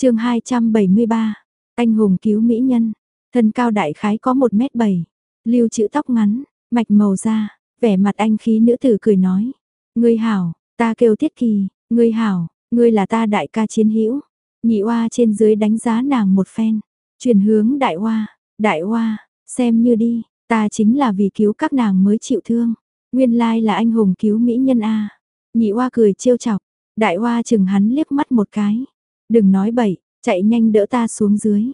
chương 273, anh hùng cứu mỹ nhân, thân cao đại khái có 1m7, lưu chữ tóc ngắn, mạch màu da, vẻ mặt anh khí nữ tử cười nói. Ngươi hảo, ta kêu tiết kỳ, ngươi hảo, ngươi là ta đại ca chiến hữu Nhị oa trên dưới đánh giá nàng một phen, chuyển hướng đại oa, đại oa, xem như đi, ta chính là vì cứu các nàng mới chịu thương. Nguyên lai là anh hùng cứu mỹ nhân a. Nhị oa cười trêu chọc, đại oa chừng hắn liếc mắt một cái. Đừng nói bậy, chạy nhanh đỡ ta xuống dưới.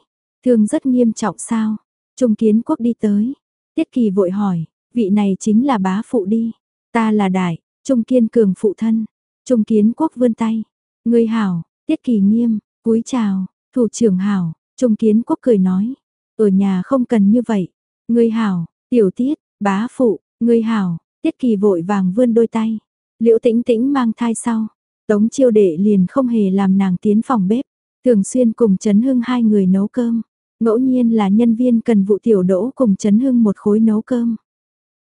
Thương rất nghiêm trọng sao? Trung kiến quốc đi tới. Tiết kỳ vội hỏi, vị này chính là bá phụ đi. Ta là đại, Trung kiên cường phụ thân. Trung kiến quốc vươn tay. Ngươi hảo, tiết kỳ nghiêm, cúi chào, thủ trưởng hảo, Trung kiến quốc cười nói. Ở nhà không cần như vậy. Ngươi hảo, tiểu tiết, bá phụ, ngươi hảo, tiết kỳ vội vàng vươn đôi tay. Liễu tĩnh tĩnh mang thai sau. Tống chiêu đệ liền không hề làm nàng tiến phòng bếp. Thường xuyên cùng Trấn Hưng hai người nấu cơm. Ngẫu nhiên là nhân viên cần vụ tiểu đỗ cùng Trấn Hưng một khối nấu cơm.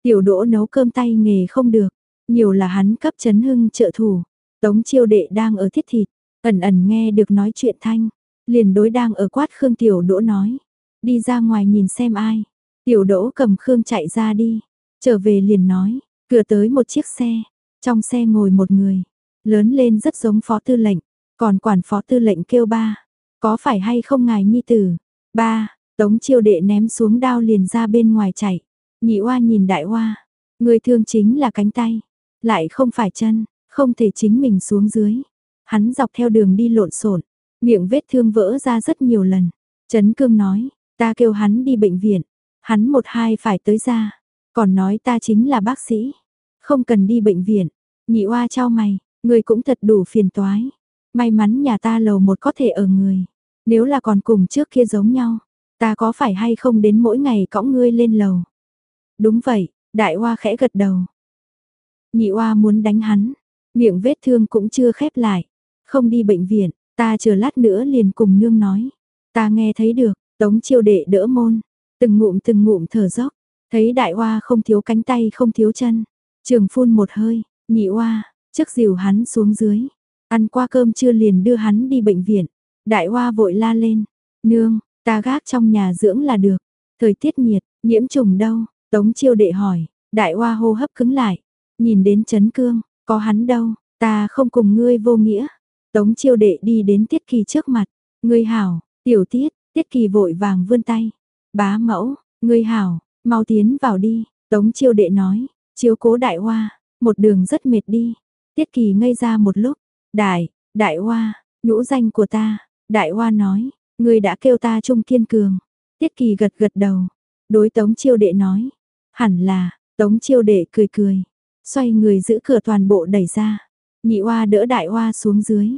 Tiểu đỗ nấu cơm tay nghề không được, nhiều là hắn cấp Trấn Hưng trợ thủ. Tống chiêu đệ đang ở thiết thịt, ẩn ẩn nghe được nói chuyện thanh, liền đối đang ở quát Khương Tiểu Đỗ nói. Đi ra ngoài nhìn xem ai. Tiểu Đỗ cầm Khương chạy ra đi, trở về liền nói, cửa tới một chiếc xe, trong xe ngồi một người, lớn lên rất giống phó tư lệnh, còn quản phó tư lệnh kêu ba, có phải hay không ngài nhi tử? Ba, Tống chiêu đệ ném xuống đao liền ra bên ngoài chạy. Nhị oa nhìn đại oa, người thương chính là cánh tay, lại không phải chân, không thể chính mình xuống dưới. Hắn dọc theo đường đi lộn xộn, miệng vết thương vỡ ra rất nhiều lần. Trấn Cương nói, ta kêu hắn đi bệnh viện, hắn một hai phải tới ra, còn nói ta chính là bác sĩ, không cần đi bệnh viện. Nhị oa trao mày, người cũng thật đủ phiền toái. May mắn nhà ta lầu một có thể ở người, nếu là còn cùng trước kia giống nhau, ta có phải hay không đến mỗi ngày cõng ngươi lên lầu. Đúng vậy, đại hoa khẽ gật đầu. Nhị hoa muốn đánh hắn, miệng vết thương cũng chưa khép lại. Không đi bệnh viện, ta chờ lát nữa liền cùng nương nói. Ta nghe thấy được, tống chiêu đệ đỡ môn, từng ngụm từng ngụm thở dốc, thấy đại hoa không thiếu cánh tay không thiếu chân. Trường phun một hơi, nhị hoa trước dìu hắn xuống dưới. Ăn qua cơm chưa liền đưa hắn đi bệnh viện. Đại hoa vội la lên, nương, ta gác trong nhà dưỡng là được. Thời tiết nhiệt, nhiễm trùng đâu, Tống chiêu đệ hỏi, đại hoa hô hấp cứng lại, nhìn đến chấn cương, có hắn đâu, ta không cùng ngươi vô nghĩa. Tống chiêu đệ đi đến tiết kỳ trước mặt, ngươi hảo, tiểu tiết, tiết kỳ vội vàng vươn tay. Bá mẫu, ngươi hảo, mau tiến vào đi, tống chiêu đệ nói, chiếu cố đại hoa, một đường rất mệt đi. Tiết kỳ ngây ra một lúc, đại, đại hoa, nhũ danh của ta, đại hoa nói, ngươi đã kêu ta trung kiên cường. Tiết kỳ gật gật đầu, đối tống chiêu đệ nói, Hẳn là, tống chiêu đệ cười cười, xoay người giữ cửa toàn bộ đẩy ra. Nhị Hoa đỡ đại Hoa xuống dưới.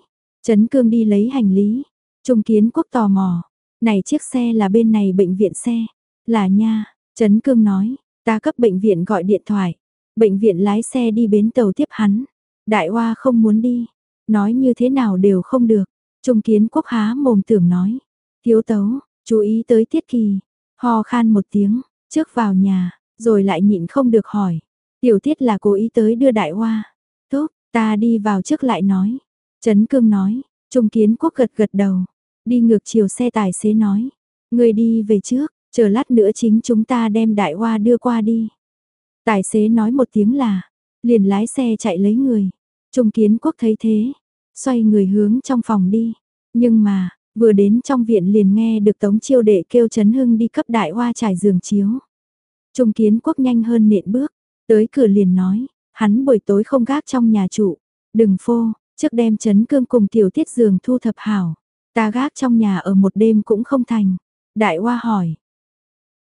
Trấn cương đi lấy hành lý. Trung kiến quốc tò mò. Này chiếc xe là bên này bệnh viện xe. Là nha, Trấn cương nói, ta cấp bệnh viện gọi điện thoại. Bệnh viện lái xe đi bến tàu tiếp hắn. Đại Hoa không muốn đi. Nói như thế nào đều không được. Trung kiến quốc há mồm tưởng nói. Thiếu tấu, chú ý tới tiết kỳ. Ho khan một tiếng, trước vào nhà, rồi lại nhịn không được hỏi. Tiểu tiết là cố ý tới đưa đại hoa. Tốt, ta đi vào trước lại nói. Trấn cương nói, trung kiến quốc gật gật đầu. Đi ngược chiều xe tài xế nói. Người đi về trước, chờ lát nữa chính chúng ta đem đại hoa đưa qua đi. Tài xế nói một tiếng là, liền lái xe chạy lấy người. Trung kiến quốc thấy thế, xoay người hướng trong phòng đi. Nhưng mà, vừa đến trong viện liền nghe được tống chiêu đệ kêu Trấn Hưng đi cấp đại hoa trải giường chiếu. Trung kiến quốc nhanh hơn nện bước, tới cửa liền nói, hắn buổi tối không gác trong nhà trụ, đừng phô, trước đem chấn cương cùng tiểu tiết giường thu thập hảo, ta gác trong nhà ở một đêm cũng không thành. Đại hoa hỏi,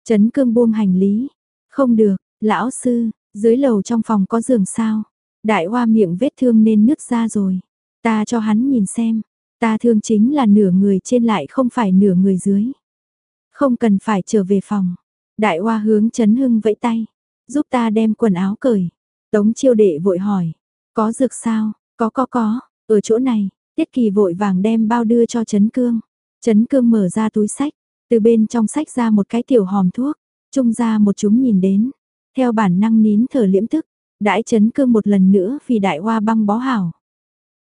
chấn cương buông hành lý, không được, lão sư, dưới lầu trong phòng có giường sao? Đại hoa miệng vết thương nên nứt ra rồi, ta cho hắn nhìn xem, ta thương chính là nửa người trên lại không phải nửa người dưới. Không cần phải trở về phòng. Đại hoa hướng Trấn Hưng vẫy tay, giúp ta đem quần áo cởi. Tống chiêu đệ vội hỏi, có dược sao, có có có, ở chỗ này, Tiết Kỳ vội vàng đem bao đưa cho Trấn Cương. Trấn Cương mở ra túi sách, từ bên trong sách ra một cái tiểu hòm thuốc, trung ra một chúng nhìn đến. Theo bản năng nín thở liễm thức, đãi chấn Cương một lần nữa vì đại hoa băng bó hảo.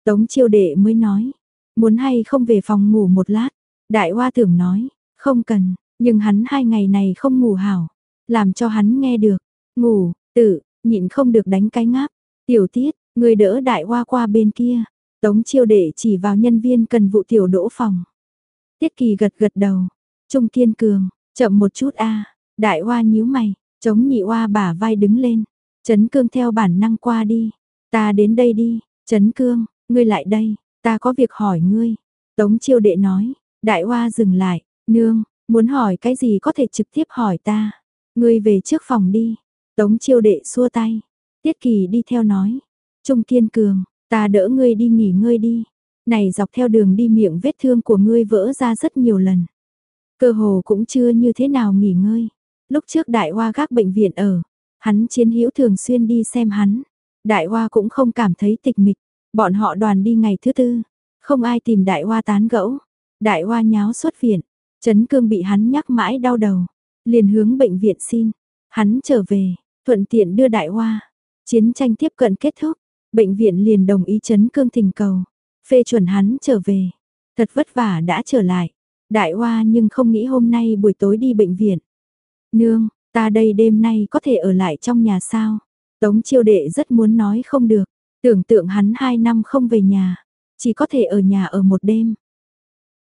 Tống chiêu đệ mới nói, muốn hay không về phòng ngủ một lát. Đại Hoa tưởng nói, không cần, nhưng hắn hai ngày này không ngủ hảo, làm cho hắn nghe được, ngủ, tự, nhịn không được đánh cái ngáp. Tiểu tiết, người đỡ Đại Hoa qua bên kia, Tống chiêu đệ chỉ vào nhân viên cần vụ tiểu đỗ phòng. Tiết kỳ gật gật đầu, Trung Kiên Cường, chậm một chút a Đại Hoa nhíu mày, chống nhị Hoa bả vai đứng lên. Trấn Cương theo bản năng qua đi. Ta đến đây đi, Trấn Cương, ngươi lại đây, ta có việc hỏi ngươi. Tống chiêu đệ nói, Đại Hoa dừng lại, nương, muốn hỏi cái gì có thể trực tiếp hỏi ta. Ngươi về trước phòng đi. Tống chiêu đệ xua tay. Tiết kỳ đi theo nói. Trung Kiên Cường, ta đỡ ngươi đi nghỉ ngơi đi. Này dọc theo đường đi miệng vết thương của ngươi vỡ ra rất nhiều lần. Cơ hồ cũng chưa như thế nào nghỉ ngơi. Lúc trước đại hoa gác bệnh viện ở, hắn chiến hữu thường xuyên đi xem hắn. Đại hoa cũng không cảm thấy tịch mịch, bọn họ đoàn đi ngày thứ tư, không ai tìm đại hoa tán gẫu. Đại hoa nháo xuất viện, chấn cương bị hắn nhắc mãi đau đầu, liền hướng bệnh viện xin. Hắn trở về, thuận tiện đưa đại hoa. Chiến tranh tiếp cận kết thúc, bệnh viện liền đồng ý chấn cương thỉnh cầu, phê chuẩn hắn trở về. Thật vất vả đã trở lại, Đại Hoa nhưng không nghĩ hôm nay buổi tối đi bệnh viện. Nương, ta đây đêm nay có thể ở lại trong nhà sao? Tống chiêu đệ rất muốn nói không được, tưởng tượng hắn hai năm không về nhà, chỉ có thể ở nhà ở một đêm.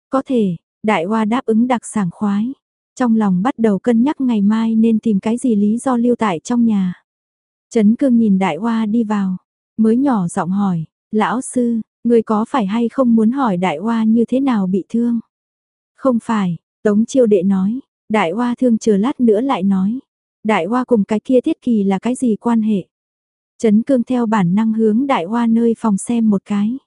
Có thể, Đại Hoa đáp ứng đặc sảng khoái. Trong lòng bắt đầu cân nhắc ngày mai nên tìm cái gì lý do lưu tại trong nhà. Trấn cương nhìn Đại Hoa đi vào, mới nhỏ giọng hỏi, lão sư, người có phải hay không muốn hỏi Đại Hoa như thế nào bị thương? Không phải, Tống chiêu đệ nói, đại hoa thương chờ lát nữa lại nói. Đại hoa cùng cái kia thiết kỳ là cái gì quan hệ? Trấn cương theo bản năng hướng đại hoa nơi phòng xem một cái.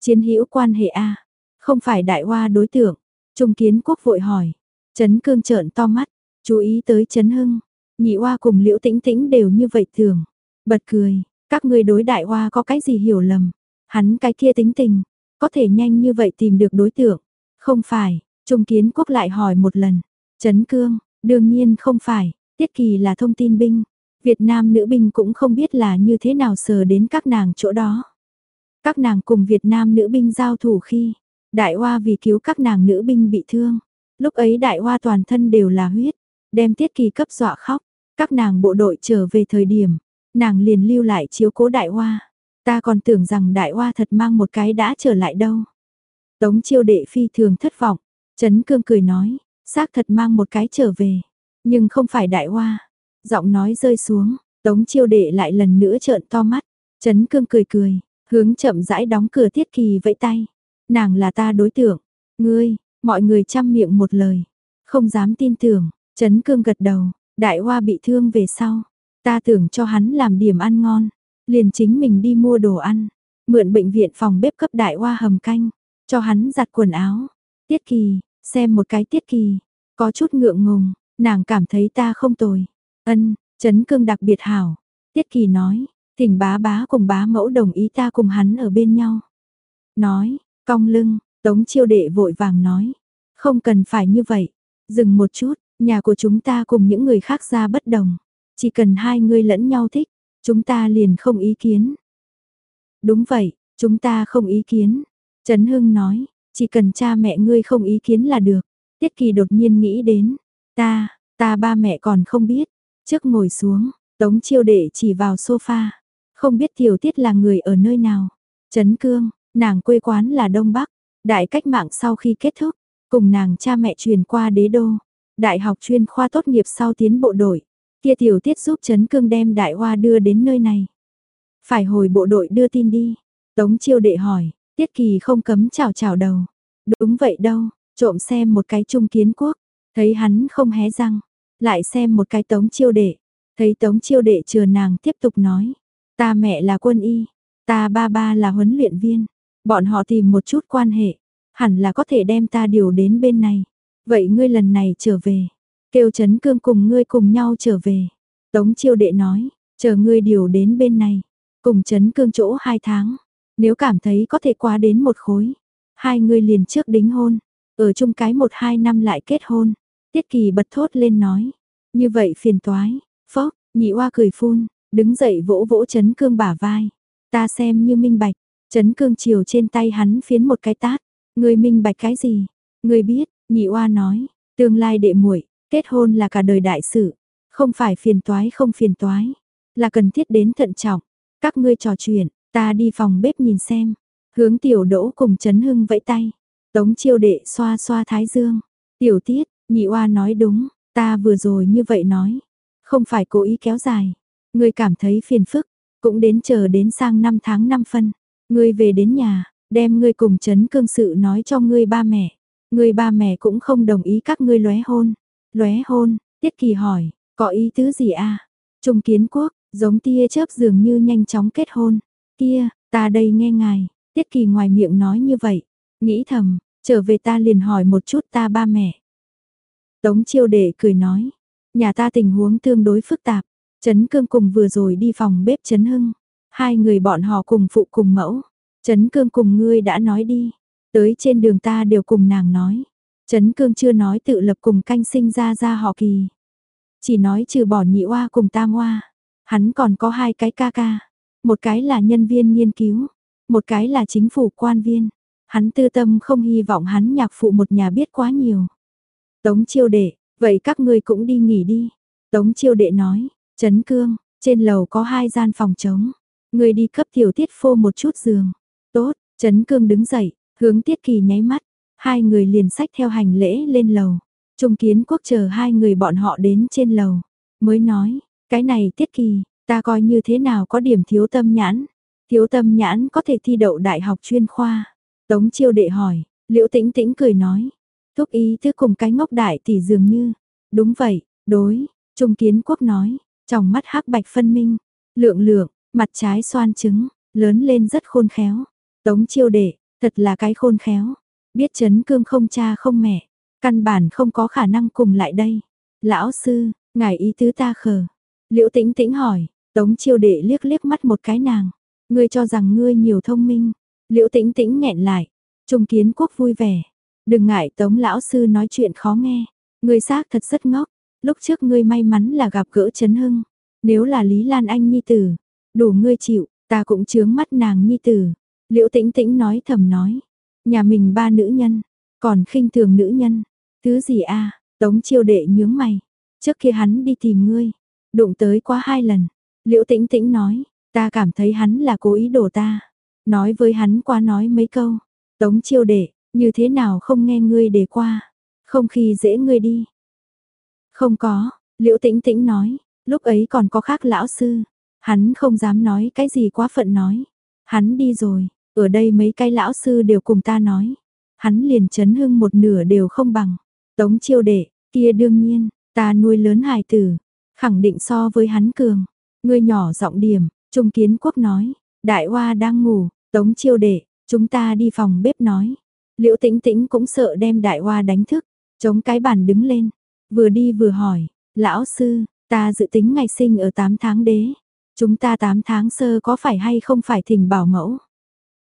Chiến hữu quan hệ A, không phải đại hoa đối tượng. Trung kiến quốc vội hỏi. Trấn cương trợn to mắt, chú ý tới Trấn hưng. Nhị hoa cùng liễu tĩnh tĩnh đều như vậy thường. Bật cười, các ngươi đối đại hoa có cái gì hiểu lầm. Hắn cái kia tính tình, có thể nhanh như vậy tìm được đối tượng. Không phải, Trung Kiến Quốc lại hỏi một lần. Trấn Cương, đương nhiên không phải, Tiết Kỳ là thông tin binh. Việt Nam nữ binh cũng không biết là như thế nào sờ đến các nàng chỗ đó. Các nàng cùng Việt Nam nữ binh giao thủ khi, Đại Hoa vì cứu các nàng nữ binh bị thương. Lúc ấy Đại Hoa toàn thân đều là huyết, đem Tiết Kỳ cấp dọa khóc. Các nàng bộ đội trở về thời điểm, nàng liền lưu lại chiếu cố Đại Hoa. Ta còn tưởng rằng Đại Hoa thật mang một cái đã trở lại đâu. Tống chiêu đệ phi thường thất vọng, Trấn Cương cười nói, xác thật mang một cái trở về, nhưng không phải đại hoa. Giọng nói rơi xuống, Tống Chiêu Đệ lại lần nữa trợn to mắt. Trấn Cương cười cười, hướng chậm rãi đóng cửa Tiết Kỳ vẫy tay. Nàng là ta đối tượng, ngươi, mọi người chăm miệng một lời, không dám tin tưởng. Trấn Cương gật đầu, đại hoa bị thương về sau, ta tưởng cho hắn làm điểm ăn ngon, liền chính mình đi mua đồ ăn, mượn bệnh viện phòng bếp cấp đại hoa hầm canh, cho hắn giặt quần áo. Tiết Kỳ, Xem một cái tiết kỳ, có chút ngượng ngùng, nàng cảm thấy ta không tồi. Ân, chấn cương đặc biệt hảo. Tiết kỳ nói, thỉnh bá bá cùng bá mẫu đồng ý ta cùng hắn ở bên nhau. Nói, cong lưng, tống chiêu đệ vội vàng nói. Không cần phải như vậy. Dừng một chút, nhà của chúng ta cùng những người khác ra bất đồng. Chỉ cần hai người lẫn nhau thích, chúng ta liền không ý kiến. Đúng vậy, chúng ta không ý kiến. Trấn Hưng nói, chỉ cần cha mẹ ngươi không ý kiến là được. Tiết Kỳ đột nhiên nghĩ đến, ta, ta ba mẹ còn không biết. Trước ngồi xuống, Tống Chiêu Đệ chỉ vào sofa, không biết Tiểu Tiết là người ở nơi nào. Trấn Cương, nàng quê quán là Đông Bắc, đại cách mạng sau khi kết thúc, cùng nàng cha mẹ truyền qua đế đô. Đại học chuyên khoa tốt nghiệp sau tiến bộ đội, kia Tiểu Tiết giúp Trấn Cương đem đại hoa đưa đến nơi này. Phải hồi bộ đội đưa tin đi. Tống Chiêu Đệ hỏi, Tiết Kỳ không cấm chào chào đầu. Đúng vậy đâu, trộm xem một cái trung kiến quốc, thấy hắn không hé răng, lại xem một cái tống chiêu đệ, thấy tống chiêu đệ chờ nàng tiếp tục nói, ta mẹ là quân y, ta ba ba là huấn luyện viên, bọn họ tìm một chút quan hệ, hẳn là có thể đem ta điều đến bên này. Vậy ngươi lần này trở về, kêu chấn cương cùng ngươi cùng nhau trở về. Tống chiêu đệ nói, chờ ngươi điều đến bên này, cùng chấn cương chỗ hai tháng, nếu cảm thấy có thể qua đến một khối, hai người liền trước đính hôn, ở chung cái một hai năm lại kết hôn. Tiết kỳ bật thốt lên nói, như vậy phiền toái, phốc, nhị oa cười phun, đứng dậy vỗ vỗ chấn cương bả vai. Ta xem như minh bạch, Chấn cương chiều trên tay hắn phiến một cái tát. Ngươi minh bạch cái gì? Ngươi biết, nhị oa nói, tương lai đệ muội, kết hôn là cả đời đại sự, không phải phiền toái không phiền toái, là cần thiết đến thận trọng. Các ngươi trò chuyện, ta đi phòng bếp nhìn xem. Hướng tiểu đỗ cùng Trấn Hưng vẫy tay. Tống chiêu đệ xoa xoa thái dương. Tiểu tiết, nhị oa nói đúng, ta vừa rồi như vậy nói. Không phải cố ý kéo dài. Ngươi cảm thấy phiền phức, cũng đến chờ đến sang năm tháng năm phân. Ngươi về đến nhà, đem ngươi cùng trấn cương sự nói cho ngươi ba mẹ. Ngươi ba mẹ cũng không đồng ý các ngươi lóe hôn. Lóe hôn, Tiết Kỳ hỏi, có ý tứ gì a? Trung kiến quốc, giống tia chớp dường như nhanh chóng kết hôn. Kia, ta đây nghe ngài, Tiết Kỳ ngoài miệng nói như vậy, nghĩ thầm, trở về ta liền hỏi một chút ta ba mẹ. Tống chiêu đệ cười nói, nhà ta tình huống tương đối phức tạp, Trấn Cương cùng vừa rồi đi phòng bếp Trấn Hưng, hai người bọn họ cùng phụ cùng mẫu, Trấn Cương cùng ngươi đã nói đi, tới trên đường ta đều cùng nàng nói. Trấn Cương chưa nói tự lập cùng canh sinh ra ra họ kỳ. Chỉ nói trừ bỏ nhị oa cùng tam oa, hắn còn có hai cái ca ca, một cái là nhân viên nghiên cứu, một cái là chính phủ quan viên. Hắn tư tâm không hy vọng hắn nhạc phụ một nhà biết quá nhiều. Tống chiêu đệ, vậy các ngươi cũng đi nghỉ đi. Tống chiêu đệ nói, Trấn Cương, trên lầu có hai gian phòng trống. Người đi cấp tiểu tiết phô một chút giường. Tốt, Trấn Cương đứng dậy, hướng Tiết Kỳ nháy mắt. Hai người liền sách theo hành lễ lên lầu. Trung kiến quốc chờ hai người bọn họ đến trên lầu. Mới nói, cái này Tiết Kỳ, ta coi như thế nào có điểm thiếu tâm nhãn. Thiếu tâm nhãn có thể thi đậu đại học chuyên khoa. Tống chiêu đệ hỏi, liễu tĩnh tĩnh cười nói. Thúc ý thứ cùng cái ngốc đại tỷ dường như. Đúng vậy, đối, Trung kiến quốc nói, trong mắt hắc bạch phân minh, lượng lượng, mặt trái xoan trứng, lớn lên rất khôn khéo. Tống chiêu đệ, thật là cái khôn khéo. Biết chấn cương không cha không mẹ, căn bản không có khả năng cùng lại đây. Lão sư, ngài ý tứ ta khờ. Liễu tĩnh tĩnh hỏi, tống chiêu đệ liếc liếc mắt một cái nàng. Ngươi cho rằng ngươi nhiều thông minh. Liễu tĩnh tĩnh nghẹn lại. Trung kiến quốc vui vẻ. Đừng ngại tống lão sư nói chuyện khó nghe. Ngươi xác thật rất ngốc. Lúc trước ngươi may mắn là gặp gỡ Trấn Hưng. Nếu là Lý Lan Anh nhi tử, đủ ngươi chịu, ta cũng chướng mắt nàng nhi tử. Liễu Tĩnh Tĩnh nói thầm nói, nhà mình ba nữ nhân, còn khinh thường nữ nhân. Thứ gì a? Tống Chiêu Đệ nhướng mày. Trước khi hắn đi tìm ngươi, đụng tới quá hai lần. Liễu Tĩnh Tĩnh nói, ta cảm thấy hắn là cố ý đổ ta. Nói với hắn qua nói mấy câu. Tống Chiêu Đệ, như thế nào không nghe ngươi để qua, không khi dễ ngươi đi. Không có, Liễu Tĩnh Tĩnh nói, lúc ấy còn có khác lão sư, hắn không dám nói cái gì quá phận nói. Hắn đi rồi, ở đây mấy cái lão sư đều cùng ta nói, hắn liền chấn hưng một nửa đều không bằng. Tống Chiêu Đệ, kia đương nhiên, ta nuôi lớn hài tử, khẳng định so với hắn cường. Ngươi nhỏ giọng điểm, Trung Kiến Quốc nói, Đại Hoa đang ngủ, Tống Chiêu Đệ, chúng ta đi phòng bếp nói. Liễu Tĩnh Tĩnh cũng sợ đem Đại Hoa đánh thức, chống cái bàn đứng lên, Vừa đi vừa hỏi, lão sư, ta dự tính ngày sinh ở 8 tháng đế. Chúng ta 8 tháng sơ có phải hay không phải thỉnh bảo mẫu?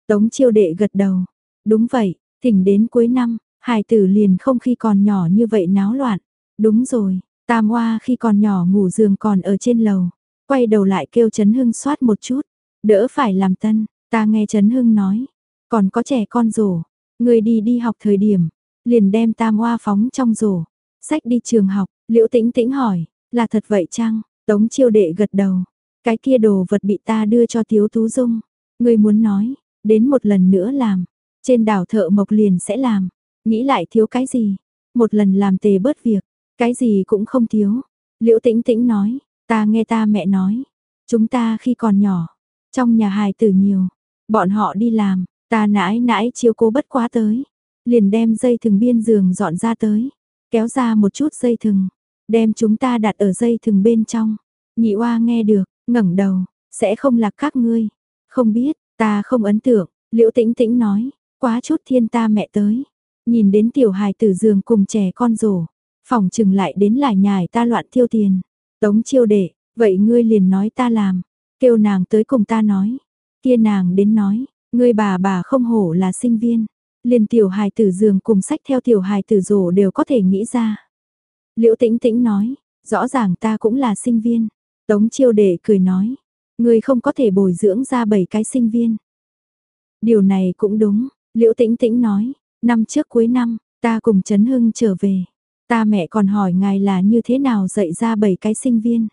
Tống chiêu đệ gật đầu. Đúng vậy, thỉnh đến cuối năm, hài tử liền không khi còn nhỏ như vậy náo loạn. Đúng rồi, tam hoa khi còn nhỏ ngủ giường còn ở trên lầu. Quay đầu lại kêu Trấn Hưng soát một chút. Đỡ phải làm tân, ta nghe Trấn Hưng nói. Còn có trẻ con rổ, người đi đi học thời điểm, liền đem tam hoa phóng trong rổ. Sách đi trường học, Liễu Tĩnh Tĩnh hỏi, là thật vậy chăng? Tống chiêu đệ gật đầu. Cái kia đồ vật bị ta đưa cho thiếu Tú Dung. người muốn nói, đến một lần nữa làm. Trên đảo thợ mộc liền sẽ làm. Nghĩ lại thiếu cái gì? Một lần làm tề bớt việc. Cái gì cũng không thiếu. Liễu Tĩnh Tĩnh nói, ta nghe ta mẹ nói. Chúng ta khi còn nhỏ, trong nhà hài tử nhiều. Bọn họ đi làm, ta nãi nãi chiếu cố bất quá tới. Liền đem dây thừng biên giường dọn ra tới. Kéo ra một chút dây thừng, đem chúng ta đặt ở dây thừng bên trong. Nhị oa nghe được, ngẩng đầu, sẽ không lạc các ngươi. Không biết, ta không ấn tượng, liễu tĩnh tĩnh nói, quá chút thiên ta mẹ tới. Nhìn đến tiểu hài tử giường cùng trẻ con rổ, phòng chừng lại đến lại nhài ta loạn thiêu tiền. Tống chiêu đệ, vậy ngươi liền nói ta làm, kêu nàng tới cùng ta nói. Kia nàng đến nói, ngươi bà bà không hổ là sinh viên, liền tiểu hài tử giường cùng sách theo tiểu hài tử rổ đều có thể nghĩ ra. Liễu tĩnh tĩnh nói, rõ ràng ta cũng là sinh viên. Tống chiêu đệ cười nói, ngươi không có thể bồi dưỡng ra bảy cái sinh viên. Điều này cũng đúng, Liễu Tĩnh Tĩnh nói, năm trước cuối năm, ta cùng Trấn Hưng trở về. Ta mẹ còn hỏi ngài là như thế nào dạy ra bảy cái sinh viên.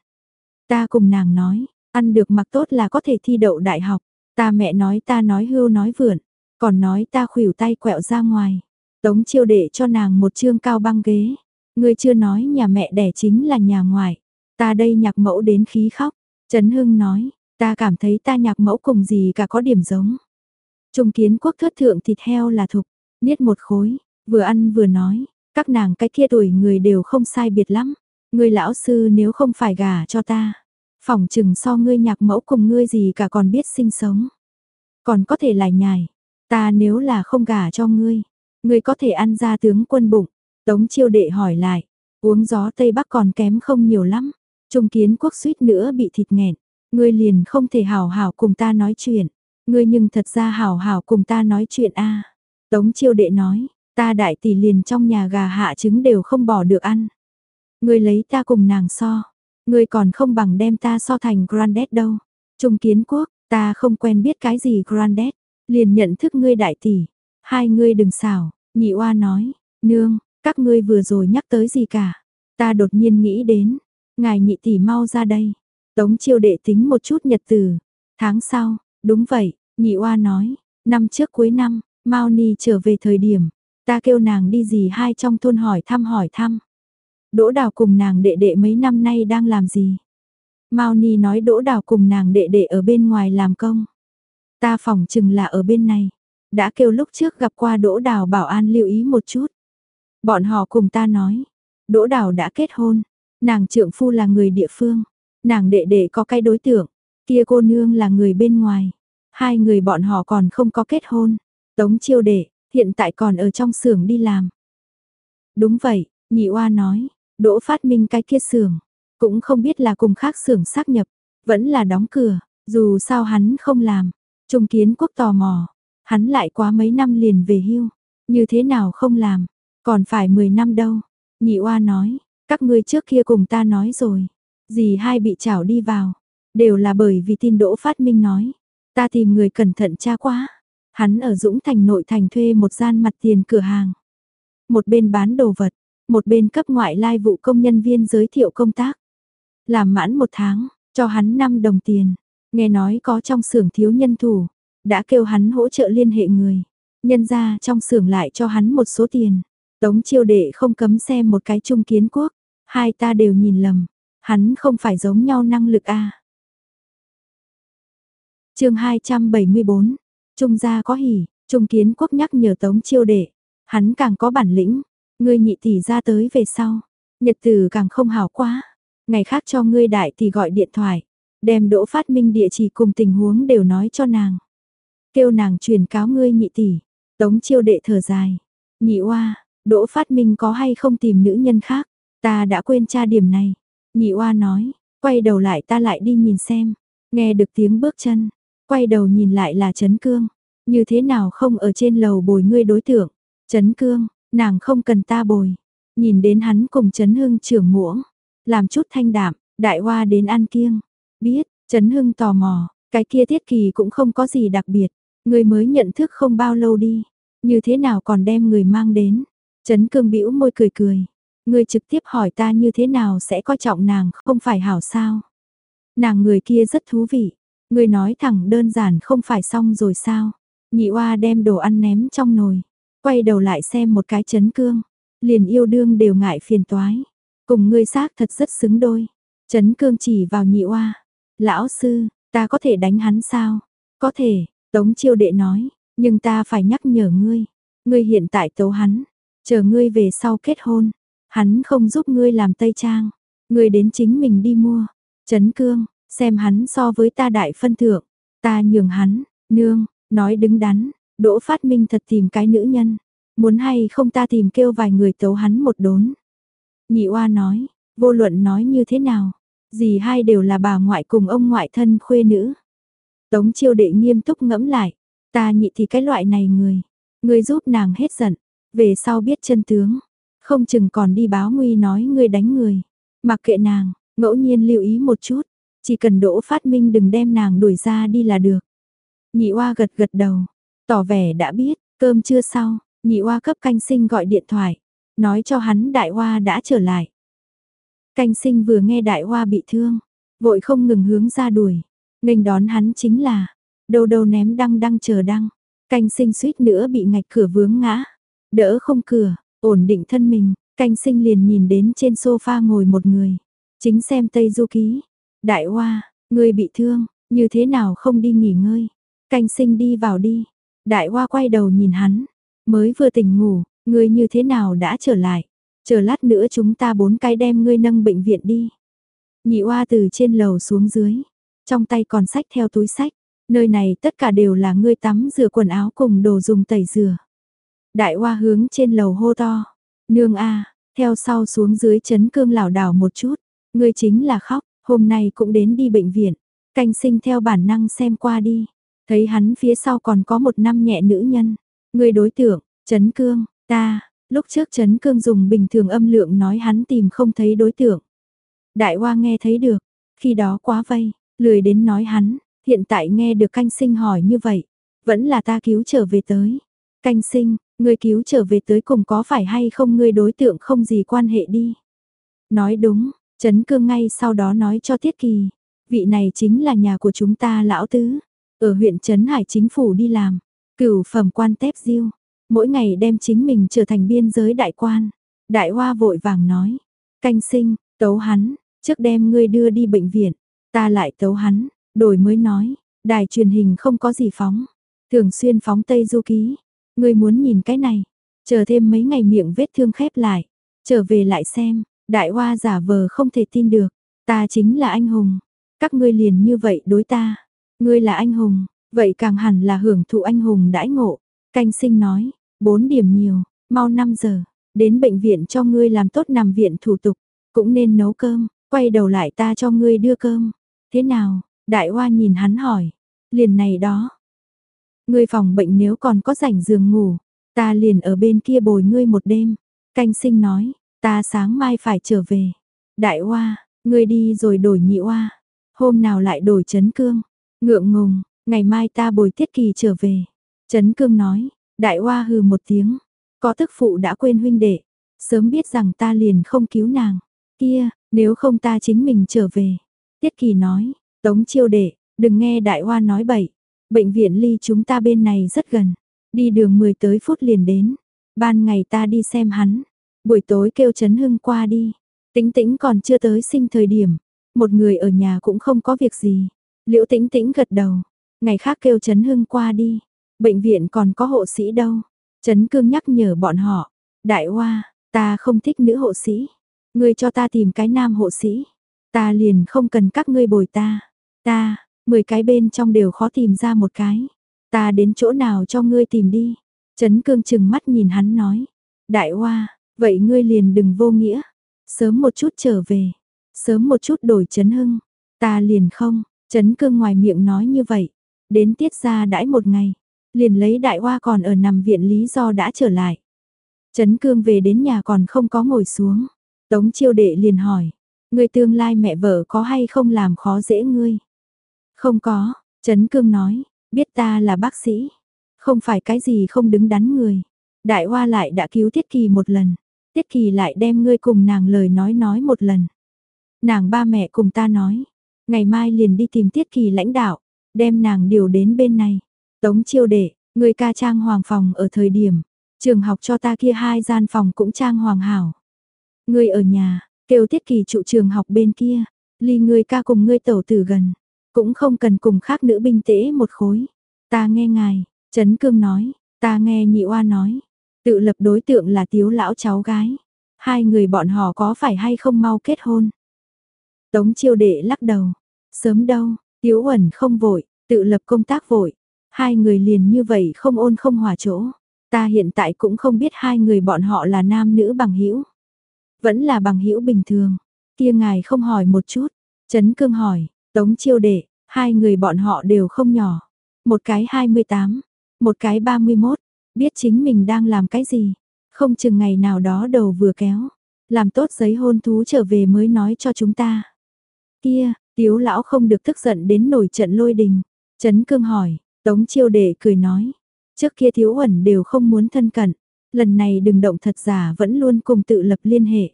Ta cùng nàng nói, ăn được mặc tốt là có thể thi đậu đại học. Ta mẹ nói ta nói hưu nói vượn, còn nói ta khuỷu tay quẹo ra ngoài. Tống chiêu đệ cho nàng một chương cao băng ghế. Người chưa nói nhà mẹ đẻ chính là nhà ngoài. Ta đây nhạc mẫu đến khí khóc. Trấn Hưng nói, ta cảm thấy ta nhạc mẫu cùng gì cả có điểm giống. Trung kiến quốc thất thượng thịt heo là thục, niết một khối, vừa ăn vừa nói, các nàng cái kia tuổi người đều không sai biệt lắm. Người lão sư nếu không phải gả cho ta, phỏng chừng so ngươi nhạc mẫu cùng ngươi gì cả còn biết sinh sống. Còn có thể lại nhài, ta nếu là không gả cho ngươi, ngươi có thể ăn ra tướng quân bụng. Tống chiêu đệ hỏi lại, uống gió Tây Bắc còn kém không nhiều lắm. Trung kiến quốc suýt nữa bị thịt nghẹn, ngươi liền không thể hào hào cùng ta nói chuyện. Ngươi nhưng thật ra hào hào cùng ta nói chuyện a. Tống chiêu đệ nói, ta đại tỷ liền trong nhà gà hạ trứng đều không bỏ được ăn. Ngươi lấy ta cùng nàng so, ngươi còn không bằng đem ta so thành grandet đâu. Trung kiến quốc, ta không quen biết cái gì grandet, liền nhận thức ngươi đại tỷ. Hai ngươi đừng xảo, nhị oa nói, nương, các ngươi vừa rồi nhắc tới gì cả. Ta đột nhiên nghĩ đến, ngài nhị tỷ mau ra đây. Tống chiêu đệ tính một chút nhật từ. Tháng sau, đúng vậy, nhị oa nói, năm trước cuối năm, Mao Ni trở về thời điểm, ta kêu nàng đi gì hai trong thôn hỏi thăm hỏi thăm. Đỗ Đào cùng nàng đệ đệ mấy năm nay đang làm gì? Mao Ni nói Đỗ Đào cùng nàng đệ đệ ở bên ngoài làm công. Ta phỏng chừng là ở bên này. Đã kêu lúc trước gặp qua Đỗ Đào bảo an lưu ý một chút. Bọn họ cùng ta nói, Đỗ Đào đã kết hôn, nàng trượng phu là người địa phương, nàng đệ đệ có cái đối tượng, kia cô nương là người bên ngoài. Hai người bọn họ còn không có kết hôn. Tống chiêu đệ, hiện tại còn ở trong xưởng đi làm. Đúng vậy, nhị oa nói, đỗ phát minh cái kia xưởng, cũng không biết là cùng khác xưởng xác nhập, vẫn là đóng cửa, dù sao hắn không làm. Trung kiến quốc tò mò, hắn lại quá mấy năm liền về hưu, như thế nào không làm, còn phải 10 năm đâu. Nhị oa nói, các ngươi trước kia cùng ta nói rồi, gì hai bị chảo đi vào, đều là bởi vì tin đỗ phát minh nói. Ta tìm người cẩn thận tra quá. Hắn ở Dũng Thành nội thành thuê một gian mặt tiền cửa hàng. Một bên bán đồ vật, một bên cấp ngoại lai vụ công nhân viên giới thiệu công tác. Làm mãn một tháng, cho hắn 5 đồng tiền. Nghe nói có trong xưởng thiếu nhân thủ, đã kêu hắn hỗ trợ liên hệ người. Nhân ra trong xưởng lại cho hắn một số tiền. Tống chiêu đệ không cấm xem một cái trung kiến quốc. Hai ta đều nhìn lầm. Hắn không phải giống nhau năng lực a à. chương 274 Trung gia có hỉ, Trung kiến quốc nhắc nhở tống chiêu đệ. Hắn càng có bản lĩnh, ngươi nhị tỷ ra tới về sau. Nhật tử càng không hảo quá. Ngày khác cho ngươi đại tỷ gọi điện thoại. Đem đỗ phát minh địa chỉ cùng tình huống đều nói cho nàng. Kêu nàng truyền cáo ngươi nhị tỷ. Tống chiêu đệ thở dài. Nhị oa, đỗ phát minh có hay không tìm nữ nhân khác. Ta đã quên tra điểm này. Nhị oa nói, quay đầu lại ta lại đi nhìn xem. Nghe được tiếng bước chân, Quay đầu nhìn lại là Trấn Cương. Như thế nào không ở trên lầu bồi ngươi đối tượng. Trấn Cương, nàng không cần ta bồi. Nhìn đến hắn cùng Trấn Hưng trưởng muỗng. Làm chút thanh đạm, đại hoa đến ăn kiêng. Biết, Trấn Hưng tò mò, cái kia tiết kỳ cũng không có gì đặc biệt. Người mới nhận thức không bao lâu đi. Như thế nào còn đem người mang đến. Trấn Cương bĩu môi cười cười. Người trực tiếp hỏi ta như thế nào sẽ coi trọng nàng không phải hảo sao. Nàng người kia rất thú vị. Người nói thẳng đơn giản không phải xong rồi sao? Nhị oa đem đồ ăn ném trong nồi, quay đầu lại xem một cái chấn cương, liền yêu đương đều ngại phiền toái. Cùng ngươi xác thật rất xứng đôi. Chấn cương chỉ vào nhị oa, lão sư, ta có thể đánh hắn sao? Có thể, Tống chiêu đệ nói, nhưng ta phải nhắc nhở ngươi, ngươi hiện tại tấu hắn, chờ ngươi về sau kết hôn, hắn không giúp ngươi làm tây trang, ngươi đến chính mình đi mua. Chấn cương, Xem hắn so với ta đại phân thượng, ta nhường hắn, nương, nói đứng đắn, đỗ phát minh thật tìm cái nữ nhân, muốn hay không ta tìm kêu vài người tấu hắn một đốn. Nhị oa nói, vô luận nói như thế nào, gì hai đều là bà ngoại cùng ông ngoại thân khuê nữ. Tống chiêu đệ nghiêm túc ngẫm lại, ta nhị thì cái loại này người, người giúp nàng hết giận, về sau biết chân tướng, không chừng còn đi báo nguy nói người đánh người, mặc kệ nàng, ngẫu nhiên lưu ý một chút, chỉ cần đỗ phát minh đừng đem nàng đuổi ra đi là được. Nhị oa gật gật đầu. tỏ vẻ đã biết, cơm chưa sau, nhị oa cấp canh sinh gọi điện thoại, nói cho hắn đại oa đã trở lại. Canh sinh vừa nghe đại oa bị thương, vội không ngừng hướng ra đuổi, nghênh đón hắn chính là, đầu đầu ném đăng đăng chờ đăng, canh sinh suýt nữa bị ngạch cửa vướng ngã, đỡ không cửa, ổn định thân mình, canh sinh liền nhìn đến trên sofa ngồi một người, chính xem Tây Du Ký, đại Hoa, ngươi bị thương, như thế nào không đi nghỉ ngơi, canh sinh đi vào đi, đại Hoa quay đầu nhìn hắn, mới vừa tỉnh ngủ, ngươi như thế nào đã trở lại, chờ lát nữa chúng ta bốn cái đem ngươi nâng bệnh viện đi. Nhị Hoa từ trên lầu xuống dưới, trong tay còn sách theo túi sách, nơi này tất cả đều là ngươi tắm rửa quần áo cùng đồ dùng tẩy rửa. Đại Hoa hướng trên lầu hô to, nương a, theo sau xuống dưới chấn cương lảo đảo một chút, ngươi chính là khóc, hôm nay cũng đến đi bệnh viện, canh sinh theo bản năng xem qua đi, thấy hắn phía sau còn có một năm nhẹ nữ nhân, người đối tượng, Trấn cương, ta, lúc trước Trấn cương dùng bình thường âm lượng nói hắn tìm không thấy đối tượng. Đại Hoa nghe thấy được, khi đó quá vây, lười đến nói hắn, hiện tại nghe được canh sinh hỏi như vậy, vẫn là ta cứu trở về tới. Canh sinh, người cứu trở về tới cùng có phải hay không? Người đối tượng không gì quan hệ đi. Nói đúng, Trấn Cương ngay sau đó nói cho Tiết Kỳ, vị này chính là nhà của chúng ta lão tứ, ở huyện Trấn Hải chính phủ đi làm, cửu phẩm quan tép diêu, mỗi ngày đem chính mình trở thành biên giới đại quan. Đại Hoa vội vàng nói, canh sinh, tấu hắn, trước đem ngươi đưa đi bệnh viện, ta lại tấu hắn, đổi mới nói, đài truyền hình không có gì phóng, thường xuyên phóng Tây Du Ký, ngươi muốn nhìn cái này, chờ thêm mấy ngày miệng vết thương khép lại, trở về lại xem, đại hoa giả vờ không thể tin được, ta chính là anh hùng, các ngươi liền như vậy đối ta, ngươi là anh hùng, vậy càng hẳn là hưởng thụ anh hùng đãi ngộ, canh sinh nói, bốn điểm nhiều, mau 5 giờ, đến bệnh viện cho ngươi làm tốt nằm viện thủ tục, cũng nên nấu cơm, quay đầu lại ta cho ngươi đưa cơm. Thế nào? Đại Hoa nhìn hắn hỏi. Liền này đó. Ngươi phòng bệnh nếu còn có rảnh giường ngủ, ta liền ở bên kia bồi ngươi một đêm. Canh sinh nói, ta sáng mai phải trở về. Đại Hoa, ngươi đi rồi đổi nhị Hoa. Hôm nào lại đổi chấn cương. Ngượng ngùng, ngày mai ta bồi tiết kỳ trở về. Trấn cương nói, đại hoa hừ một tiếng. Có tức phụ đã quên huynh đệ. Sớm biết rằng ta liền không cứu nàng. Kia, nếu không ta chính mình trở về. Tiết Kỳ nói, Tống chiêu đệ, đừng nghe đại hoa nói bậy. Bệnh viện ly chúng ta bên này rất gần. Đi đường 10 tới phút liền đến. Ban ngày ta đi xem hắn. Buổi tối kêu Trấn Hưng qua đi. Tĩnh tĩnh còn chưa tới sinh thời điểm. Một người ở nhà cũng không có việc gì. Liễu tĩnh tĩnh gật đầu. Ngày khác kêu Trấn Hưng qua đi. Bệnh viện còn có hộ sĩ đâu. Trấn Cương nhắc nhở bọn họ. Đại hoa, ta không thích nữ hộ sĩ. Ngươi cho ta tìm cái nam hộ sĩ. Ta liền không cần các ngươi bồi ta. Ta, 10 cái bên trong đều khó tìm ra một cái. Ta đến chỗ nào cho ngươi tìm đi. Trấn cương chừng mắt nhìn hắn nói. Đại hoa, vậy ngươi liền đừng vô nghĩa. Sớm một chút trở về. Sớm một chút đổi Trấn hưng. Ta liền không. Trấn cương ngoài miệng nói như vậy. Đến tiết ra đãi một ngày. Liền lấy đại hoa còn ở nằm viện lý do đã trở lại. Trấn cương về đến nhà còn không có ngồi xuống. Tống chiêu đệ liền hỏi, người tương lai mẹ vợ có hay không làm khó dễ ngươi? Không có, Trấn Cương nói, biết ta là bác sĩ, không phải cái gì không đứng đắn người. Đại Hoa lại đã cứu Tiết Kỳ một lần, Tiết Kỳ lại đem ngươi cùng nàng lời nói nói một lần. Nàng ba mẹ cùng ta nói, ngày mai liền đi tìm Tiết Kỳ lãnh đạo, đem nàng điều đến bên này. Tống chiêu đệ, người ca trang hoàng phòng ở thời điểm, trường học cho ta kia hai gian phòng cũng trang hoàng hảo. Ngươi ở nhà, kêu tiết kỳ trụ trường học bên kia, ly ngươi ca cùng ngươi tẩu tử gần, cũng không cần cùng khác nữ binh tễ một khối. Ta nghe ngài, Trấn Cương nói, ta nghe nhị oa nói, tự lập đối tượng là tiếu lão cháu gái. Hai người bọn họ có phải hay không mau kết hôn? Tống chiêu đệ lắc đầu, sớm đâu, tiếu ẩn không vội, tự lập công tác vội. Hai người liền như vậy không ôn không hòa chỗ. Ta hiện tại cũng không biết hai người bọn họ là nam nữ bằng hữu vẫn là bằng hữu bình thường. Kia ngài không hỏi một chút. Trấn Cương hỏi, Tống Chiêu Đệ, hai người bọn họ đều không nhỏ. Một cái 28, một cái 31, biết chính mình đang làm cái gì. Không chừng ngày nào đó đầu vừa kéo. Làm tốt giấy hôn thú trở về mới nói cho chúng ta. Kia, tiếu lão không được tức giận đến nổi trận lôi đình. Trấn Cương hỏi, Tống Chiêu Đệ cười nói. Trước kia thiếu Uẩn đều không muốn thân cận, lần này đừng động thật giả vẫn luôn cùng tự lập liên hệ.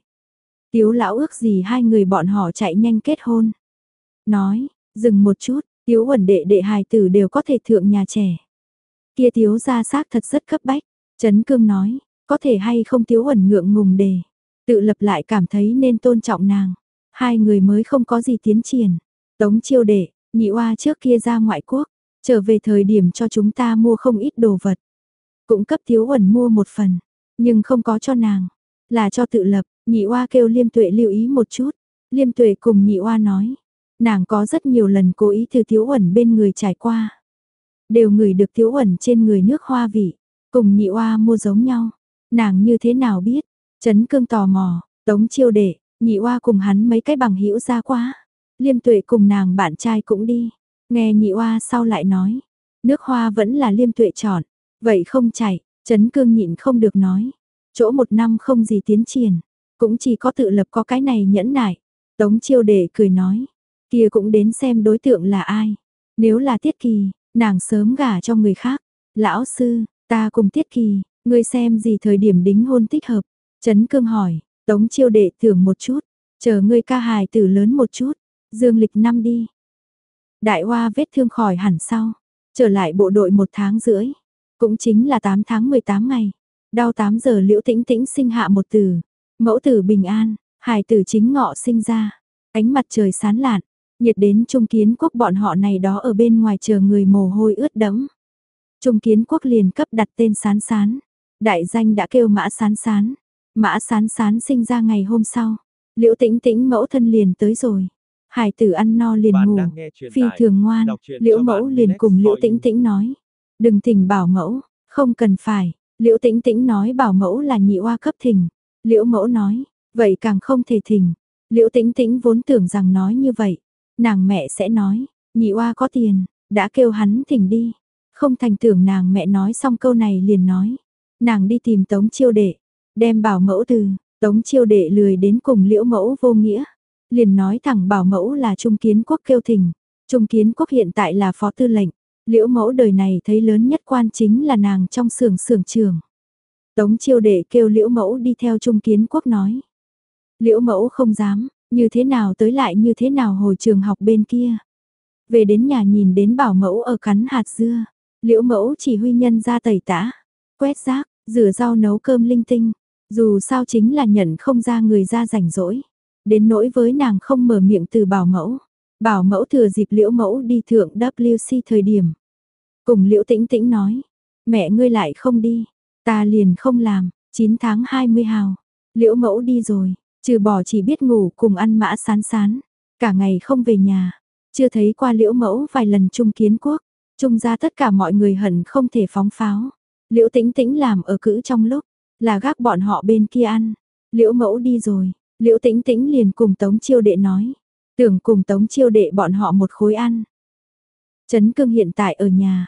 Tiếu lão ước gì hai người bọn họ chạy nhanh kết hôn. Nói, dừng một chút, Tiếu Uẩn đệ đệ hài tử đều có thể thượng nhà trẻ. Kia thiếu ra xác thật rất cấp bách, Trấn Cương nói, có thể hay không thiếu ẩn ngượng ngùng đề. Tự lập lại cảm thấy nên tôn trọng nàng. Hai người mới không có gì tiến triển. Tống chiêu đệ, nhị oa trước kia ra ngoại quốc, trở về thời điểm cho chúng ta mua không ít đồ vật. Cũng cấp thiếu ẩn mua một phần, nhưng không có cho nàng, là cho tự lập, nhị oa kêu liêm tuệ lưu ý một chút. Liêm tuệ cùng nhị oa nói, nàng có rất nhiều lần cố ý từ thiếu ẩn bên người trải qua. Đều ngửi được thiếu ẩn trên người nước hoa vị, cùng nhị oa mua giống nhau. Nàng như thế nào biết, Trấn cương tò mò, tống chiêu đệ, nhị oa cùng hắn mấy cái bằng hữu ra quá. Liêm tuệ cùng nàng bạn trai cũng đi. Nghe nhị oa sau lại nói, nước hoa vẫn là liêm tuệ chọn. Vậy không chảy, Trấn cương nhịn không được nói. Chỗ một năm không gì tiến triển, cũng chỉ có tự lập có cái này nhẫn nại. Tống chiêu đệ cười nói, kia cũng đến xem đối tượng là ai. Nếu là tiết kỳ, nàng sớm gả cho người khác. Lão sư, ta cùng tiết kỳ, ngươi xem gì thời điểm đính hôn thích hợp. Trấn cương hỏi, tống chiêu đệ thưởng một chút, chờ ngươi ca hài tử lớn một chút, dương lịch năm đi. Đại hoa vết thương khỏi hẳn sau, trở lại bộ đội một tháng rưỡi, cũng chính là 8 tháng 18 ngày. Đau 8 giờ liễu tĩnh tĩnh sinh hạ một tử, mẫu tử bình an, hài tử chính ngọ sinh ra, ánh mặt trời sán lạn, nhiệt đến trung kiến quốc bọn họ này đó ở bên ngoài chờ người mồ hôi ướt đẫm. Trung kiến quốc liền cấp đặt tên sán sán, đại danh đã kêu mã sán sán, Mã sán sán sinh ra ngày hôm sau, liễu tĩnh tĩnh mẫu thân liền tới rồi. Hải tử ăn no liền ngủ, phi thường ngoan, liễu mẫu liền cùng liễu tĩnh tĩnh nói. Đừng thỉnh bảo mẫu, không cần phải, liễu tĩnh tĩnh nói bảo mẫu là nhị oa cấp thỉnh. Liễu mẫu nói, vậy càng không thể thỉnh. Liễu tĩnh tĩnh vốn tưởng rằng nói như vậy, nàng mẹ sẽ nói, nhị oa có tiền, đã kêu hắn thỉnh đi. Không thành tưởng nàng mẹ nói xong câu này liền nói, nàng đi tìm tống chiêu đệ, Đem bảo mẫu từ, tống chiêu đệ lười đến cùng liễu mẫu vô nghĩa. Liền nói thẳng bảo mẫu là trung kiến quốc kêu thỉnh Trung kiến quốc hiện tại là phó tư lệnh. Liễu mẫu đời này thấy lớn nhất quan chính là nàng trong sưởng sưởng trường. Tống chiêu đệ kêu liễu mẫu đi theo trung kiến quốc nói. Liễu mẫu không dám, như thế nào tới lại như thế nào hồi trường học bên kia. Về đến nhà nhìn đến bảo mẫu ở cắn hạt dưa, liễu mẫu chỉ huy nhân ra tẩy tã, quét rác, rửa rau nấu cơm linh tinh, dù sao chính là nhận không ra người ra rảnh rỗi. Đến nỗi với nàng không mở miệng từ bảo mẫu. Bảo mẫu thừa dịp liễu mẫu đi thượng WC thời điểm. Cùng liễu tĩnh tĩnh nói. Mẹ ngươi lại không đi. Ta liền không làm. 9 tháng 20 hào. Liễu mẫu đi rồi. Trừ bỏ chỉ biết ngủ cùng ăn mã sán sán. Cả ngày không về nhà. Chưa thấy qua liễu mẫu vài lần trung kiến quốc. Trung ra tất cả mọi người hận không thể phóng pháo. Liễu tĩnh tĩnh làm ở cữ trong lúc là gác bọn họ bên kia ăn. Liễu mẫu đi rồi, liễu tĩnh tĩnh liền cùng tống chiêu đệ nói. Tưởng cùng tống chiêu đệ bọn họ một khối ăn. Trấn cương hiện tại ở nhà.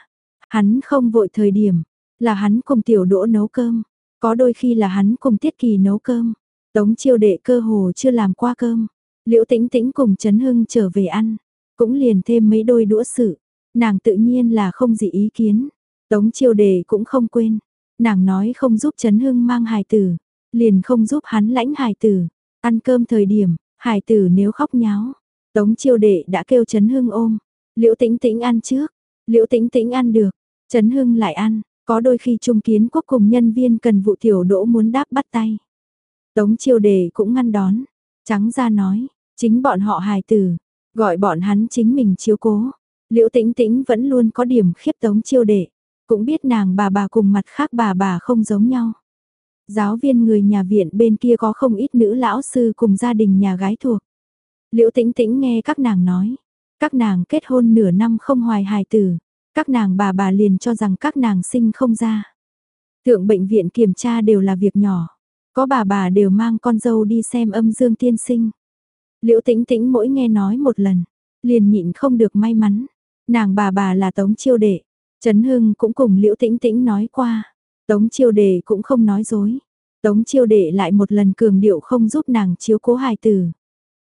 Hắn không vội thời điểm, là hắn cùng tiểu đỗ nấu cơm. Có đôi khi là hắn cùng tiết kỳ nấu cơm. Tống chiêu đệ cơ hồ chưa làm qua cơm. Liễu tĩnh tĩnh cùng Trấn Hưng trở về ăn. Cũng liền thêm mấy đôi đũa sự. Nàng tự nhiên là không gì ý kiến. Tống chiêu đệ cũng không quên, Nàng nói không giúp Trấn Hưng mang hài tử, liền không giúp hắn lãnh hài tử. Ăn cơm thời điểm, hài tử nếu khóc nháo, Tống Chiêu Đệ đã kêu Trấn Hưng ôm. Liễu Tĩnh Tĩnh ăn trước, Liễu Tĩnh Tĩnh ăn được, Trấn Hưng lại ăn, có đôi khi Trung Kiến Quốc cùng nhân viên cần vụ tiểu đỗ muốn đáp bắt tay. Tống Chiêu đề cũng ngăn đón, trắng ra nói, chính bọn họ hài tử, gọi bọn hắn chính mình chiếu cố. Liễu Tĩnh Tĩnh vẫn luôn có điểm khiếp Tống Chiêu Đệ. Cũng biết nàng bà bà cùng mặt khác bà bà không giống nhau. Giáo viên người nhà viện bên kia có không ít nữ lão sư cùng gia đình nhà gái thuộc. Liễu tĩnh tĩnh nghe các nàng nói. Các nàng kết hôn nửa năm không hoài hài tử. Các nàng bà bà liền cho rằng các nàng sinh không ra. Thượng bệnh viện kiểm tra đều là việc nhỏ. Có bà bà đều mang con dâu đi xem âm dương tiên sinh. Liễu tĩnh tĩnh mỗi nghe nói một lần, liền nhịn không được may mắn. Nàng bà bà là tống chiêu đệ, Trấn Hưng cũng cùng Liễu Tĩnh Tĩnh nói qua, Tống Chiêu Đệ cũng không nói dối. Tống Chiêu Đệ lại một lần cường điệu không giúp nàng chiếu cố hài tử.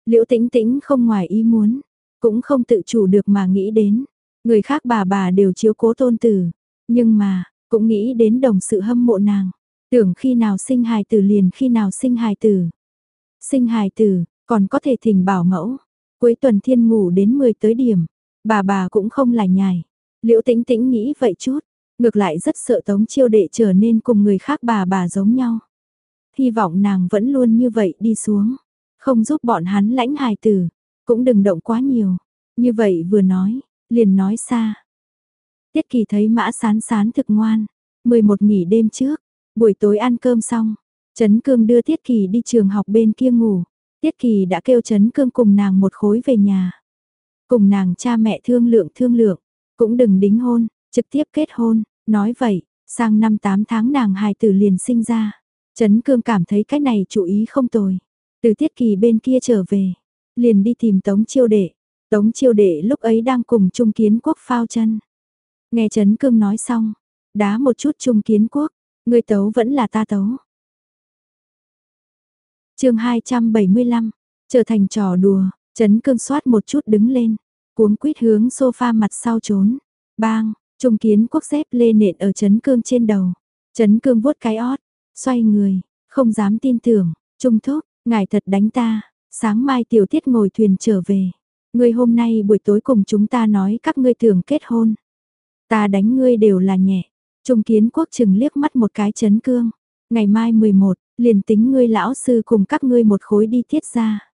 Liễu Tĩnh Tĩnh không ngoài ý muốn, cũng không tự chủ được mà nghĩ đến, người khác bà bà đều chiếu cố tôn tử, nhưng mà, cũng nghĩ đến đồng sự hâm mộ nàng, tưởng khi nào sinh hài tử liền khi nào sinh hài tử. Sinh hài tử, còn có thể thỉnh bảo mẫu. Cuối tuần thiên ngủ đến 10 tới điểm, bà bà cũng không lải nhải. Liễu tĩnh tĩnh nghĩ vậy chút, ngược lại rất sợ tống chiêu đệ trở nên cùng người khác bà bà giống nhau. Hy vọng nàng vẫn luôn như vậy đi xuống, không giúp bọn hắn lãnh hài tử, cũng đừng động quá nhiều. Như vậy vừa nói, liền nói xa. Tiết kỳ thấy mã sán sán thực ngoan, 11 nghỉ đêm trước, buổi tối ăn cơm xong, Trấn Cương đưa Tiết Kỳ đi trường học bên kia ngủ. Tiết Kỳ đã kêu Trấn Cương cùng nàng một khối về nhà. Cùng nàng cha mẹ thương lượng thương lượng, cũng đừng đính hôn, trực tiếp kết hôn, nói vậy, sang năm 8 tháng nàng hài tử liền sinh ra. Trấn Cương cảm thấy cái này chủ ý không tồi. Từ Tiết Kỳ bên kia trở về, liền đi tìm Tống Chiêu Đệ. Tống Chiêu Đệ lúc ấy đang cùng Trung Kiến Quốc phao chân. Nghe Trấn Cương nói xong, đá một chút Trung Kiến Quốc, người tấu vẫn là ta tấu chương 275, trở thành trò đùa, chấn cương soát một chút đứng lên, cuống quýt hướng sofa mặt sau trốn. Bang, trung kiến quốc xếp lê nện ở chấn cương trên đầu. Chấn cương vuốt cái ót, xoay người, không dám tin tưởng, trung thúc, ngài thật đánh ta, sáng mai tiểu tiết ngồi thuyền trở về. Ngươi hôm nay buổi tối cùng chúng ta nói các ngươi thường kết hôn. Ta đánh ngươi đều là nhẹ. Trung kiến quốc chừng liếc mắt một cái chấn cương. Ngày mai 11, liền tính ngươi lão sư cùng các ngươi một khối đi thiết ra.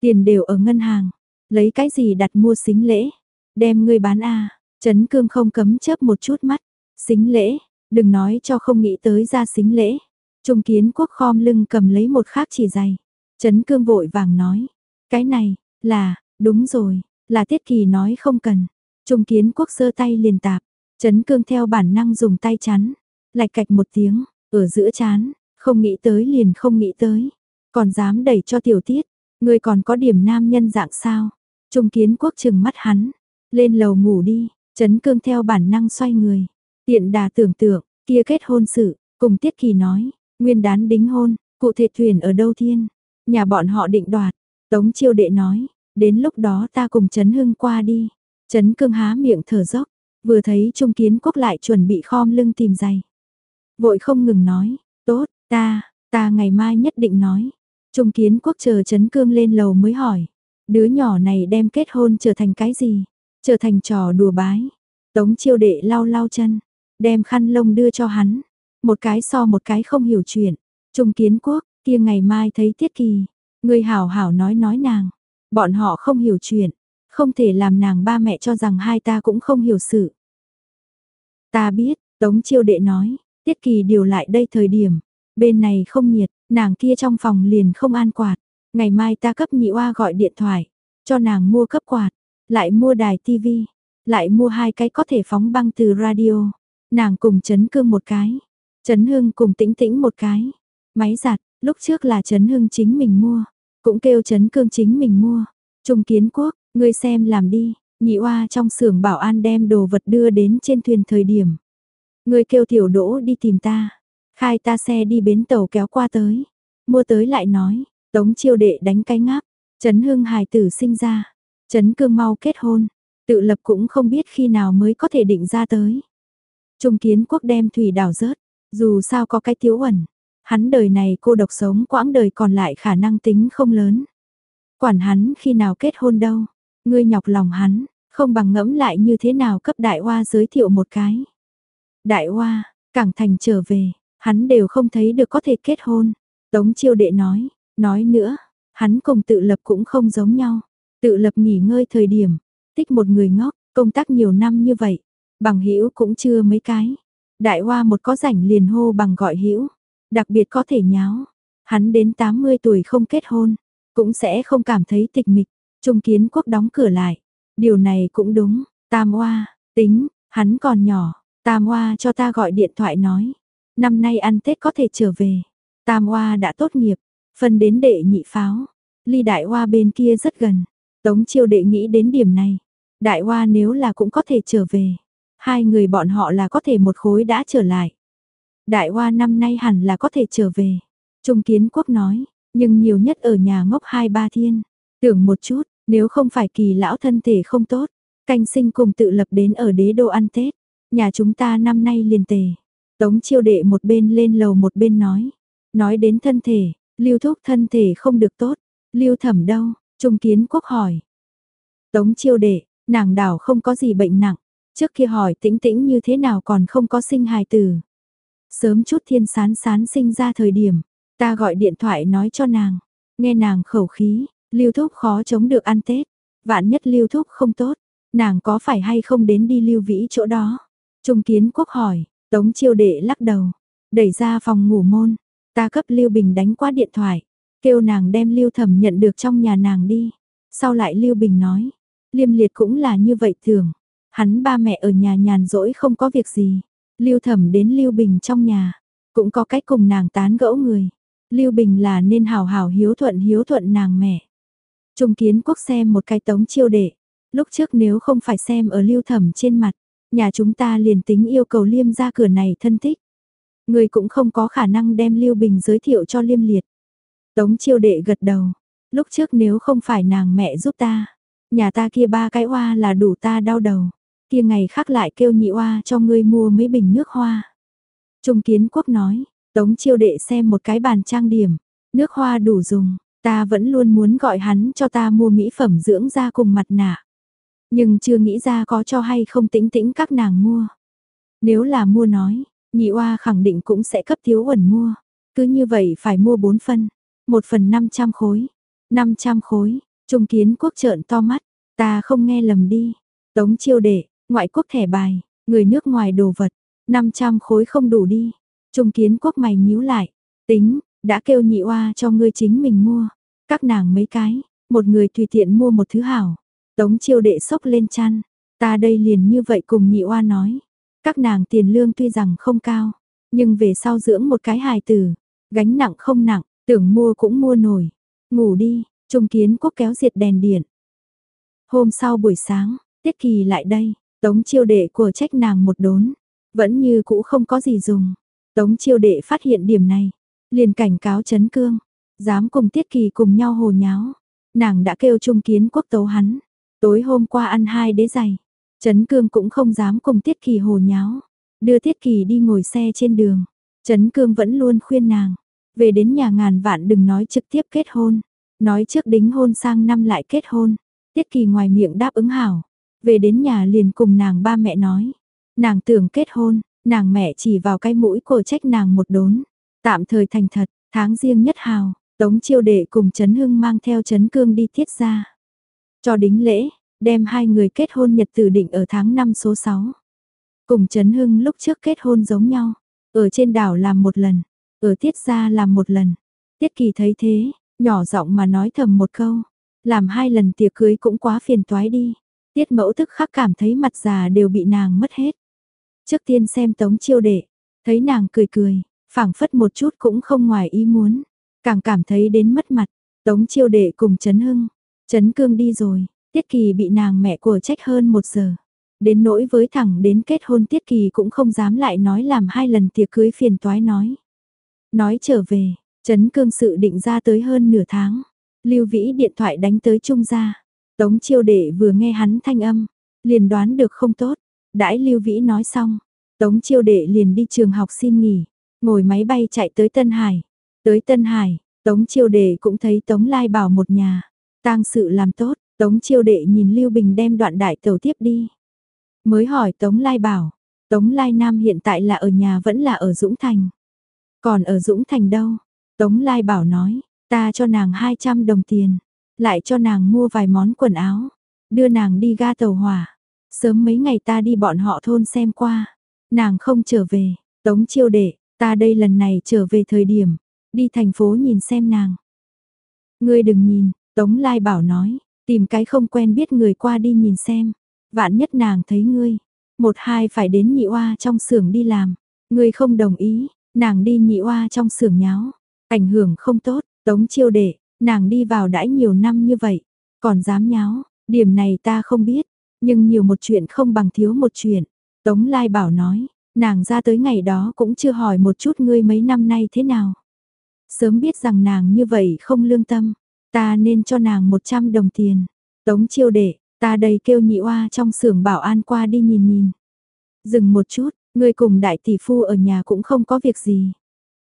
Tiền đều ở ngân hàng, lấy cái gì đặt mua xính lễ, đem ngươi bán a à. Trấn cương không cấm chớp một chút mắt, xính lễ, đừng nói cho không nghĩ tới ra xính lễ. Trung kiến quốc khom lưng cầm lấy một khác chỉ dày. Trấn cương vội vàng nói, cái này, là, đúng rồi, là tiết kỳ nói không cần. Trung kiến quốc sơ tay liền tạp, Trấn cương theo bản năng dùng tay chắn, lạch cạch một tiếng, ở giữa chán, không nghĩ tới liền không nghĩ tới. Còn dám đẩy cho tiểu tiết. Người còn có điểm nam nhân dạng sao. Trung kiến quốc chừng mắt hắn. Lên lầu ngủ đi. Trấn cương theo bản năng xoay người. Tiện đà tưởng tượng. Kia kết hôn sự. Cùng tiết kỳ nói. Nguyên đán đính hôn. Cụ thể thuyền ở đâu thiên. Nhà bọn họ định đoạt. Tống chiêu đệ nói. Đến lúc đó ta cùng Trấn Hưng qua đi. Trấn cương há miệng thở dốc. Vừa thấy Trung Kiến Quốc lại chuẩn bị khom lưng tìm giày. Vội không ngừng nói, tốt, Ta, ta ngày mai nhất định nói. Trung kiến quốc chờ chấn cương lên lầu mới hỏi. Đứa nhỏ này đem kết hôn trở thành cái gì? Trở thành trò đùa bái. Tống chiêu đệ lau lau chân. Đem khăn lông đưa cho hắn. Một cái so một cái không hiểu chuyện. Trung kiến quốc, kia ngày mai thấy tiết kỳ. Người hảo hảo nói nói nàng. Bọn họ không hiểu chuyện. Không thể làm nàng ba mẹ cho rằng hai ta cũng không hiểu sự. Ta biết, Tống chiêu đệ nói. Tiết kỳ điều lại đây thời điểm, Bên này không nhiệt, nàng kia trong phòng liền không an quạt. Ngày mai ta cấp nhị oa gọi điện thoại, cho nàng mua cấp quạt, lại mua đài tivi, lại mua hai cái có thể phóng băng từ radio. Nàng cùng chấn cương một cái, chấn hương cùng tĩnh tĩnh một cái. Máy giặt, lúc trước là chấn hương chính mình mua, cũng kêu chấn cương chính mình mua. Trung kiến quốc, ngươi xem làm đi, nhị oa trong xưởng bảo an đem đồ vật đưa đến trên thuyền thời điểm. Ngươi kêu tiểu đỗ đi tìm ta. Khai ta xe đi bến tàu kéo qua tới. Mua tới lại nói, tống chiêu đệ đánh cái ngáp. Trấn Hưng hài tử sinh ra. Trấn Cương mau kết hôn. Tự lập cũng không biết khi nào mới có thể định ra tới. Trung kiến quốc đem thủy đảo rớt. Dù sao có cái thiếu ẩn. Hắn đời này cô độc sống quãng đời còn lại khả năng tính không lớn. Quản hắn khi nào kết hôn đâu. Ngươi nhọc lòng hắn, không bằng ngẫm lại như thế nào cấp đại hoa giới thiệu một cái. Đại hoa, cảng thành trở về, Hắn đều không thấy được có thể kết hôn. Tống chiêu đệ nói, nói nữa, hắn cùng tự lập cũng không giống nhau. Tự lập nghỉ ngơi thời điểm, tích một người ngốc, công tác nhiều năm như vậy, bằng hữu cũng chưa mấy cái. Đại hoa một có rảnh liền hô bằng gọi hữu, đặc biệt có thể nháo. Hắn đến 80 tuổi không kết hôn, cũng sẽ không cảm thấy tịch mịch. Trung kiến quốc đóng cửa lại. Điều này cũng đúng, tam hoa, tính, hắn còn nhỏ, tam hoa cho ta gọi điện thoại nói. Năm nay ăn Tết có thể trở về. Tam Hoa đã tốt nghiệp, phân đến đệ nhị pháo. Ly Đại Hoa bên kia rất gần. Tống chiêu đệ nghĩ đến điểm này. Đại Hoa nếu là cũng có thể trở về. Hai người bọn họ là có thể một khối đã trở lại. Đại Hoa năm nay hẳn là có thể trở về. Trung Kiến Quốc nói, nhưng nhiều nhất ở nhà ngốc hai ba thiên. Tưởng một chút, nếu không phải kỳ lão thân thể không tốt, canh sinh cùng tự lập đến ở đế đô ăn Tết. Nhà chúng ta năm nay liền tề, Tống chiêu đệ một bên lên lầu một bên nói. Nói đến thân thể, lưu thúc thân thể không được tốt. Lưu thẩm đâu? Trung kiến quốc hỏi. Tống chiêu đệ, nàng đảo không có gì bệnh nặng. Trước kia hỏi tĩnh tĩnh như thế nào còn không có sinh hài tử. Sớm chút thiên sán sán sinh ra thời điểm, ta gọi điện thoại nói cho nàng. Nghe nàng khẩu khí, lưu thúc khó chống được ăn Tết. Vạn nhất lưu thúc không tốt, nàng có phải hay không đến đi lưu vĩ chỗ đó? Trung kiến quốc hỏi, tống chiêu đệ lắc đầu, đẩy ra phòng ngủ môn, ta cấp lưu bình đánh qua điện thoại, kêu nàng đem lưu thẩm nhận được trong nhà nàng đi. Sau lại lưu bình nói, liêm liệt cũng là như vậy thường, hắn ba mẹ ở nhà nhàn rỗi không có việc gì, lưu thẩm đến lưu bình trong nhà, cũng có cách cùng nàng tán gẫu người. Lưu Bình là nên hào hào hiếu thuận hiếu thuận nàng mẹ. Trung kiến quốc xem một cái tống chiêu đệ. Lúc trước nếu không phải xem ở lưu thẩm trên mặt, nhà chúng ta liền tính yêu cầu liêm ra cửa này thân thích. Người cũng không có khả năng đem lưu bình giới thiệu cho liêm liệt. Tống chiêu đệ gật đầu. Lúc trước nếu không phải nàng mẹ giúp ta, nhà ta kia ba cái hoa là đủ ta đau đầu. Kia ngày khác lại kêu nhị oa cho ngươi mua mấy bình nước hoa. Trung kiến quốc nói, tống chiêu đệ xem một cái bàn trang điểm, nước hoa đủ dùng, Ta vẫn luôn muốn gọi hắn cho ta mua mỹ phẩm dưỡng da cùng mặt nạ. Nhưng chưa nghĩ ra có cho hay không tĩnh tĩnh các nàng mua. Nếu là mua nói, nhị oa khẳng định cũng sẽ cấp thiếu ẩn mua. Cứ như vậy phải mua 4 phân, một phần 500 khối. 500 khối, trung kiến quốc trợn to mắt, ta không nghe lầm đi. Tống chiêu đệ, ngoại quốc thẻ bài, người nước ngoài đồ vật, 500 khối không đủ đi. Trung kiến quốc mày nhíu lại, tính, đã kêu nhị oa cho ngươi chính mình mua. Các nàng mấy cái, một người tùy tiện mua một thứ hảo. Tống chiêu đệ sốc lên chăn. Ta đây liền như vậy cùng nhị oa nói. Các nàng tiền lương tuy rằng không cao, nhưng về sau dưỡng một cái hài tử, gánh nặng không nặng, tưởng mua cũng mua nổi. Ngủ đi, trung kiến quốc kéo diệt đèn điện. Hôm sau buổi sáng, Tiết Kỳ lại đây, tống chiêu đệ của trách nàng một đốn, vẫn như cũ không có gì dùng. Tống chiêu đệ phát hiện điểm này, liền cảnh cáo chấn cương, dám cùng Tiết Kỳ cùng nhau hồ nháo. Nàng đã kêu trung kiến quốc tấu hắn, tối hôm qua ăn hai đế giày, chấn cương cũng không dám cùng Tiết Kỳ hồ nháo, đưa Tiết Kỳ đi ngồi xe trên đường. Chấn cương vẫn luôn khuyên nàng, về đến nhà ngàn vạn đừng nói trực tiếp kết hôn, nói trước đính hôn sang năm lại kết hôn. Tiết Kỳ ngoài miệng đáp ứng hảo, về đến nhà liền cùng nàng ba mẹ nói, nàng tưởng kết hôn, nàng mẹ chỉ vào cái mũi cổ trách nàng một đốn. Tạm thời thành thật, tháng riêng nhất hào, Tống Chiêu Đệ cùng Trấn Hưng mang theo Trấn Cương đi thiết ra. Cho đính lễ, đem hai người kết hôn nhật tử định ở tháng 5 số 6. Cùng Trấn Hưng lúc trước kết hôn giống nhau, ở trên đảo làm một lần, ở tiết ra làm một lần. Tiết Kỳ thấy thế, nhỏ giọng mà nói thầm một câu, làm hai lần tiệc cưới cũng quá phiền toái đi. Tiết mẫu thức khắc cảm thấy mặt già đều bị nàng mất hết. Trước tiên xem Tống Chiêu Đệ, thấy nàng cười cười, phảng phất một chút cũng không ngoài ý muốn, càng cảm thấy đến mất mặt. Tống chiêu đệ cùng Trấn Hưng, Trấn Cương đi rồi, Tiết Kỳ bị nàng mẹ của trách hơn một giờ. Đến nỗi với thẳng đến kết hôn Tiết Kỳ cũng không dám lại nói làm hai lần tiệc cưới phiền toái nói. Nói trở về, Trấn Cương sự định ra tới hơn nửa tháng. Lưu Vĩ điện thoại đánh tới Trung gia. Tống chiêu đệ vừa nghe hắn thanh âm, liền đoán được không tốt. Đãi Lưu Vĩ nói xong, Tống chiêu đệ liền đi trường học xin nghỉ. Ngồi máy bay chạy tới Tân Hải. Tới Tân Hải, Tống Chiêu Đệ cũng thấy Tống Lai Bảo một nhà. tang sự làm tốt, Tống Chiêu Đệ nhìn Lưu Bình đem đoạn đại tàu tiếp đi. Mới hỏi Tống Lai Bảo, Tống Lai Nam hiện tại là ở nhà vẫn là ở Dũng Thành. Còn ở Dũng Thành đâu? Tống Lai Bảo nói, ta cho nàng 200 đồng tiền, lại cho nàng mua vài món quần áo, đưa nàng đi ga tàu hỏa. Sớm mấy ngày ta đi bọn họ thôn xem qua, nàng không trở về, Tống Chiêu Đệ, Ta đây lần này trở về thời điểm, đi thành phố nhìn xem nàng. Ngươi đừng nhìn, Tống Lai bảo nói, tìm cái không quen biết người qua đi nhìn xem. Vạn nhất nàng thấy ngươi, một hai phải đến nhị oa trong xưởng đi làm. Ngươi không đồng ý, nàng đi nhị oa trong xưởng nháo. Ảnh hưởng không tốt, Tống chiêu đệ, nàng đi vào đãi nhiều năm như vậy, còn dám nháo, điểm này ta không biết, nhưng nhiều một chuyện không bằng thiếu một chuyện. Tống Lai bảo nói, Nàng ra tới ngày đó cũng chưa hỏi một chút ngươi mấy năm nay thế nào. Sớm biết rằng nàng như vậy không lương tâm, ta nên cho nàng 100 đồng tiền. Tống chiêu đệ, ta đây kêu nhị oa trong xưởng bảo an qua đi nhìn nhìn. Dừng một chút, Ngươi cùng đại tỷ phu ở nhà cũng không có việc gì.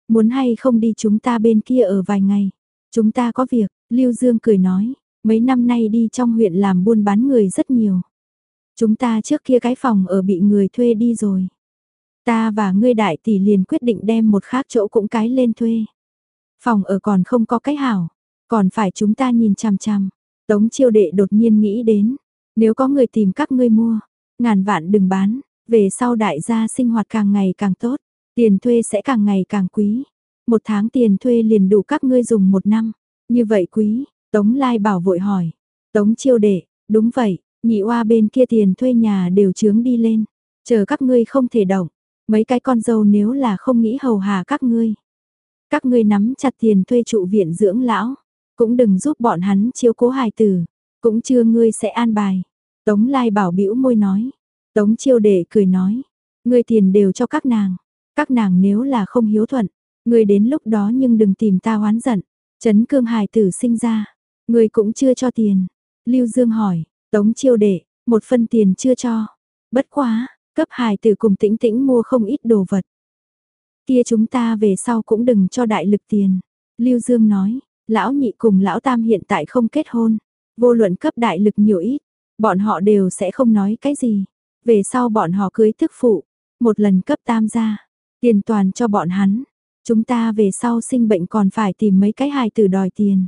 Muốn hay không đi chúng ta bên kia ở vài ngày. Chúng ta có việc, Lưu Dương cười nói, mấy năm nay đi trong huyện làm buôn bán người rất nhiều. Chúng ta trước kia cái phòng ở bị người thuê đi rồi. Ta và ngươi đại tỷ liền quyết định đem một khác chỗ cũng cái lên thuê. Phòng ở còn không có cái hảo, còn phải chúng ta nhìn chằm chằm. Tống chiêu đệ đột nhiên nghĩ đến, nếu có người tìm các ngươi mua, ngàn vạn đừng bán, về sau đại gia sinh hoạt càng ngày càng tốt, tiền thuê sẽ càng ngày càng quý. Một tháng tiền thuê liền đủ các ngươi dùng một năm, như vậy quý, Tống Lai bảo vội hỏi. Tống chiêu đệ, đúng vậy, nhị oa bên kia tiền thuê nhà đều trướng đi lên, chờ các ngươi không thể động, mấy cái con dâu nếu là không nghĩ hầu hà các ngươi. Các ngươi nắm chặt tiền thuê trụ viện dưỡng lão, cũng đừng giúp bọn hắn chiếu cố hài tử, cũng chưa ngươi sẽ an bài. Tống Lai bảo bĩu môi nói, Tống chiêu đệ cười nói, ngươi tiền đều cho các nàng, các nàng nếu là không hiếu thuận, ngươi đến lúc đó nhưng đừng tìm ta oán giận. Trấn cương hài tử sinh ra, ngươi cũng chưa cho tiền. Lưu Dương hỏi, Tống chiêu đệ, một phân tiền chưa cho. Bất quá, cấp hài tử cùng tĩnh tĩnh mua không ít đồ vật. Kia chúng ta về sau cũng đừng cho đại lực tiền. Lưu Dương nói, lão nhị cùng lão tam hiện tại không kết hôn. Vô luận cấp đại lực nhiều ít, bọn họ đều sẽ không nói cái gì. Về sau bọn họ cưới thức phụ, một lần cấp tam gia, tiền toàn cho bọn hắn. Chúng ta về sau sinh bệnh còn phải tìm mấy cái hài tử đòi tiền.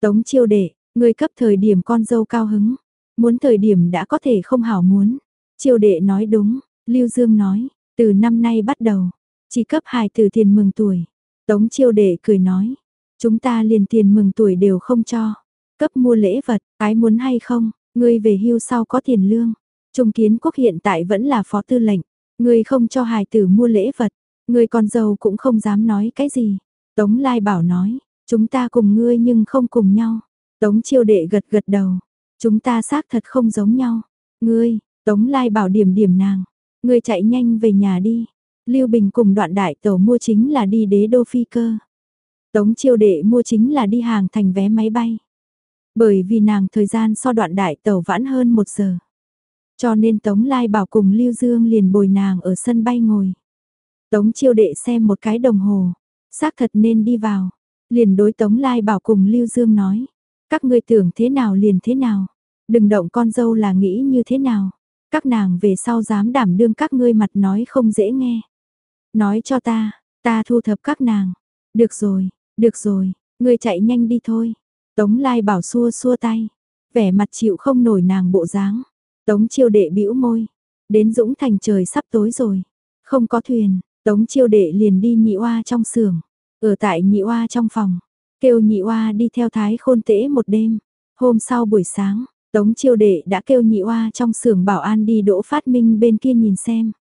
Tống chiêu đệ, người cấp thời điểm con dâu cao hứng, muốn thời điểm đã có thể không hảo muốn. Triều đệ nói đúng, Lưu Dương nói, từ năm nay bắt đầu, chỉ cấp hài tử tiền mừng tuổi. Tống Triều đệ cười nói, chúng ta liền tiền mừng tuổi đều không cho. Cấp mua lễ vật, cái muốn hay không, ngươi về hưu sau có tiền lương. Trung kiến quốc hiện tại vẫn là phó tư lệnh, ngươi không cho hài tử mua lễ vật, ngươi con dâu cũng không dám nói cái gì. Tống Lai bảo nói, chúng ta cùng ngươi nhưng không cùng nhau. Tống chiêu đệ gật gật đầu, chúng ta xác thật không giống nhau. Ngươi, Tống Lai bảo điểm điểm nàng, ngươi chạy nhanh về nhà đi. Lưu Bình cùng đoạn đại tổ mua chính là đi đế đô phi cơ. Tống chiêu đệ mua chính là đi hàng thành vé máy bay. Bởi vì nàng thời gian so đoạn đại tàu vãn hơn một giờ. Cho nên Tống Lai bảo cùng Lưu Dương liền bồi nàng ở sân bay ngồi. Tống chiêu đệ xem một cái đồng hồ, xác thật nên đi vào. Liền đối Tống Lai bảo cùng Lưu Dương nói, các ngươi tưởng thế nào liền thế nào, đừng động con dâu là nghĩ như thế nào, các nàng về sau dám đảm đương các ngươi mặt nói không dễ nghe. Nói cho ta, ta thu thập các nàng, được rồi, được rồi, ngươi chạy nhanh đi thôi. Tống Lai bảo xua xua tay, vẻ mặt chịu không nổi nàng bộ dáng. Tống chiêu đệ bĩu môi, đến Dũng Thành trời sắp tối rồi, không có thuyền, Tống chiêu đệ liền đi nhị oa trong xưởng, ở tại nhị oa trong phòng, kêu nhị oa đi theo thái khôn tễ một đêm. Hôm sau buổi sáng, Tống chiêu đệ đã kêu nhị oa trong xưởng bảo an đi đỗ phát minh bên kia nhìn xem.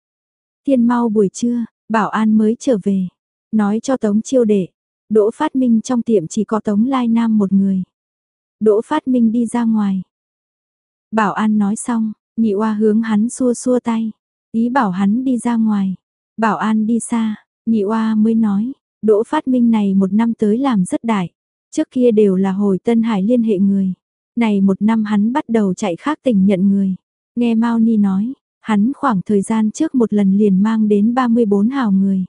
Thiên mau buổi trưa, bảo an mới trở về, nói cho Tống chiêu đệ, đỗ phát minh trong tiệm chỉ có Tống Lai Nam một người. Đỗ phát minh đi ra ngoài, Bảo an nói xong, nhị oa hướng hắn xua xua tay, ý bảo hắn đi ra ngoài. Bảo an đi xa, nhị oa mới nói, đỗ phát minh này một năm tới làm rất đại. Trước kia đều là hồi Tân Hải liên hệ người. Này một năm hắn bắt đầu chạy khác tỉnh nhận người. Nghe Mao Ni nói, hắn khoảng thời gian trước một lần liền mang đến 34 hào người.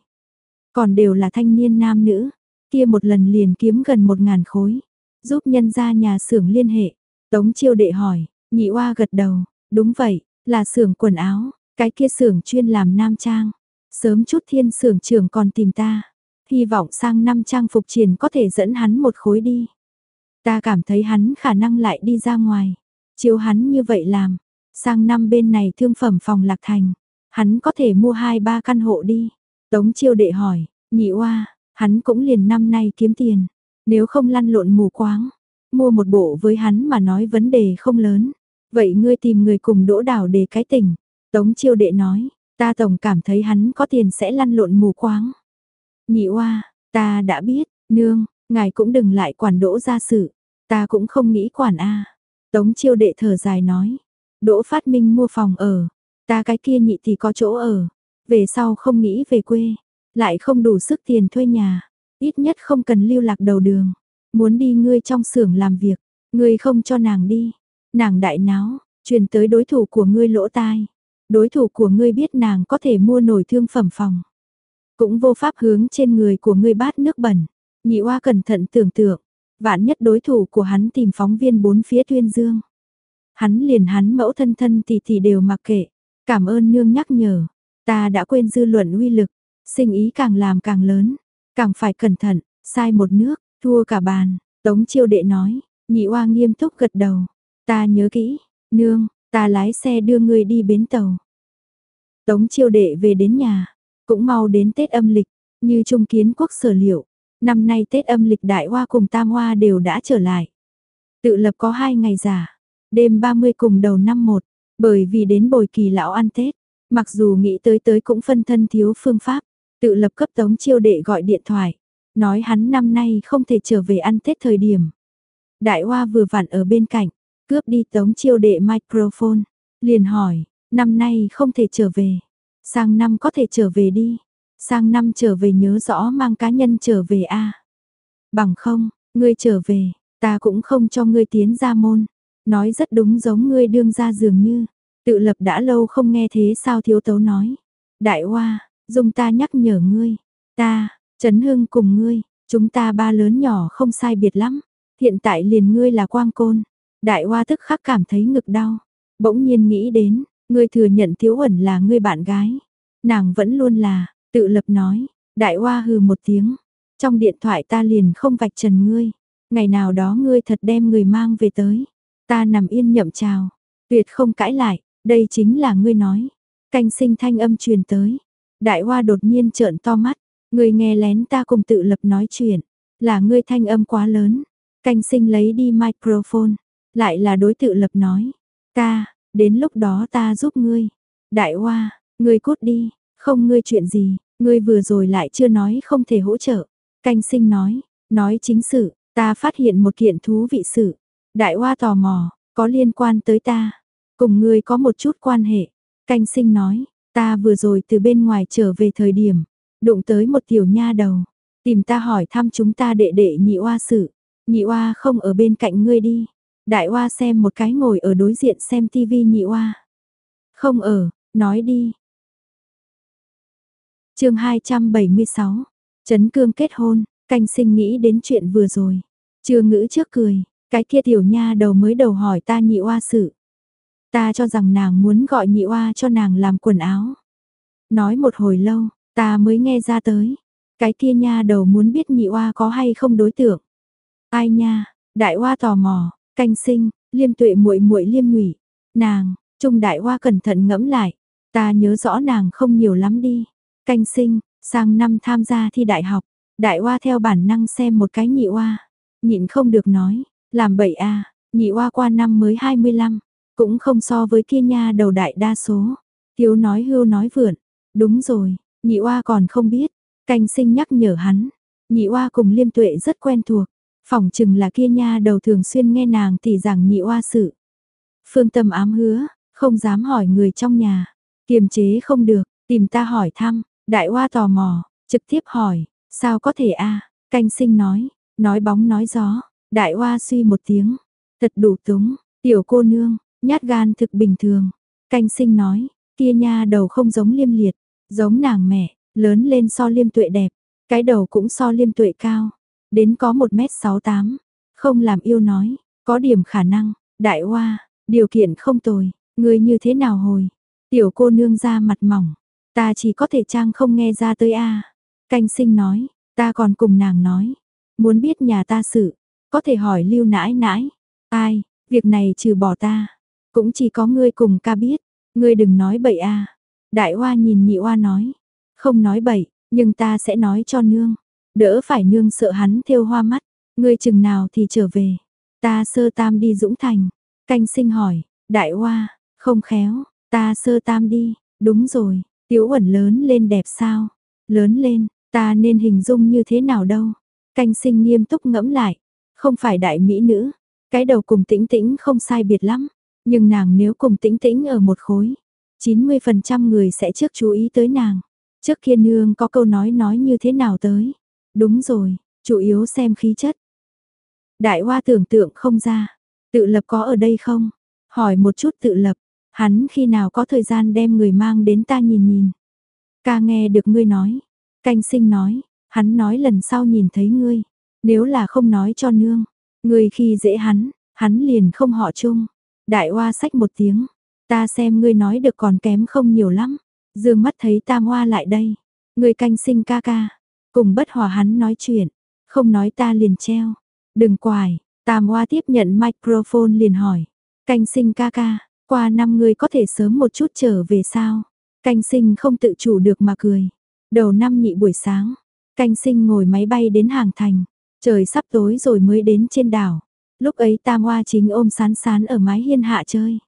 Còn đều là thanh niên nam nữ, kia một lần liền kiếm gần một ngàn khối. Giúp nhân ra nhà xưởng liên hệ. Tống chiêu đệ hỏi, Nhị oa gật đầu, đúng vậy, là xưởng quần áo, cái kia xưởng chuyên làm nam trang. Sớm chút thiên xưởng trưởng còn tìm ta, hy vọng sang năm trang phục triển có thể dẫn hắn một khối đi. Ta cảm thấy hắn khả năng lại đi ra ngoài, chiếu hắn như vậy làm, sang năm bên này thương phẩm phòng lạc thành, hắn có thể mua hai ba căn hộ đi. Tống chiêu đệ hỏi, nhị oa, hắn cũng liền năm nay kiếm tiền, nếu không lăn lộn mù quáng, mua một bộ với hắn mà nói vấn đề không lớn. Vậy ngươi tìm người cùng đỗ đảo để cái tình. Tống chiêu đệ nói, ta tổng cảm thấy hắn có tiền sẽ lăn lộn mù quáng. Nhị oa, ta đã biết, nương, ngài cũng đừng lại quản đỗ ra sự. Ta cũng không nghĩ quản a. Tống chiêu đệ thở dài nói, đỗ phát minh mua phòng ở, ta cái kia nhị thì có chỗ ở, về sau không nghĩ về quê, lại không đủ sức tiền thuê nhà, ít nhất không cần lưu lạc đầu đường, muốn đi ngươi trong xưởng làm việc, ngươi không cho nàng đi, Nàng đại náo, truyền tới đối thủ của ngươi lỗ tai. Đối thủ của ngươi biết nàng có thể mua nổi thương phẩm phòng. Cũng vô pháp hướng trên người của ngươi bát nước bẩn. Nhị oa cẩn thận tưởng tượng, vạn nhất đối thủ của hắn tìm phóng viên bốn phía tuyên dương. Hắn liền hắn mẫu thân thân thì thì đều mặc kệ. Cảm ơn nương nhắc nhở, ta đã quên dư luận uy lực, sinh ý càng làm càng lớn, càng phải cẩn thận, sai một nước, thua cả bàn. Tống chiêu đệ nói, nhị oa nghiêm túc gật đầu. Ta nhớ kỹ, nương, ta lái xe đưa người đi bến tàu. Tống chiêu đệ về đến nhà, cũng mau đến Tết âm lịch, như trung kiến quốc sở liệu. Năm nay Tết âm lịch đại hoa cùng tam hoa đều đã trở lại. Tự lập có hai ngày giả, đêm 30 cùng đầu năm một, bởi vì đến bồi kỳ lão ăn Tết, mặc dù nghĩ tới tới cũng phân thân thiếu phương pháp, tự lập cấp tống chiêu đệ gọi điện thoại, nói hắn năm nay không thể trở về ăn Tết thời điểm. Đại Hoa vừa vặn ở bên cạnh, cướp đi tống chiêu đệ microphone, liền hỏi, năm nay không thể trở về, sang năm có thể trở về đi, sang năm trở về nhớ rõ mang cá nhân trở về a Bằng không, ngươi trở về, ta cũng không cho ngươi tiến ra môn. Nói rất đúng giống ngươi đương ra dường như, tự lập đã lâu không nghe thế sao thiếu tấu nói. Đại Hoa, dùng ta nhắc nhở ngươi, ta, Trấn Hưng cùng ngươi, chúng ta ba lớn nhỏ không sai biệt lắm. Hiện tại liền ngươi là quang côn. Đại hoa tức khắc cảm thấy ngực đau. Bỗng nhiên nghĩ đến, ngươi thừa nhận thiếu ẩn là ngươi bạn gái. Nàng vẫn luôn là, tự lập nói. Đại hoa hừ một tiếng. Trong điện thoại ta liền không vạch trần ngươi. Ngày nào đó ngươi thật đem người mang về tới. Ta nằm yên nhậm chào. Tuyệt không cãi lại. Đây chính là ngươi nói. Canh sinh thanh âm truyền tới. Đại hoa đột nhiên trợn to mắt. Ngươi nghe lén ta cùng tự lập nói chuyện, là ngươi thanh âm quá lớn. Canh sinh lấy đi microphone, lại là đối tự lập nói. Ta, đến lúc đó ta giúp ngươi. Đại hoa, ngươi cút đi, không ngươi chuyện gì, ngươi vừa rồi lại chưa nói không thể hỗ trợ. Canh sinh nói, nói chính sự, ta phát hiện một kiện thú vị sự. Đại hoa tò mò, có liên quan tới ta, cùng ngươi có một chút quan hệ. Canh sinh nói, ta vừa rồi từ bên ngoài trở về thời điểm, Đụng tới một tiểu nha đầu, tìm ta hỏi thăm chúng ta đệ đệ nhị oa sự. Nhị oa không ở bên cạnh ngươi đi. Đại oa xem một cái ngồi ở đối diện xem tivi nhị oa. Không ở, nói đi chương 276, Trấn Cương kết hôn, canh sinh nghĩ đến chuyện vừa rồi. Chưa ngữ trước cười, cái kia tiểu nha đầu mới đầu hỏi ta nhị oa sự. Ta cho rằng nàng muốn gọi nhị oa cho nàng làm quần áo. Nói một hồi lâu, Ta mới nghe ra tới, cái kia nha đầu muốn biết nhị oa có hay không đối tượng. Ai nha, đại oa tò mò, canh sinh, liêm tuệ muội muội liêm nhụy, nàng, trung đại oa cẩn thận ngẫm lại, ta nhớ rõ nàng không nhiều lắm đi. Canh sinh, sang năm tham gia thi đại học, đại oa theo bản năng xem một cái nhị oa, nhịn không được nói, làm bậy a, nhị oa qua năm mới 25, cũng không so với kia nha đầu đại đa số. Thiếu nói hưu nói vượn, đúng rồi, Nhị oa còn không biết, canh sinh nhắc nhở hắn, nhị oa cùng liêm tuệ rất quen thuộc, phỏng chừng là kia nha đầu thường xuyên nghe nàng thì rằng nhị oa sự. Phương tâm ám hứa, không dám hỏi người trong nhà, kiềm chế không được, tìm ta hỏi thăm, đại Hoa tò mò, trực tiếp hỏi, sao có thể a? À? Canh sinh nói, nói bóng nói gió, đại Hoa suy một tiếng, thật đủ túng, tiểu cô nương, nhát gan thực bình thường, canh sinh nói, kia nha đầu không giống liêm liệt, Giống nàng mẹ, lớn lên so liêm tuệ đẹp, cái đầu cũng so liêm tuệ cao, đến có 1m68, không làm yêu nói, có điểm khả năng, đại hoa, điều kiện không tồi, người như thế nào hồi, tiểu cô nương ra mặt mỏng, ta chỉ có thể trang không nghe ra tới a. Canh sinh nói, ta còn cùng nàng nói, muốn biết nhà ta sự, có thể hỏi lưu nãi nãi, ai, việc này trừ bỏ ta, cũng chỉ có ngươi cùng ca biết, ngươi đừng nói bậy a. Đại Hoa nhìn nhị Hoa nói, không nói bậy, nhưng ta sẽ nói cho nương, đỡ phải nương sợ hắn theo hoa mắt, ngươi chừng nào thì trở về, ta sơ tam đi Dũng Thành, canh sinh hỏi, Đại Hoa, không khéo, ta sơ tam đi, đúng rồi, tiểu ẩn lớn lên đẹp sao, lớn lên, ta nên hình dung như thế nào đâu, canh sinh nghiêm túc ngẫm lại, không phải đại mỹ nữ, cái đầu cùng tĩnh tĩnh không sai biệt lắm, nhưng nàng nếu cùng tĩnh tĩnh ở một khối, 90% người sẽ trước chú ý tới nàng. Trước kia nương có câu nói nói như thế nào tới. Đúng rồi, chủ yếu xem khí chất. Đại hoa tưởng tượng không ra. Tự lập có ở đây không? Hỏi một chút tự lập. Hắn khi nào có thời gian đem người mang đến ta nhìn nhìn. Ca nghe được ngươi nói. Canh sinh nói, hắn nói lần sau nhìn thấy ngươi. Nếu là không nói cho nương, ngươi khi dễ hắn, hắn liền không họ chung. Đại hoa sách một tiếng, ta xem ngươi nói được còn kém không nhiều lắm. Dương mắt thấy tam hoa lại đây. Ngươi canh sinh ca ca, cùng bất hòa hắn nói chuyện, không nói ta liền treo. Đừng quài, tam hoa tiếp nhận microphone liền hỏi. Canh sinh ca ca, qua năm ngươi có thể sớm một chút trở về sao? Canh sinh không tự chủ được mà cười. Đầu năm nhị buổi sáng, canh sinh ngồi máy bay đến hàng thành. Trời sắp tối rồi mới đến trên đảo. Lúc ấy Tam Hoa chính ôm sán sán ở mái hiên hạ chơi.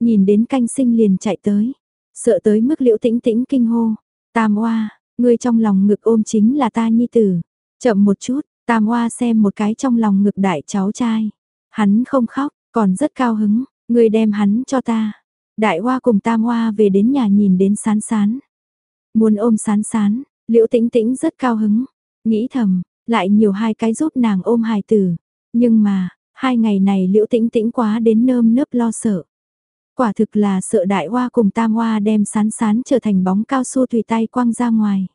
Nhìn đến canh sinh liền chạy tới. Sợ tới mức liễu tĩnh tĩnh kinh hô. Tam Hoa, ngươi trong lòng ngực ôm chính là ta nhi tử. Chậm một chút, Tam Hoa xem một cái trong lòng ngực đại cháu trai. Hắn không khóc, còn rất cao hứng, người đem hắn cho ta. Đại Hoa cùng Tam Hoa về đến nhà nhìn đến sán sán. Muốn ôm sán sán, liễu tĩnh tĩnh rất cao hứng. Nghĩ thầm, lại nhiều hai cái giúp nàng ôm hài tử. Nhưng mà, hai ngày này liễu tĩnh tĩnh quá đến nơm nớp lo sợ. Quả thực là sợ đại hoa cùng tam hoa đem sán sán trở thành bóng cao su tùy tay quăng ra ngoài.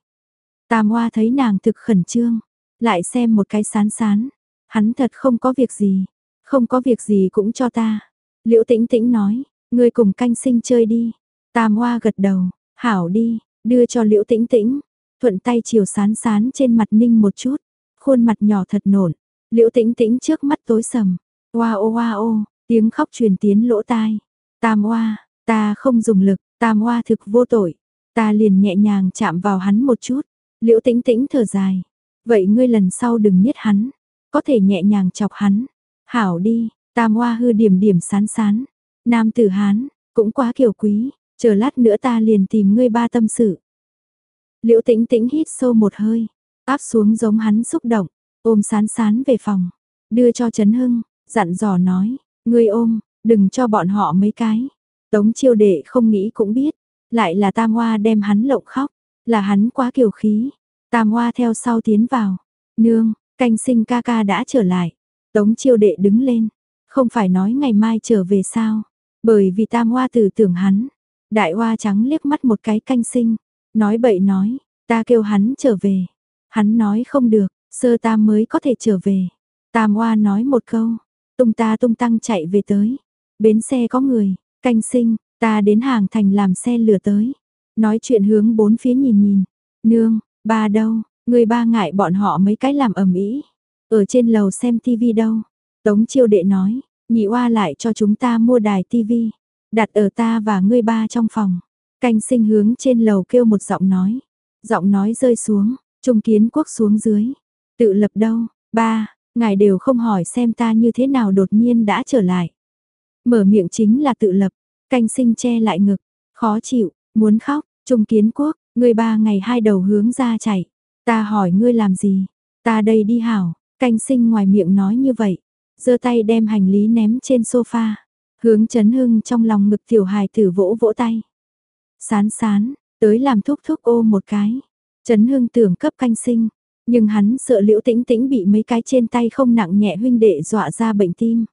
Tam hoa thấy nàng thực khẩn trương, lại xem một cái sán sán. Hắn thật không có việc gì, không có việc gì cũng cho ta. Liễu tĩnh tĩnh nói, ngươi cùng canh sinh chơi đi. Tam hoa gật đầu, hảo đi, đưa cho liễu tĩnh tĩnh. Thuận tay chiều sán sán trên mặt ninh một chút, khuôn mặt nhỏ thật nổn. Liễu tĩnh tĩnh trước mắt tối sầm, oa ô oa ô, tiếng khóc truyền tiến lỗ tai. Tam Hoa, ta không dùng lực, tam Hoa thực vô tội. Ta liền nhẹ nhàng chạm vào hắn một chút. Liễu tĩnh tĩnh thở dài. Vậy ngươi lần sau đừng niết hắn. Có thể nhẹ nhàng chọc hắn. Hảo đi, tam Hoa hư điểm điểm sán sán. Nam tử hán, cũng quá kiểu quý. Chờ lát nữa ta liền tìm ngươi ba tâm sự. Liễu tĩnh tĩnh hít sâu một hơi. Áp xuống giống hắn xúc động. Ôm sán sán về phòng. Đưa cho Trấn Hưng, dặn dò nói. Ngươi ôm, Đừng cho bọn họ mấy cái. Tống chiêu đệ không nghĩ cũng biết. Lại là tam hoa đem hắn lộng khóc. Là hắn quá kiều khí. Tam hoa theo sau tiến vào. Nương, canh sinh ca ca đã trở lại. Tống chiêu đệ đứng lên. Không phải nói ngày mai trở về sao. Bởi vì tam hoa tử tưởng hắn. Đại hoa trắng liếc mắt một cái canh sinh. Nói bậy nói, ta kêu hắn trở về. Hắn nói không được, sơ tam mới có thể trở về. Tam hoa nói một câu, tung ta tung tăng chạy về tới. Bến xe có người, canh sinh, ta đến hàng thành làm xe lửa tới. Nói chuyện hướng bốn phía nhìn nhìn. Nương, ba đâu, người ba ngại bọn họ mấy cái làm ẩm ý. Ở trên lầu xem tivi đâu. Tống chiêu đệ nói, nhị oa lại cho chúng ta mua đài tivi. Đặt ở ta và ngươi ba trong phòng. Canh sinh hướng trên lầu kêu một giọng nói. Giọng nói rơi xuống, trung kiến quốc xuống dưới. Tự lập đâu, ba, ngài đều không hỏi xem ta như thế nào đột nhiên đã trở lại. Mở miệng chính là tự lập, canh sinh che lại ngực, khó chịu, muốn khóc, trung kiến quốc, ngươi ba ngày hai đầu hướng ra chảy. Ta hỏi ngươi làm gì? Ta đây đi hảo, canh sinh ngoài miệng nói như vậy, giơ tay đem hành lý ném trên sofa, hướng chấn hưng trong lòng ngực tiểu hài tử vỗ vỗ tay. Sán sán, tới làm thúc thúc ô một cái. Trấn hưng tưởng cấp canh sinh, nhưng hắn sợ liễu tĩnh tĩnh bị mấy cái trên tay không nặng nhẹ huynh đệ dọa ra bệnh tim.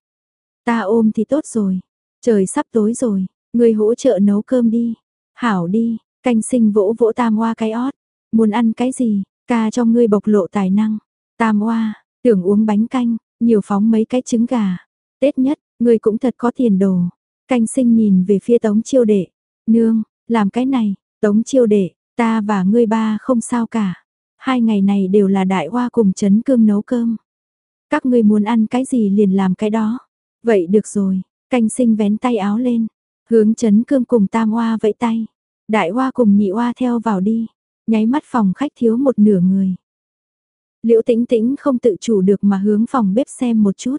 Ta ôm thì tốt rồi. Trời sắp tối rồi, ngươi hỗ trợ nấu cơm đi. Hảo đi, canh sinh vỗ vỗ tam hoa cái ót. Muốn ăn cái gì, ca cho ngươi bộc lộ tài năng. Tam hoa, tưởng uống bánh canh, nhiều phóng mấy cái trứng gà. Tết nhất, người cũng thật có tiền đồ. Canh sinh nhìn về phía tống chiêu đệ. Nương, làm cái này, tống chiêu đệ, ta và ngươi ba không sao cả. Hai ngày này đều là đại hoa cùng chấn cương nấu cơm. Các ngươi muốn ăn cái gì liền làm cái đó. Vậy được rồi, canh sinh vén tay áo lên, hướng chấn cương cùng tam hoa vẫy tay. Đại hoa cùng nhị hoa theo vào đi, nháy mắt phòng khách thiếu một nửa người. Liễu tĩnh tĩnh không tự chủ được mà hướng phòng bếp xem một chút.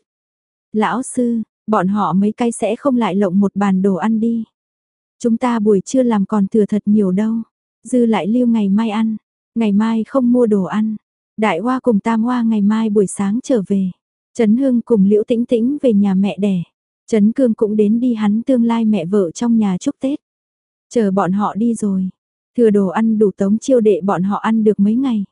Lão sư, bọn họ mấy cái sẽ không lại lộng một bàn đồ ăn đi. Chúng ta buổi trưa làm còn thừa thật nhiều đâu. Dư lại lưu ngày mai ăn. Ngày mai không mua đồ ăn. Đại hoa cùng tam hoa ngày mai buổi sáng trở về. Trấn Hương cùng Liễu Tĩnh Tĩnh về nhà mẹ đẻ. Trấn Cương cũng đến đi hắn tương lai mẹ vợ trong nhà chúc Tết. Chờ bọn họ đi rồi. Thừa đồ ăn đủ tống chiêu đệ bọn họ ăn được mấy ngày.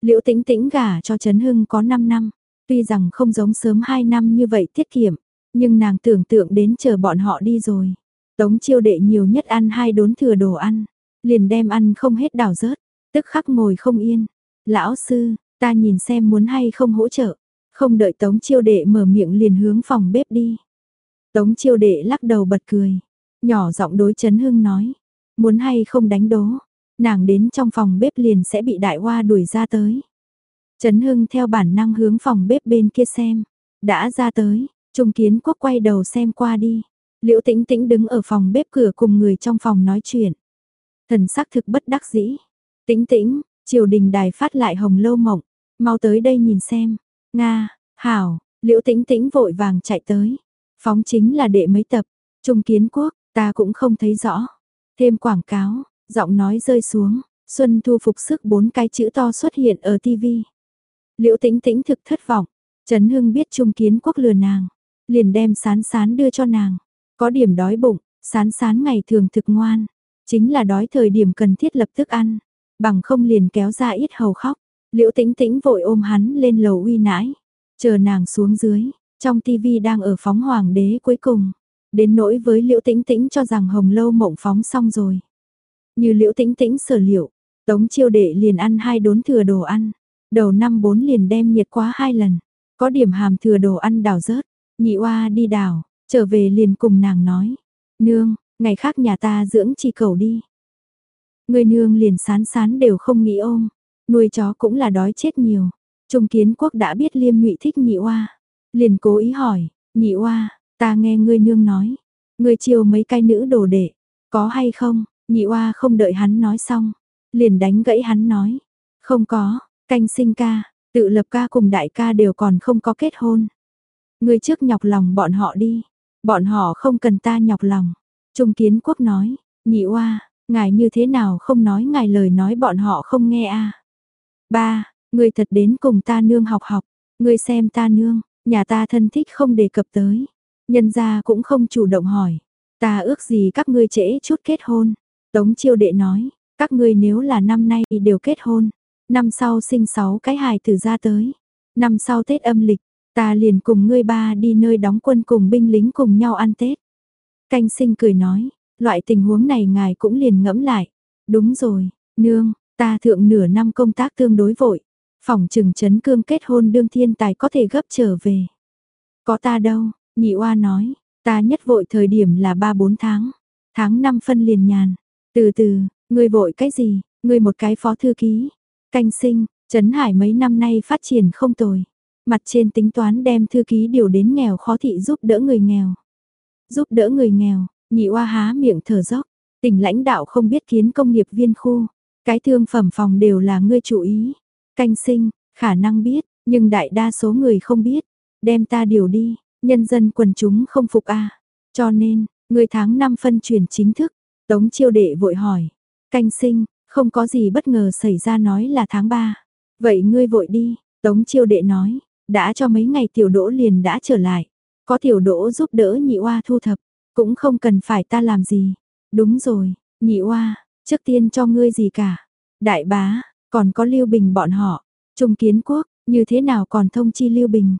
Liễu Tĩnh Tĩnh gả cho Trấn Hưng có 5 năm. Tuy rằng không giống sớm 2 năm như vậy tiết kiệm. Nhưng nàng tưởng tượng đến chờ bọn họ đi rồi. Tống chiêu đệ nhiều nhất ăn hai đốn thừa đồ ăn, liền đem ăn không hết đảo rớt, tức khắc ngồi không yên. Lão sư, ta nhìn xem muốn hay không hỗ trợ, không đợi tống chiêu đệ mở miệng liền hướng phòng bếp đi. Tống chiêu đệ lắc đầu bật cười, nhỏ giọng đối chấn hưng nói, muốn hay không đánh đố, nàng đến trong phòng bếp liền sẽ bị đại hoa đuổi ra tới. Trấn Hưng theo bản năng hướng phòng bếp bên kia xem, đã ra tới, Trung Kiến Quốc quay đầu xem qua đi. Liễu Tĩnh Tĩnh đứng ở phòng bếp cửa cùng người trong phòng nói chuyện. Thần sắc thực bất đắc dĩ. Tĩnh Tĩnh, triều đình đài phát lại hồng lâu mộng, mau tới đây nhìn xem. Nga, Hảo, Liễu Tĩnh Tĩnh vội vàng chạy tới. Phóng chính là đệ mấy tập, Trung Kiến Quốc, ta cũng không thấy rõ. Thêm quảng cáo, giọng nói rơi xuống, Xuân Thu phục sức bốn cái chữ to xuất hiện ở TV. Liễu Tĩnh Tĩnh thực thất vọng, Trấn Hưng biết Trung Kiến Quốc lừa nàng, liền đem sán sán đưa cho nàng. Có điểm đói bụng, sán sán ngày thường thực ngoan, chính là đói thời điểm cần thiết lập tức ăn, bằng không liền kéo ra ít hầu khóc. Liễu Tĩnh Tĩnh vội ôm hắn lên lầu uy nãi, chờ nàng xuống dưới, trong tivi đang ở phóng hoàng đế cuối cùng. Đến nỗi với Liễu Tĩnh Tĩnh cho rằng Hồng Lâu mộng phóng xong rồi. Như Liễu Tĩnh Tĩnh sở liệu, Tống Chiêu Đệ liền ăn hai đốn thừa đồ ăn, đầu năm bốn liền đem nhiệt quá hai lần, có điểm hàm thừa đồ ăn đào rớt, nhị oa đi đào, trở về liền cùng nàng nói, nương, ngày khác nhà ta dưỡng chi cầu đi. Người nương liền sán sán đều không nghĩ ôm, nuôi chó cũng là đói chết nhiều. Trung kiến quốc đã biết liêm ngụy thích nhị oa, liền cố ý hỏi, nhị oa, ta nghe ngươi nương nói, ngươi chiều mấy cái nữ đồ đệ, có hay không? Nhị oa không đợi hắn nói xong, liền đánh gãy hắn nói, không có, canh sinh ca, tự lập ca cùng đại ca đều còn không có kết hôn. Ngươi trước nhọc lòng bọn họ đi, bọn họ không cần ta nhọc lòng. Trung kiến quốc nói, nhị oa, ngài như thế nào không nói ngài lời nói bọn họ không nghe a Ba, ngươi thật đến cùng ta nương học học, ngươi xem ta nương, nhà ta thân thích không đề cập tới. Nhân gia cũng không chủ động hỏi, ta ước gì các ngươi trễ chút kết hôn. Tống chiêu đệ nói, các ngươi nếu là năm nay đều kết hôn, năm sau sinh sáu cái hài tử ra tới, năm sau Tết âm lịch, ta liền cùng ngươi ba đi nơi đóng quân cùng binh lính cùng nhau ăn Tết. Canh sinh cười nói, loại tình huống này ngài cũng liền ngẫm lại. Đúng rồi, nương, ta thượng nửa năm công tác tương đối vội, phòng trừng chấn cương kết hôn đương thiên tài có thể gấp trở về. Có ta đâu, nhị oa nói, ta nhất vội thời điểm là 3-4 tháng, tháng 5 phân liền nhàn. Từ từ, ngươi vội cái gì, ngươi một cái phó thư ký, canh sinh, Trấn Hải mấy năm nay phát triển không tồi. Mặt trên tính toán đem thư ký điều đến nghèo khó thị giúp đỡ người nghèo. Giúp đỡ người nghèo, nhị oa há miệng thở dốc, tỉnh lãnh đạo không biết kiến công nghiệp viên khu, cái thương phẩm phòng đều là ngươi chủ ý. Canh sinh, khả năng biết, nhưng đại đa số người không biết, đem ta điều đi, nhân dân quần chúng không phục a. Cho nên, người tháng 5 phân chuyển chính thức, Tống chiêu đệ vội hỏi. Canh sinh, không có gì bất ngờ xảy ra nói là tháng 3. Vậy ngươi vội đi, Tống chiêu đệ nói. Đã cho mấy ngày tiểu đỗ liền đã trở lại. Có tiểu đỗ giúp đỡ nhị oa thu thập. Cũng không cần phải ta làm gì. Đúng rồi, nhị oa, trước tiên cho ngươi gì cả. Đại bá, còn có Lưu Bình bọn họ. Trung kiến quốc, như thế nào còn thông chi Lưu Bình.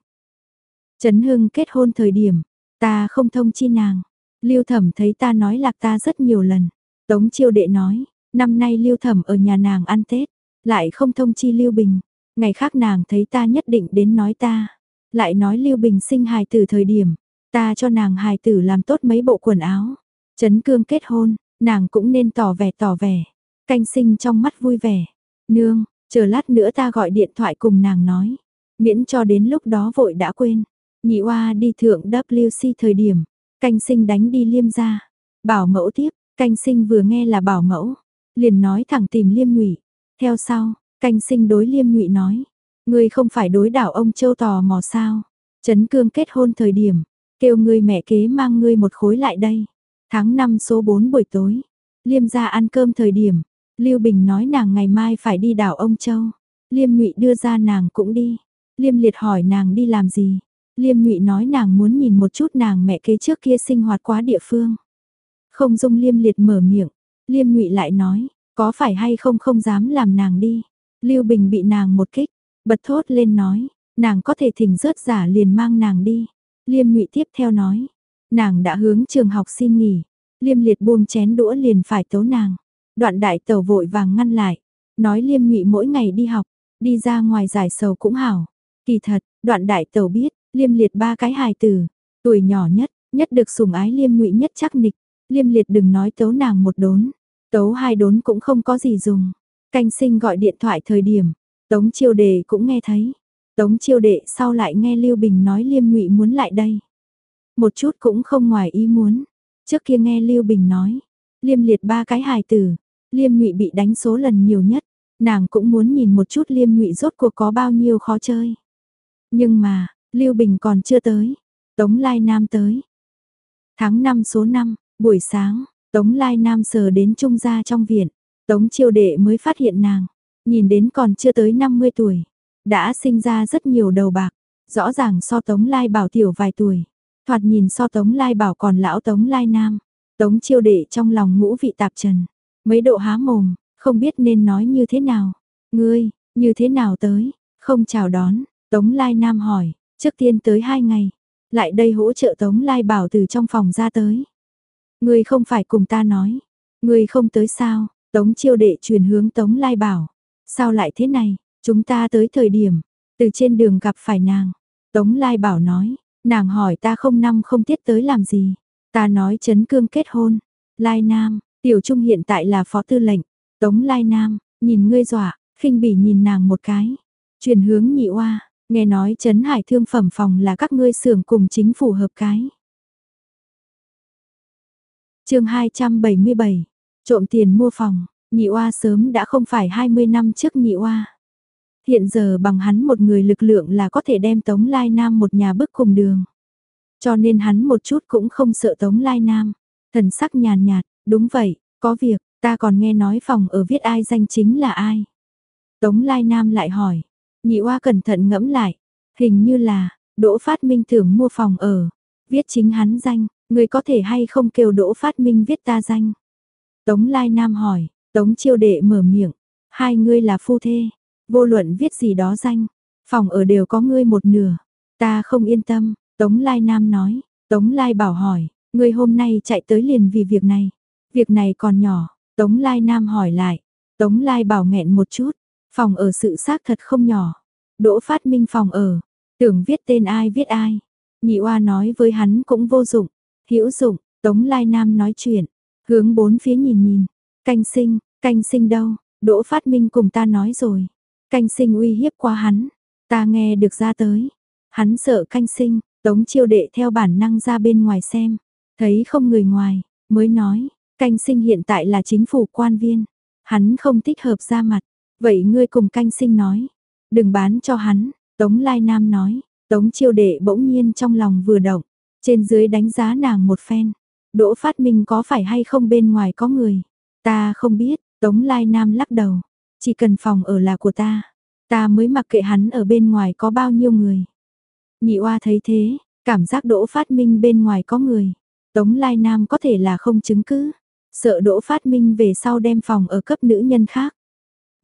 Trấn Hưng kết hôn thời điểm, ta không thông chi nàng. Lưu Thẩm thấy ta nói lạc ta rất nhiều lần. Tống Chiêu Đệ nói, năm nay Lưu Thẩm ở nhà nàng ăn Tết, lại không thông chi Lưu Bình. Ngày khác nàng thấy ta nhất định đến nói ta. Lại nói Lưu Bình sinh hài tử thời điểm, ta cho nàng hài tử làm tốt mấy bộ quần áo. Trấn Cương kết hôn, nàng cũng nên tỏ vẻ tỏ vẻ. Canh sinh trong mắt vui vẻ. Nương, chờ lát nữa ta gọi điện thoại cùng nàng nói. Miễn cho đến lúc đó vội đã quên. Nhị oa đi thượng WC thời điểm, Canh sinh đánh đi liêm ra. Bảo mẫu tiếp, canh sinh vừa nghe là bảo mẫu. Liền nói thẳng tìm liêm ngụy Theo sau, canh sinh đối liêm ngụy nói. Ngươi không phải đối đảo ông châu tò mò sao. Trấn cương kết hôn thời điểm. Kêu ngươi mẹ kế mang ngươi một khối lại đây. Tháng 5 số 4 buổi tối. Liêm ra ăn cơm thời điểm. Lưu Bình nói nàng ngày mai phải đi đảo ông châu. Liêm ngụy đưa ra nàng cũng đi. Liêm liệt hỏi nàng đi làm gì. Liêm Ngụy nói nàng muốn nhìn một chút nàng mẹ kế trước kia sinh hoạt quá địa phương. Không dung Liêm Liệt mở miệng, Liêm Ngụy lại nói, có phải hay không không dám làm nàng đi. Lưu Bình bị nàng một kích, bật thốt lên nói, nàng có thể thỉnh rớt giả liền mang nàng đi. Liêm Ngụy tiếp theo nói, nàng đã hướng trường học xin nghỉ, Liêm liệt buông chén đũa liền phải tấu nàng. Đoạn đại tẩu vội vàng ngăn lại. Nói liêm nhụy mỗi ngày đi học, đi ra ngoài giải sầu cũng hảo. Kỳ thật, đoạn đại tẩu biết, liêm liệt ba cái hài tử, tuổi nhỏ nhất, nhất được sủng ái liêm nhụy nhất chắc nịch. Liêm liệt đừng nói tấu nàng một đốn, tấu hai đốn cũng không có gì dùng. Canh sinh gọi điện thoại thời điểm, Tống chiêu đệ cũng nghe thấy. Tống chiêu đệ sau lại nghe Lưu Bình nói liêm nhụy muốn lại đây. Một chút cũng không ngoài ý muốn. Trước kia nghe Lưu Bình nói, liêm liệt ba cái hài tử, liêm nhụy bị đánh số lần nhiều nhất, nàng cũng muốn nhìn một chút liêm nhụy rốt cuộc có bao nhiêu khó chơi. Nhưng mà, Lưu Bình còn chưa tới, Tống Lai Nam tới. Tháng 5 số 5, buổi sáng, Tống Lai Nam sờ đến trung gia trong viện, Tống Chiêu Đệ mới phát hiện nàng, nhìn đến còn chưa tới 50 tuổi, đã sinh ra rất nhiều đầu bạc, rõ ràng so Tống Lai Bảo tiểu vài tuổi, thoạt nhìn so Tống Lai Bảo còn lão Tống Lai Nam. Tống Chiêu Đệ trong lòng ngũ vị tạp trần, mấy độ há mồm, không biết nên nói như thế nào. Ngươi, như thế nào tới, không chào đón, Tống Lai Nam hỏi, trước tiên tới hai ngày, lại đây hỗ trợ Tống Lai Bảo từ trong phòng ra tới. Ngươi không phải cùng ta nói, ngươi không tới sao, Tống chiêu đệ truyền hướng Tống Lai Bảo. Sao lại thế này, chúng ta tới thời điểm, từ trên đường gặp phải nàng. Tống Lai Bảo nói, nàng hỏi ta không năm không tiết tới làm gì. Ta nói chấn cương kết hôn. Lai Nam, Tiểu Trung hiện tại là phó tư lệnh. Tống Lai Nam, nhìn ngươi dọa, khinh bỉ nhìn nàng một cái. Truyền hướng nhị oa, nghe nói chấn hải thương phẩm phòng là các ngươi xưởng cùng chính phủ hợp cái. chương 277, trộm tiền mua phòng, nhị oa sớm đã không phải 20 năm trước nhị oa. Hiện giờ bằng hắn một người lực lượng là có thể đem Tống Lai Nam một nhà bước cùng đường. Cho nên hắn một chút cũng không sợ Tống Lai Nam. Thần sắc nhàn nhạt, đúng vậy, có việc, ta còn nghe nói phòng ở viết ai danh chính là ai. Tống Lai Nam lại hỏi, nhị oa cẩn thận ngẫm lại, hình như là, Đỗ Phát Minh tưởng mua phòng ở, viết chính hắn danh, người có thể hay không kêu Đỗ Phát Minh viết ta danh. Tống Lai Nam hỏi, Tống Chiêu Đệ mở miệng, hai ngươi là phu thê, vô luận viết gì đó danh, phòng ở đều có ngươi một nửa, ta không yên tâm, Tống Lai Nam nói, Tống Lai bảo hỏi, ngươi hôm nay chạy tới liền vì việc này, việc này còn nhỏ, Tống Lai Nam hỏi lại, Tống Lai bảo nghẹn một chút, phòng ở sự xác thật không nhỏ, Đỗ Phát Minh phòng ở, tưởng viết tên ai viết ai, nhị oa nói với hắn cũng vô dụng, hữu dụng, Tống Lai Nam nói chuyện, hướng bốn phía nhìn nhìn, canh sinh, canh sinh đâu, Đỗ Phát Minh cùng ta nói rồi, canh sinh uy hiếp qua hắn, ta nghe được ra tới, hắn sợ canh sinh, Tống chiêu đệ theo bản năng ra bên ngoài xem, thấy không người ngoài, mới nói, canh sinh hiện tại là chính phủ quan viên, hắn không thích hợp ra mặt, vậy ngươi cùng canh sinh nói, đừng bán cho hắn, Tống Lai Nam nói, Tống chiêu đệ bỗng nhiên trong lòng vừa động, trên dưới đánh giá nàng một phen, Đỗ Phát Minh có phải hay không bên ngoài có người, ta không biết, Tống Lai Nam lắc đầu, chỉ cần phòng ở là của ta, ta mới mặc kệ hắn ở bên ngoài có bao nhiêu người. Nhị oa thấy thế, cảm giác đỗ phát minh bên ngoài có người. Tống Lai Nam có thể là không chứng cứ. Sợ đỗ phát minh về sau đem phòng ở cấp nữ nhân khác.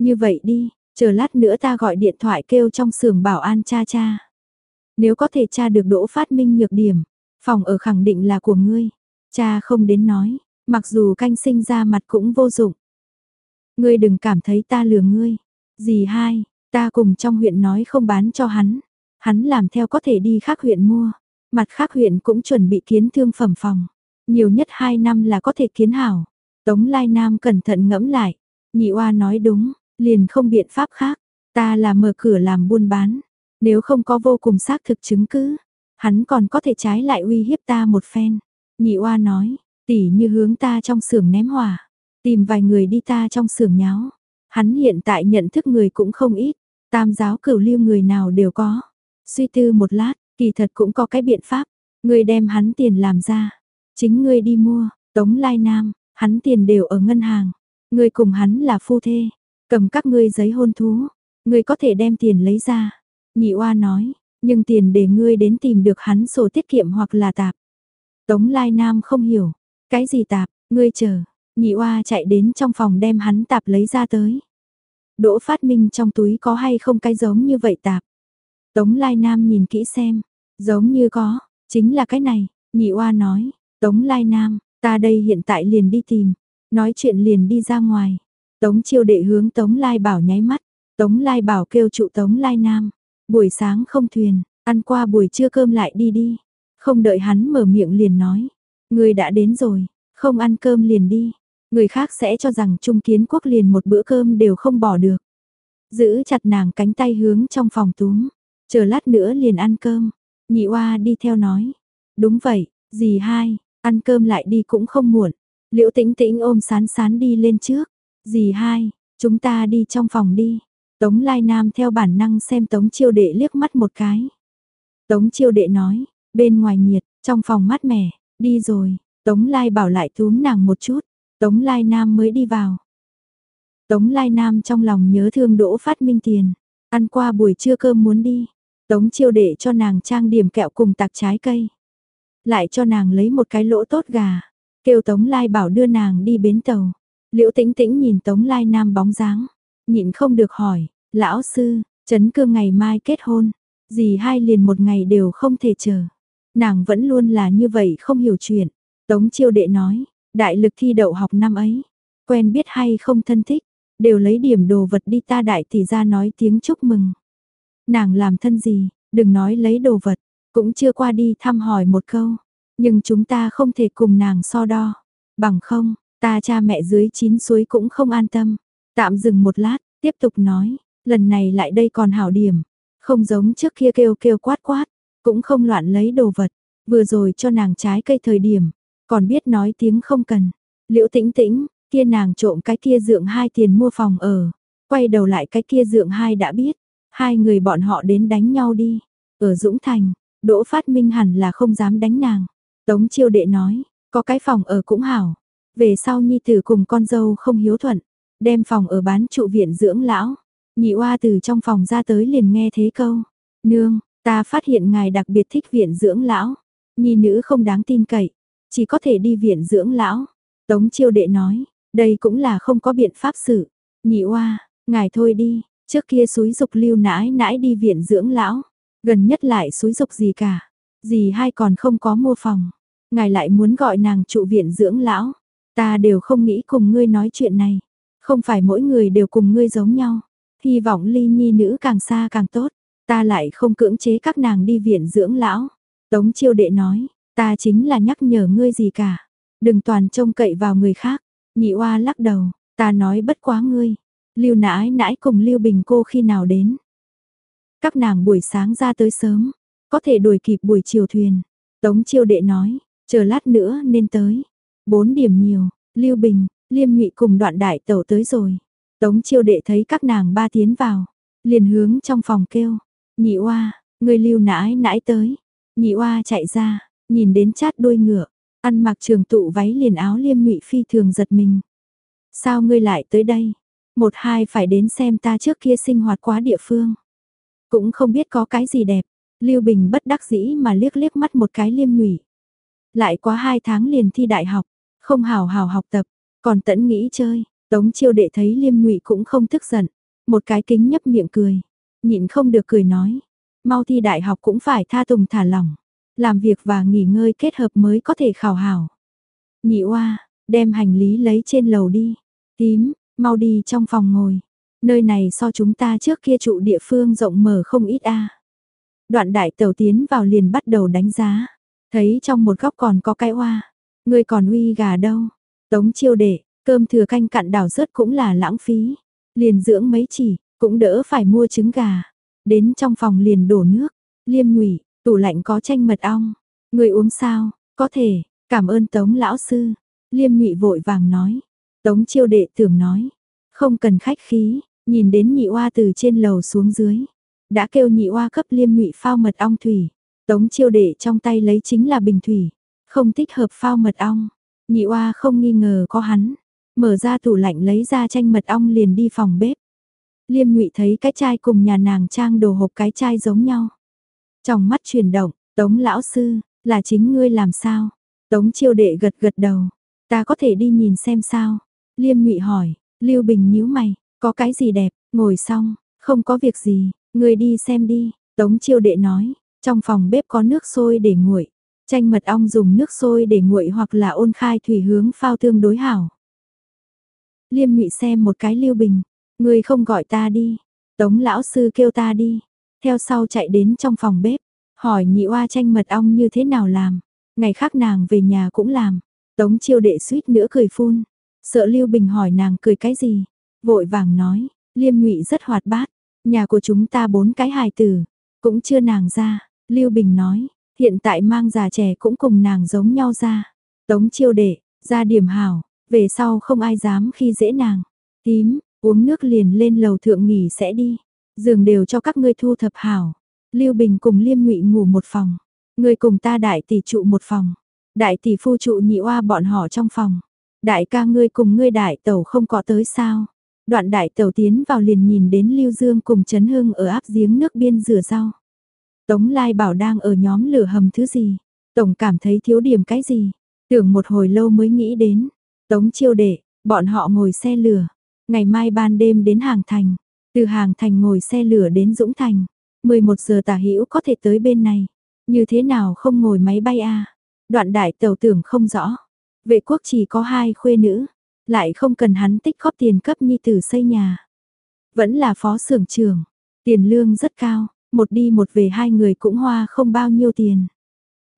Như vậy đi, chờ lát nữa ta gọi điện thoại kêu trong xưởng bảo an cha cha. Nếu có thể cha được đỗ phát minh nhược điểm, phòng ở khẳng định là của ngươi. Cha không đến nói, mặc dù canh sinh ra mặt cũng vô dụng. Ngươi đừng cảm thấy ta lừa ngươi. Gì hai, ta cùng trong huyện nói không bán cho hắn. Hắn làm theo có thể đi khác huyện mua. Mặt khác huyện cũng chuẩn bị kiến thương phẩm phòng. Nhiều nhất 2 năm là có thể kiến hảo. Tống Lai Nam cẩn thận ngẫm lại. Nhị oa nói đúng, liền không biện pháp khác. Ta là mở cửa làm buôn bán. Nếu không có vô cùng xác thực chứng cứ, hắn còn có thể trái lại uy hiếp ta một phen. Nhị oa nói, tỉ như hướng ta trong xưởng ném hỏa, tìm vài người đi ta trong xưởng nháo. Hắn hiện tại nhận thức người cũng không ít, tam giáo cửu lưu người nào đều có. Suy tư một lát, kỳ thật cũng có cái biện pháp, ngươi đem hắn tiền làm ra, chính ngươi đi mua, Tống Lai Nam, hắn tiền đều ở ngân hàng, ngươi cùng hắn là phu thê, cầm các ngươi giấy hôn thú, ngươi có thể đem tiền lấy ra. Nhị oa nói, nhưng tiền để ngươi đến tìm được hắn sổ tiết kiệm hoặc là tạp. Tống Lai Nam không hiểu, cái gì tạp, ngươi chờ, nhị oa chạy đến trong phòng đem hắn tạp lấy ra tới. Đỗ Phát Minh trong túi có hay không cái giống như vậy tạp. Tống Lai Nam nhìn kỹ xem, giống như có, chính là cái này, nhị oa nói, Tống Lai Nam, Ta đây hiện tại liền đi tìm, nói chuyện liền đi ra ngoài. Tống chiêu đệ hướng Tống Lai Bảo nháy mắt, Tống Lai Bảo kêu trụ Tống Lai Nam, buổi sáng không thuyền, ăn qua buổi trưa cơm lại đi đi. Không đợi hắn mở miệng liền nói, người đã đến rồi, không ăn cơm liền đi. Người khác sẽ cho rằng Trung Kiến Quốc liền một bữa cơm đều không bỏ được. Giữ chặt nàng cánh tay hướng trong phòng túm, chờ lát nữa liền ăn cơm. Nhị oa đi theo nói, đúng vậy, dì hai, ăn cơm lại đi cũng không muộn. Liễu tĩnh tĩnh ôm sán sán đi lên trước, dì hai, chúng ta đi trong phòng đi. Tống Lai Nam theo bản năng xem Tống Chiêu Đệ liếc mắt một cái. Tống Chiêu Đệ nói, bên ngoài nhiệt, trong phòng mát mẻ, đi rồi, Tống Lai bảo lại túm nàng một chút, Tống Lai Nam mới đi vào. Tống Lai Nam trong lòng nhớ thương Đỗ Phát Minh tiền, ăn qua buổi trưa cơm muốn đi. Tống Chiêu Đệ cho nàng trang điểm kẹo cùng tạc trái cây. Lại cho nàng lấy một cái lỗ tốt gà, kêu Tống Lai bảo đưa nàng đi bến tàu. Liễu Tĩnh Tĩnh nhìn Tống Lai Nam bóng dáng, nhịn không được hỏi, lão sư, Trấn Cương ngày mai kết hôn, gì hai liền một ngày đều không thể chờ. Nàng vẫn luôn là như vậy không hiểu chuyện. Tống chiêu đệ nói, đại lực thi đậu học năm ấy, quen biết hay không thân thích, đều lấy điểm đồ vật đi ta đại thì ra nói tiếng chúc mừng. Nàng làm thân gì, đừng nói lấy đồ vật, cũng chưa qua đi thăm hỏi một câu, nhưng chúng ta không thể cùng nàng so đo, bằng không, ta cha mẹ dưới chín suối cũng không an tâm. Tạm dừng một lát, tiếp tục nói, lần này lại đây còn hảo điểm, không giống trước kia kêu kêu quát quát, cũng không loạn lấy đồ vật, vừa rồi cho nàng trái cây thời điểm, còn biết nói tiếng không cần. Liễu tĩnh tĩnh, kia nàng trộm cái kia dượng hai tiền mua phòng ở, quay đầu lại cái kia dượng hai đã biết, hai người bọn họ đến đánh nhau đi. Ở Dũng Thành, Đỗ Phát Minh hẳn là không dám đánh nàng. Tống chiêu đệ nói, có cái phòng ở cũng hảo. Về sau nhi tử cùng con dâu không hiếu thuận, đem phòng ở bán trụ viện dưỡng lão. Nhị oa từ trong phòng ra tới liền nghe thế câu. Nương, ta phát hiện ngài đặc biệt thích viện dưỡng lão. Nhi nữ không đáng tin cậy, chỉ có thể đi viện dưỡng lão. Tống chiêu đệ nói, đây cũng là không có biện pháp xử. Nhị oa, ngài thôi đi, trước kia suối dục lưu nãi nãi đi viện dưỡng lão. Gần nhất lại suối dục gì cả. gì hai còn không có mua phòng. Ngài lại muốn gọi nàng trụ viện dưỡng lão. Ta đều không nghĩ cùng ngươi nói chuyện này. Không phải mỗi người đều cùng ngươi giống nhau. Hy vọng ly nhi nữ càng xa càng tốt. Ta lại không cưỡng chế các nàng đi viện dưỡng lão. Tống chiêu đệ nói, ta chính là nhắc nhở ngươi gì cả. Đừng toàn trông cậy vào người khác. Nhị oa lắc đầu, ta nói bất quá ngươi. Lưu nãi nãi cùng Lưu Bình cô khi nào đến. Các nàng buổi sáng ra tới sớm, có thể đuổi kịp buổi chiều thuyền. Tống chiêu đệ nói, chờ lát nữa nên tới. Bốn điểm nhiều, Lưu Bình, Liêm ngụy cùng đoạn đại tẩu tới rồi. Tống chiêu đệ thấy các nàng ba tiến vào, liền hướng trong phòng kêu, nhị oa, người lưu nãi nãi tới. Nhị oa chạy ra, nhìn đến chát đuôi ngựa, ăn mặc trường tụ váy liền áo liêm ngụy phi thường giật mình. Sao ngươi lại tới đây? Một hai phải đến xem ta trước kia sinh hoạt quá địa phương. Cũng không biết có cái gì đẹp. Lưu Bình bất đắc dĩ mà liếc liếc mắt một cái liêm ngụy Lại quá hai tháng liền thi đại học, không hào hào học tập, còn tẫn nghĩ chơi. Tống chiêu đệ thấy liêm nhụy cũng không tức giận. Một cái kính nhấp miệng cười. Nhịn không được cười nói. Mau thi đại học cũng phải tha tùng thả lỏng. Làm việc và nghỉ ngơi kết hợp mới có thể khảo hảo. Nhị oa, đem hành lý lấy trên lầu đi. Tím, mau đi trong phòng ngồi. Nơi này so chúng ta trước kia trụ địa phương rộng mở không ít a. Đoạn đại tàu tiến vào liền bắt đầu đánh giá. Thấy trong một góc còn có cái oa. Người còn uy gà đâu. Tống chiêu đệ, cơm thừa canh cặn đảo rớt cũng là lãng phí. Liền dưỡng mấy chỉ, cũng đỡ phải mua trứng gà. Đến trong phòng liền đổ nước. Liêm nhụy, tủ lạnh có chanh mật ong. Người uống sao? Có thể, cảm ơn Tống lão sư. Liêm nhụy vội vàng nói. Tống chiêu đệ tưởng nói. Không cần khách khí, nhìn đến nhị oa từ trên lầu xuống dưới. Đã kêu nhị oa cấp liêm nhụy phao mật ong thủy. Tống chiêu đệ trong tay lấy chính là bình thủy. Không thích hợp phao mật ong. Nhị oa không nghi ngờ có hắn. Mở ra tủ lạnh lấy ra chanh mật ong liền đi phòng bếp. Liêm ngụy thấy cái chai cùng nhà nàng trang đồ hộp cái chai giống nhau. Trong mắt chuyển động, tống lão sư, là chính ngươi làm sao? Tống chiêu đệ gật gật đầu, ta có thể đi nhìn xem sao? Liêm ngụy hỏi, Lưu Bình nhíu mày, có cái gì đẹp, ngồi xong, không có việc gì, ngươi đi xem đi. Tống chiêu đệ nói, trong phòng bếp có nước sôi để nguội, Chanh mật ong dùng nước sôi để nguội hoặc là ôn khai thủy hướng phao tương đối hảo. Liêm Ngụy xem một cái Lưu Bình, người không gọi ta đi, Tống lão sư kêu ta đi, theo sau chạy đến trong phòng bếp, hỏi nhị oa chanh mật ong như thế nào làm, ngày khác nàng về nhà cũng làm, Tống chiêu đệ suýt nữa cười phun, sợ Lưu Bình hỏi nàng cười cái gì, vội vàng nói, Liêm Ngụy rất hoạt bát, nhà của chúng ta bốn cái hài tử, cũng chưa nàng ra, Lưu Bình nói, hiện tại mang già trẻ cũng cùng nàng giống nhau ra. Tống chiêu đệ, ra điểm hảo, về sau không ai dám khi dễ nàng. Tím, uống nước liền lên lầu thượng nghỉ sẽ đi. Giường đều cho các ngươi thu thập hảo. Lưu Bình cùng Liêm Ngụy ngủ một phòng. Ngươi cùng ta đại tỷ trụ một phòng. Đại tỷ phu trụ nhị oa bọn họ trong phòng. Đại ca ngươi cùng ngươi đại tẩu không có tới sao. Đoạn đại tẩu tiến vào liền nhìn đến Lưu Dương cùng Trấn Hưng ở áp giếng nước biên rửa rau. Tống Lai bảo đang ở nhóm lửa hầm thứ gì. Tổng cảm thấy thiếu điểm cái gì. Tưởng một hồi lâu mới nghĩ đến. Tống chiêu đệ, bọn họ ngồi xe lửa. Ngày mai ban đêm đến Hàng Thành. Từ Hàng Thành ngồi xe lửa đến Dũng Thành. 11 giờ tả hữu có thể tới bên này. Như thế nào không ngồi máy bay a Đoạn đại tàu tưởng không rõ. Vệ quốc chỉ có hai khuê nữ. Lại không cần hắn tích góp tiền cấp nhi tử xây nhà. Vẫn là phó xưởng trưởng. Tiền lương rất cao. Một đi một về hai người cũng hoa không bao nhiêu tiền.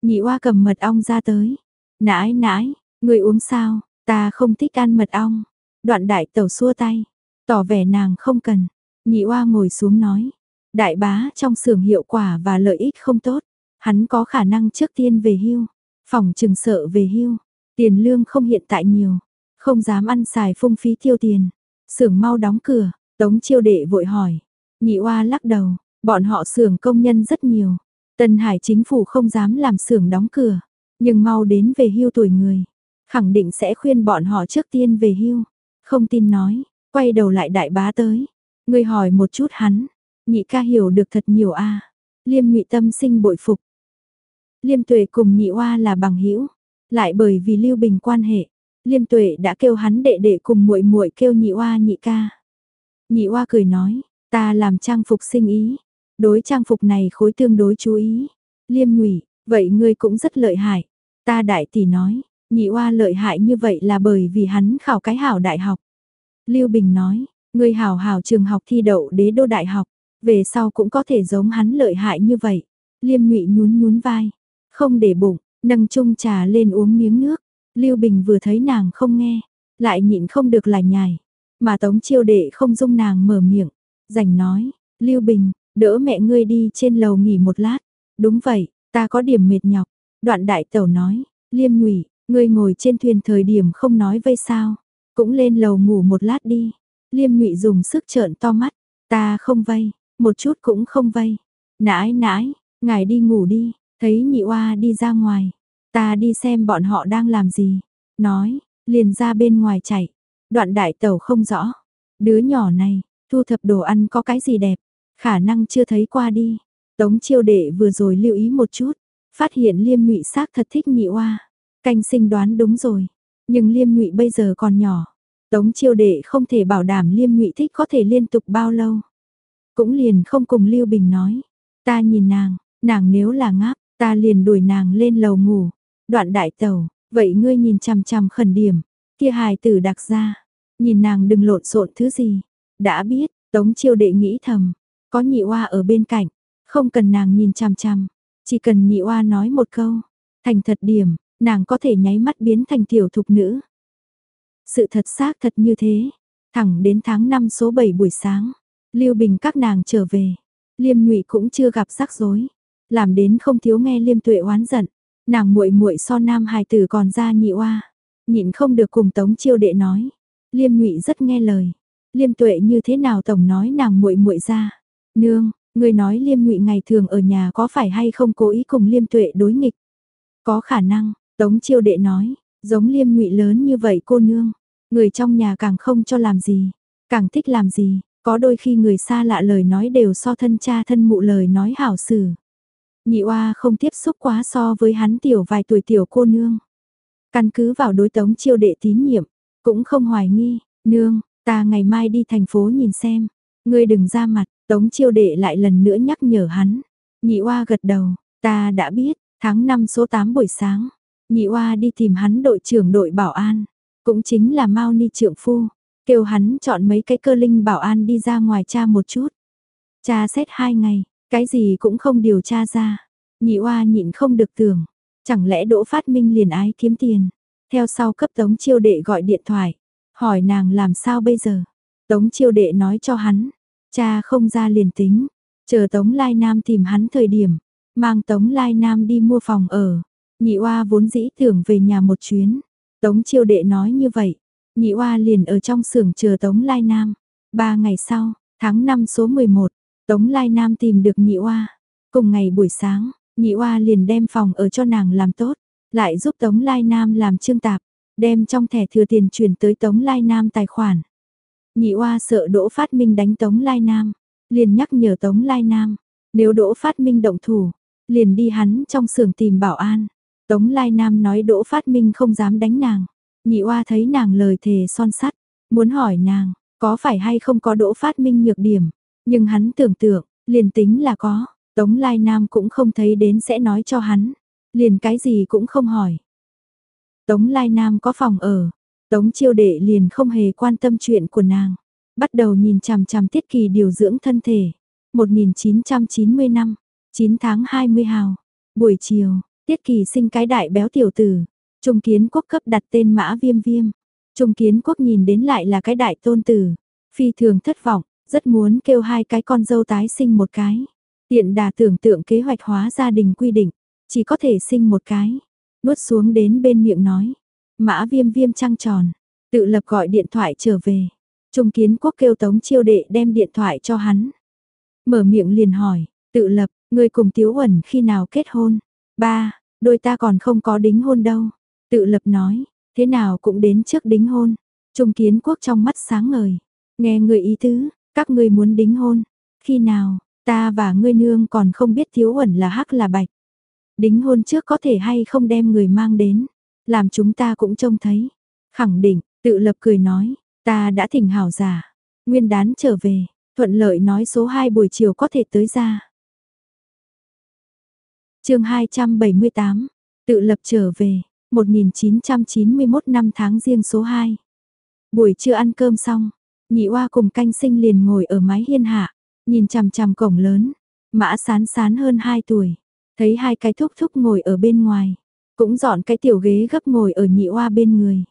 Nhị oa cầm mật ong ra tới. Nãi nãi, người uống sao, ta không thích ăn mật ong. Đoạn đại tẩu xua tay, tỏ vẻ nàng không cần. Nhị oa ngồi xuống nói, đại bá trong xưởng hiệu quả và lợi ích không tốt. Hắn có khả năng trước tiên về hưu, phòng trừng sợ về hưu, tiền lương không hiện tại nhiều, không dám ăn xài phung phí tiêu tiền. Xưởng mau đóng cửa, Tống Chiêu Đệ vội hỏi. Nhị oa lắc đầu, bọn họ xưởng công nhân rất nhiều. Tân Hải chính phủ không dám làm xưởng đóng cửa, nhưng mau đến về hưu tuổi người, khẳng định sẽ khuyên bọn họ trước tiên về hưu. Không tin nói, quay đầu lại đại bá tới. Người hỏi một chút hắn, nhị ca hiểu được thật nhiều a. Liêm Ngụy tâm sinh bội phục. Liêm Tuệ cùng nhị oa là bằng hữu, lại bởi vì Lưu Bình quan hệ, Liêm Tuệ đã kêu hắn đệ đệ cùng muội muội kêu nhị oa nhị ca. Nhị oa cười nói, ta làm trang phục sinh ý, đối trang phục này khối tương đối chú ý. Liêm nhủy, vậy ngươi cũng rất lợi hại. Ta đại tỷ nói, nhị oa lợi hại như vậy là bởi vì hắn khảo cái hảo đại học. Lưu Bình nói, ngươi hảo hảo trường học thi đậu đế đô đại học, về sau cũng có thể giống hắn lợi hại như vậy. Liêm nhụy nhún nhún vai, không để bụng, nâng chung trà lên uống miếng nước. Lưu Bình vừa thấy nàng không nghe, lại nhịn không được lại nhài, mà Tống Chiêu Đệ không dung nàng mở miệng, rảnh nói, "Lưu Bình, đỡ mẹ ngươi đi trên lầu nghỉ một lát." "Đúng vậy, ta có điểm mệt nhọc." Đoạn đại tẩu nói, "Liêm Ngụy, Ngươi ngồi trên thuyền thời điểm không nói vây sao, cũng lên lầu ngủ một lát đi. Liêm Ngụy dùng sức trợn to mắt, ta không vây, một chút cũng không vây. Nãi nãi, ngài đi ngủ đi, thấy nhị oa đi ra ngoài, ta đi xem bọn họ đang làm gì. Nói, liền ra bên ngoài chạy, đoạn đại tẩu không rõ. Đứa nhỏ này, thu thập đồ ăn có cái gì đẹp, khả năng chưa thấy qua đi. Tống chiêu đệ vừa rồi lưu ý một chút, phát hiện liêm ngụy xác thật thích nhị oa. Canh sinh đoán đúng rồi, nhưng Liêm Ngụy bây giờ còn nhỏ. Tống chiêu đệ không thể bảo đảm Liêm Ngụy thích có thể liên tục bao lâu. Cũng liền không cùng Lưu Bình nói. Ta nhìn nàng, nàng nếu là ngáp, ta liền đuổi nàng lên lầu ngủ. Đoạn đại tàu, vậy ngươi nhìn chằm chằm khẩn điểm. Kia hài tử đặc ra, nhìn nàng đừng lộn xộn thứ gì. Đã biết, Tống chiêu đệ nghĩ thầm, có nhị oa ở bên cạnh, không cần nàng nhìn chằm chằm, chỉ cần nhị oa nói một câu, thành thật điểm, nàng có thể nháy mắt biến thành tiểu thục nữ. Sự thật xác thật như thế, thẳng đến tháng 5 số 7 buổi sáng, Lưu Bình các nàng trở về, Liêm Nhụy cũng chưa gặp rắc rối, làm đến không thiếu nghe Liêm Tuệ oán giận, nàng muội muội so nam hài tử còn ra nhị oa, nhịn không được cùng Tống Chiêu đệ nói, Liêm Nhụy rất nghe lời. Liêm Tuệ như thế nào tổng nói nàng muội muội ra? Nương, người nói Liêm ngụy ngày thường ở nhà có phải hay không cố ý cùng Liêm Tuệ đối nghịch? Có khả năng, Tống chiêu đệ nói, giống liêm ngụy lớn như vậy cô nương, người trong nhà càng không cho làm gì, càng thích làm gì, có đôi khi người xa lạ lời nói đều so thân cha thân mụ lời nói hảo xử. Nhị oa không tiếp xúc quá so với hắn tiểu vài tuổi tiểu cô nương. Căn cứ vào đối tống chiêu đệ tín nhiệm, cũng không hoài nghi, nương, ta ngày mai đi thành phố nhìn xem, ngươi đừng ra mặt, tống chiêu đệ lại lần nữa nhắc nhở hắn. Nhị oa gật đầu, ta đã biết, Tháng 5 số 8 buổi sáng, nhị oa đi tìm hắn đội trưởng đội bảo an, cũng chính là Mao Ni trưởng phu, kêu hắn chọn mấy cái cơ linh bảo an đi ra ngoài tra một chút. Cha xét hai ngày, cái gì cũng không điều tra ra. Nhị oa nhịn không được tưởng, chẳng lẽ Đỗ Phát Minh liền ái kiếm tiền. Theo sau cấp Tống Chiêu Đệ gọi điện thoại, hỏi nàng làm sao bây giờ. Tống Chiêu Đệ nói cho hắn, cha không ra liền tính, chờ Tống Lai Nam tìm hắn thời điểm, mang Tống Lai Nam đi mua phòng ở. Nhị oa vốn dĩ tưởng về nhà một chuyến. Tống Chiêu Đệ nói như vậy, nhị oa liền ở trong xưởng chờ Tống Lai Nam. Ba ngày sau, tháng 5 số 11, Tống Lai Nam tìm được nhị oa. Cùng ngày buổi sáng, nhị oa liền đem phòng ở cho nàng làm tốt, lại giúp Tống Lai Nam làm trương tạp, đem trong thẻ thừa tiền chuyển tới Tống Lai Nam tài khoản. Nhị oa sợ Đỗ Phát Minh đánh Tống Lai Nam, liền nhắc nhở Tống Lai Nam, nếu Đỗ Phát Minh động thủ, liền đi hắn trong xưởng tìm bảo an. Tống Lai Nam nói Đỗ Phát Minh không dám đánh nàng. Nhị oa thấy nàng lời thề son sắt, muốn hỏi nàng, có phải hay không có Đỗ Phát Minh nhược điểm, nhưng hắn tưởng tượng, liền tính là có, Tống Lai Nam cũng không thấy đến sẽ nói cho hắn, liền cái gì cũng không hỏi. Tống Lai Nam có phòng ở, Tống Chiêu Đệ liền không hề quan tâm chuyện của nàng, bắt đầu nhìn chằm chằm Tiết Kỳ điều dưỡng thân thể. 1990 năm, 9 tháng 20 hào, buổi chiều, Tiết Kỳ sinh cái đại béo tiểu tử, Trung Kiến Quốc cấp đặt tên Mã Viêm Viêm. Trung Kiến Quốc nhìn đến lại là cái đại tôn tử, phi thường thất vọng, rất muốn kêu hai cái con dâu tái sinh một cái. Tiện đà tưởng tượng kế hoạch hóa gia đình quy định, chỉ có thể sinh một cái. Nuốt xuống đến bên miệng nói. Mã viêm viêm trăng tròn, tự lập gọi điện thoại trở về. Trung kiến quốc kêu tống chiêu đệ đem điện thoại cho hắn. Mở miệng liền hỏi, tự lập, người cùng tiếu ẩn khi nào kết hôn? Ba, đôi ta còn không có đính hôn đâu. Tự lập nói, thế nào cũng đến trước đính hôn. Trung kiến quốc trong mắt sáng ngời. Nghe người ý tứ, các ngươi muốn đính hôn. Khi nào, ta và ngươi nương còn không biết thiếu ẩn là hắc là bạch. Đính hôn trước có thể hay không đem người mang đến. Làm chúng ta cũng trông thấy. Khẳng định, tự lập cười nói, ta đã thỉnh hảo giả. Nguyên đán trở về, thuận lợi nói số 2 buổi chiều có thể tới ra. chương 278, tự lập trở về, 1991 năm tháng riêng số 2. Buổi trưa ăn cơm xong, Nhị oa cùng canh sinh liền ngồi ở mái hiên hạ, nhìn chằm chằm cổng lớn, mã sán sán hơn 2 tuổi, thấy hai cái thúc thúc ngồi ở bên ngoài, cũng dọn cái tiểu ghế gấp ngồi ở nhị oa bên người.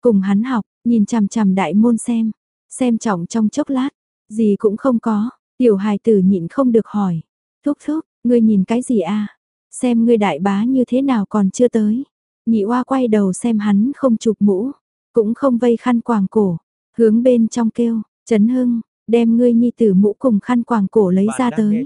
Cùng hắn học, nhìn chằm chằm đại môn xem, xem trọng trong chốc lát, gì cũng không có, tiểu hài tử nhịn không được hỏi, thúc thúc, ngươi nhìn cái gì a? Xem ngươi đại bá như thế nào còn chưa tới. Nhị oa quay đầu xem hắn không chụp mũ, cũng không vây khăn quàng cổ, Hướng bên trong kêu, Trấn Hưng, đem ngươi nhi tử mũ cùng khăn quàng cổ lấy ra tới.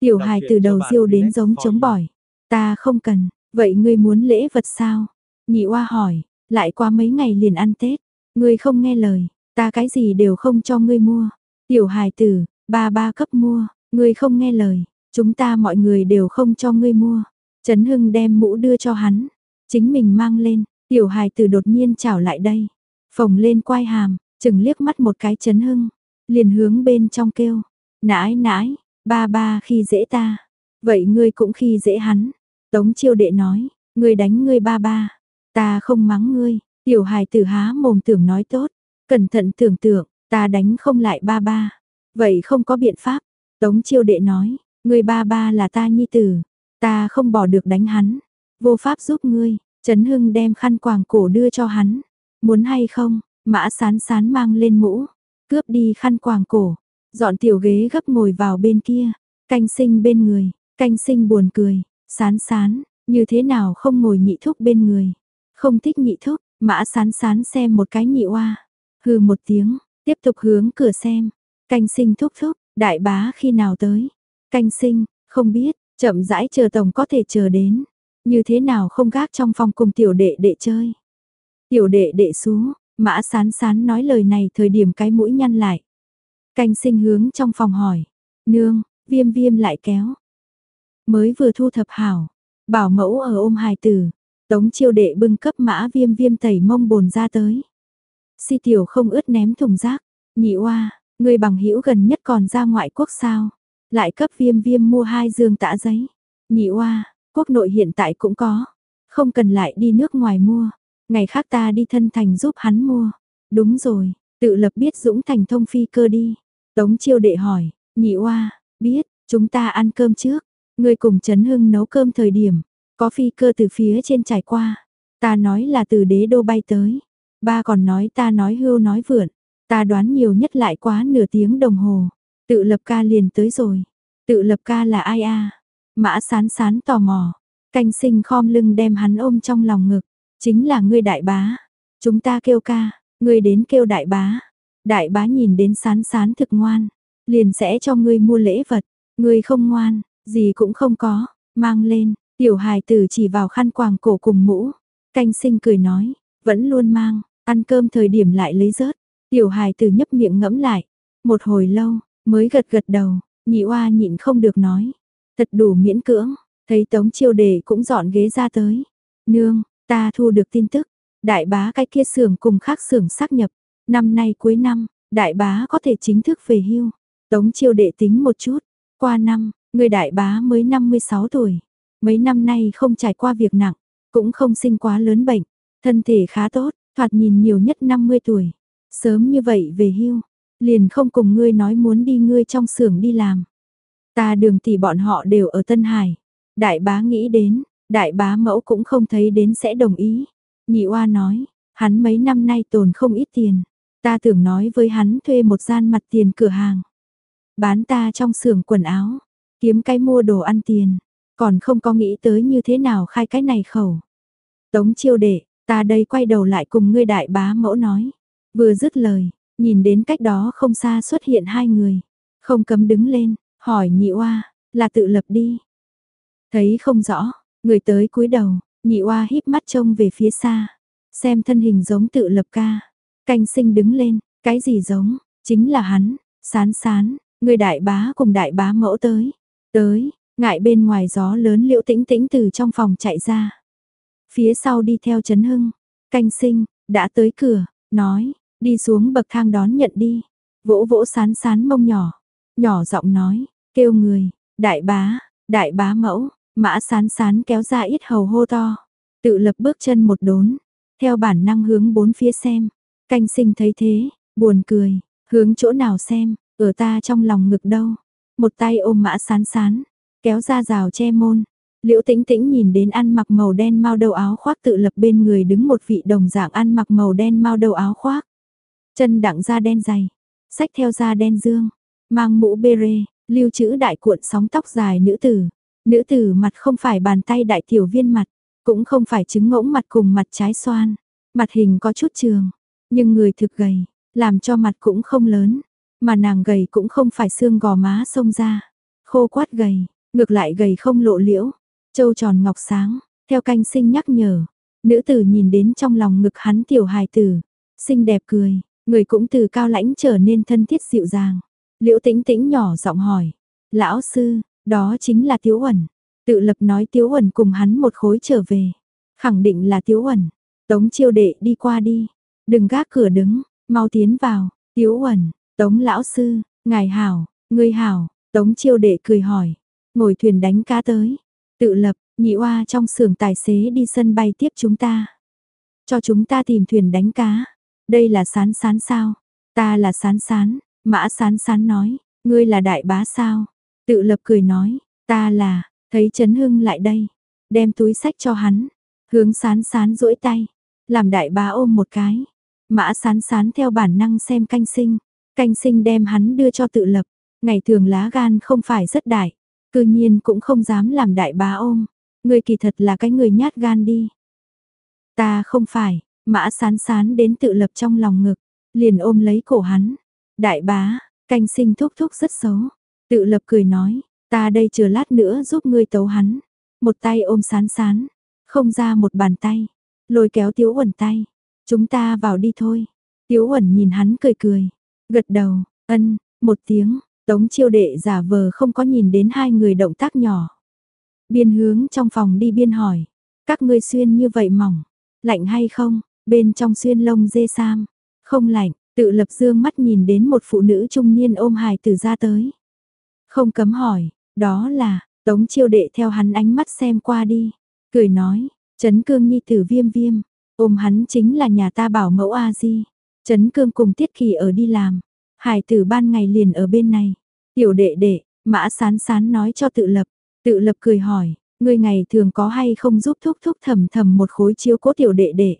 Tiểu hài từ đầu diêu đến giống chống bỏi. Ta không cần, vậy ngươi muốn lễ vật sao? Nhị oa hỏi, lại qua mấy ngày liền ăn Tết. Ngươi không nghe lời, ta cái gì đều không cho ngươi mua. Tiểu hài tử, ba ba cấp mua, ngươi không nghe lời, chúng ta mọi người đều không cho ngươi mua. Trấn Hưng đem mũ đưa cho hắn, chính mình mang lên, tiểu hài tử đột nhiên trảo lại đây, phồng lên quai hàm, chừng liếc mắt một cái chấn hưng, liền hướng bên trong kêu, nãi nãi, ba ba khi dễ ta, vậy ngươi cũng khi dễ hắn. Tống chiêu đệ nói, ngươi đánh ngươi ba ba, ta không mắng ngươi, tiểu hài tử há mồm tưởng nói tốt, cẩn thận tưởng tượng, ta đánh không lại ba ba, vậy không có biện pháp. Tống chiêu đệ nói, ngươi ba ba là ta nhi tử, ta không bỏ được đánh hắn, vô pháp giúp ngươi, Trấn Hưng đem khăn quàng cổ đưa cho hắn, muốn hay không, Mã sán sán mang lên mũ, cướp đi khăn quàng cổ, dọn tiểu ghế gấp ngồi vào bên kia, canh sinh bên người, canh sinh buồn cười, sán sán, như thế nào không ngồi nhị thúc bên người, không thích nhị thúc, mã sán sán xem một cái nhị oa, hừ một tiếng, tiếp tục hướng cửa xem, canh sinh thúc thúc, đại bá khi nào tới, canh sinh, không biết, chậm rãi chờ tổng có thể chờ đến, như thế nào không gác trong phòng cùng tiểu đệ đệ chơi. Tiểu đệ đệ xuống, Mã sán sán nói lời này thời điểm cái mũi nhăn lại. Canh sinh hướng trong phòng hỏi. Nương, viêm viêm lại kéo. Mới vừa thu thập hảo. Bảo mẫu ở ôm hài tử. Tống chiêu đệ bưng cấp mã viêm viêm tẩy mông bồn ra tới. Si tiểu không ướt ném thùng rác. Nhị oa, người bằng hữu gần nhất còn ra ngoại quốc sao. Lại cấp viêm viêm mua hai dương tã giấy. Nhị oa, Quốc nội hiện tại cũng có. Không cần lại đi nước ngoài mua. Ngày khác ta đi thân thành giúp hắn mua. Đúng rồi, tự lập biết Dũng Thành thông phi cơ đi. Tống chiêu đệ hỏi, nhị oa, biết, chúng ta ăn cơm trước. Người cùng Trấn Hưng nấu cơm thời điểm, có phi cơ từ phía trên trải qua. Ta nói là từ đế đô bay tới. Ba còn nói ta nói hưu nói vượn. Ta đoán nhiều nhất lại quá nửa tiếng đồng hồ. Tự lập ca liền tới rồi. Tự lập ca là ai a? Mã sán sán tò mò. Canh sinh khom lưng đem hắn ôm trong lòng ngực. Chính là ngươi đại bá. Chúng ta kêu ca, ngươi đến kêu đại bá. Đại bá nhìn đến sán sán thực ngoan. Liền sẽ cho ngươi mua lễ vật. Ngươi không ngoan, gì cũng không có. Mang lên, tiểu hài tử chỉ vào khăn quàng cổ cùng mũ. Canh sinh cười nói, vẫn luôn mang, ăn cơm thời điểm lại lấy rớt. Tiểu hài tử nhấp miệng ngẫm lại. Một hồi lâu, mới gật gật đầu, nhị oa nhịn không được nói. Thật đủ miễn cưỡng, thấy tống chiêu đề cũng dọn ghế ra tới. Nương, ta thu được tin tức, đại bá cái kia xưởng cùng khác xưởng xác nhập. Năm nay cuối năm, đại bá có thể chính thức về hưu. Tống chiêu đệ tính một chút, qua năm, người đại bá mới 56 tuổi. Mấy năm nay không trải qua việc nặng, cũng không sinh quá lớn bệnh, thân thể khá tốt, thoạt nhìn nhiều nhất 50 tuổi. Sớm như vậy về hưu, liền không cùng ngươi nói muốn đi ngươi trong xưởng đi làm. Ta đường thì bọn họ đều ở Tân Hải. Đại bá nghĩ đến, đại bá mẫu cũng không thấy đến sẽ đồng ý. Nhị oa nói, hắn mấy năm nay tồn không ít tiền. Ta tưởng nói với hắn thuê một gian mặt tiền cửa hàng. Bán ta trong xưởng quần áo, kiếm cái mua đồ ăn tiền. Còn không có nghĩ tới như thế nào khai cái này khẩu. Tống chiêu đệ, ta đây quay đầu lại cùng ngươi đại bá mẫu nói. Vừa dứt lời, nhìn đến cách đó không xa xuất hiện hai người. Không cấm đứng lên, hỏi nhị oa, là tự lập đi. Thấy không rõ, người tới cúi đầu, nhị oa híp mắt trông về phía xa. Xem thân hình giống tự lập ca. Canh sinh đứng lên, cái gì giống, chính là hắn, sán sán, người đại bá cùng đại bá mẫu tới. Tới, ngại bên ngoài gió lớn liễu tĩnh tĩnh từ trong phòng chạy ra. Phía sau đi theo chấn hưng, canh sinh, đã tới cửa, nói, đi xuống bậc thang đón nhận đi. Vỗ vỗ sán sán mông nhỏ, nhỏ giọng nói, kêu người, đại bá, đại bá mẫu, mã sán sán kéo ra ít hầu hô to. Tự lập bước chân một đốn, theo bản năng hướng bốn phía xem. Canh sinh thấy thế, buồn cười, hướng chỗ nào xem, ở ta trong lòng ngực đâu. Một tay ôm mã sán sán, kéo ra rào che môn. Liễu tĩnh tĩnh nhìn đến ăn mặc màu đen mau đầu áo khoác tự lập bên người đứng một vị đồng dạng ăn mặc màu đen mau đầu áo khoác. Chân đặng da đen dày, sách theo da đen dương, mang mũ bê rê, lưu trữ đại cuộn sóng tóc dài nữ tử. Nữ tử mặt không phải bàn tay đại tiểu viên mặt, cũng không phải trứng ngỗng mặt cùng mặt trái xoan. Mặt hình có chút trường, nhưng người thực gầy, làm cho mặt cũng không lớn. Mà nàng gầy cũng không phải xương gò má sông ra. Khô quát gầy, ngược lại gầy không lộ liễu. Châu tròn ngọc sáng, theo canh sinh nhắc nhở. Nữ tử nhìn đến trong lòng ngực hắn tiểu hài tử. Xinh đẹp cười, người cũng từ cao lãnh trở nên thân thiết dịu dàng. Liễu tĩnh tĩnh nhỏ giọng hỏi. Lão sư, đó chính là Tiếu Uẩn. Tự lập nói Tiếu Uẩn cùng hắn một khối trở về. Khẳng định là Tiếu Uẩn. Tống chiêu đệ đi qua đi. Đừng gác cửa đứng, mau tiến vào. Tiếu Uẩn, Tống lão sư, ngài hảo, ngươi hảo. Tống chiêu đệ cười hỏi. Ngồi thuyền đánh cá tới. Tự lập, nhị oa trong xưởng tài xế đi sân bay tiếp chúng ta. Cho chúng ta tìm thuyền đánh cá. Đây là sán sán sao? Ta là sán sán. Mã sán sán nói. Ngươi là đại bá sao? Tự lập cười nói. Ta là, thấy Trấn Hưng lại đây. Đem túi sách cho hắn. Hướng sán sán duỗi tay. Làm đại bá ôm một cái. Mã sán sán theo bản năng xem canh sinh. Canh sinh đem hắn đưa cho tự lập. Ngày thường lá gan không phải rất đại. Cư nhiên cũng không dám làm đại bá ôm. Người kỳ thật là cái người nhát gan đi. Ta không phải, mã sán sán đến tự lập trong lòng ngực. Liền ôm lấy cổ hắn. Đại bá, canh sinh thúc thúc rất xấu. Tự lập cười nói, ta đây chờ lát nữa giúp ngươi tấu hắn. Một tay ôm sán sán, không ra một bàn tay, lôi kéo tiếu uẩn tay. Chúng ta vào đi thôi. Tiếu uẩn nhìn hắn cười cười, gật đầu, ân, một tiếng, tống chiêu đệ giả vờ không có nhìn đến hai người động tác nhỏ. Biên hướng trong phòng đi biên hỏi, các ngươi xuyên như vậy mỏng, lạnh hay không, bên trong xuyên lông dê sam, không lạnh, tự lập dương mắt nhìn đến một phụ nữ trung niên ôm hài từ ra tới. Không cấm hỏi, đó là, Tống chiêu đệ theo hắn ánh mắt xem qua đi, cười nói, chấn Cương nhi tử viêm viêm, ôm hắn chính là nhà ta bảo mẫu A Di. Trấn Cương cùng Tiết Kỳ ở đi làm, hải tử ban ngày liền ở bên này. Tiểu đệ đệ, mã sán sán nói cho tự lập, tự lập cười hỏi, ngươi ngày thường có hay không giúp thúc thúc thầm thầm một khối chiếu cố tiểu đệ đệ.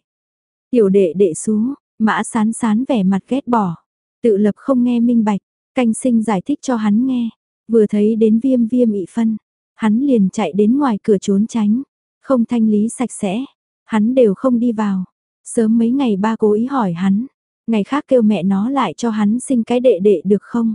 Tiểu đệ đệ xuống mã sán sán vẻ mặt ghét bỏ, tự lập không nghe minh bạch, canh sinh giải thích cho hắn nghe, vừa thấy đến viêm viêm ị phân, hắn liền chạy đến ngoài cửa trốn tránh, không thanh lý sạch sẽ, hắn đều không đi vào. Sớm mấy ngày ba cố ý hỏi hắn, ngày khác kêu mẹ nó lại cho hắn sinh cái đệ đệ được không?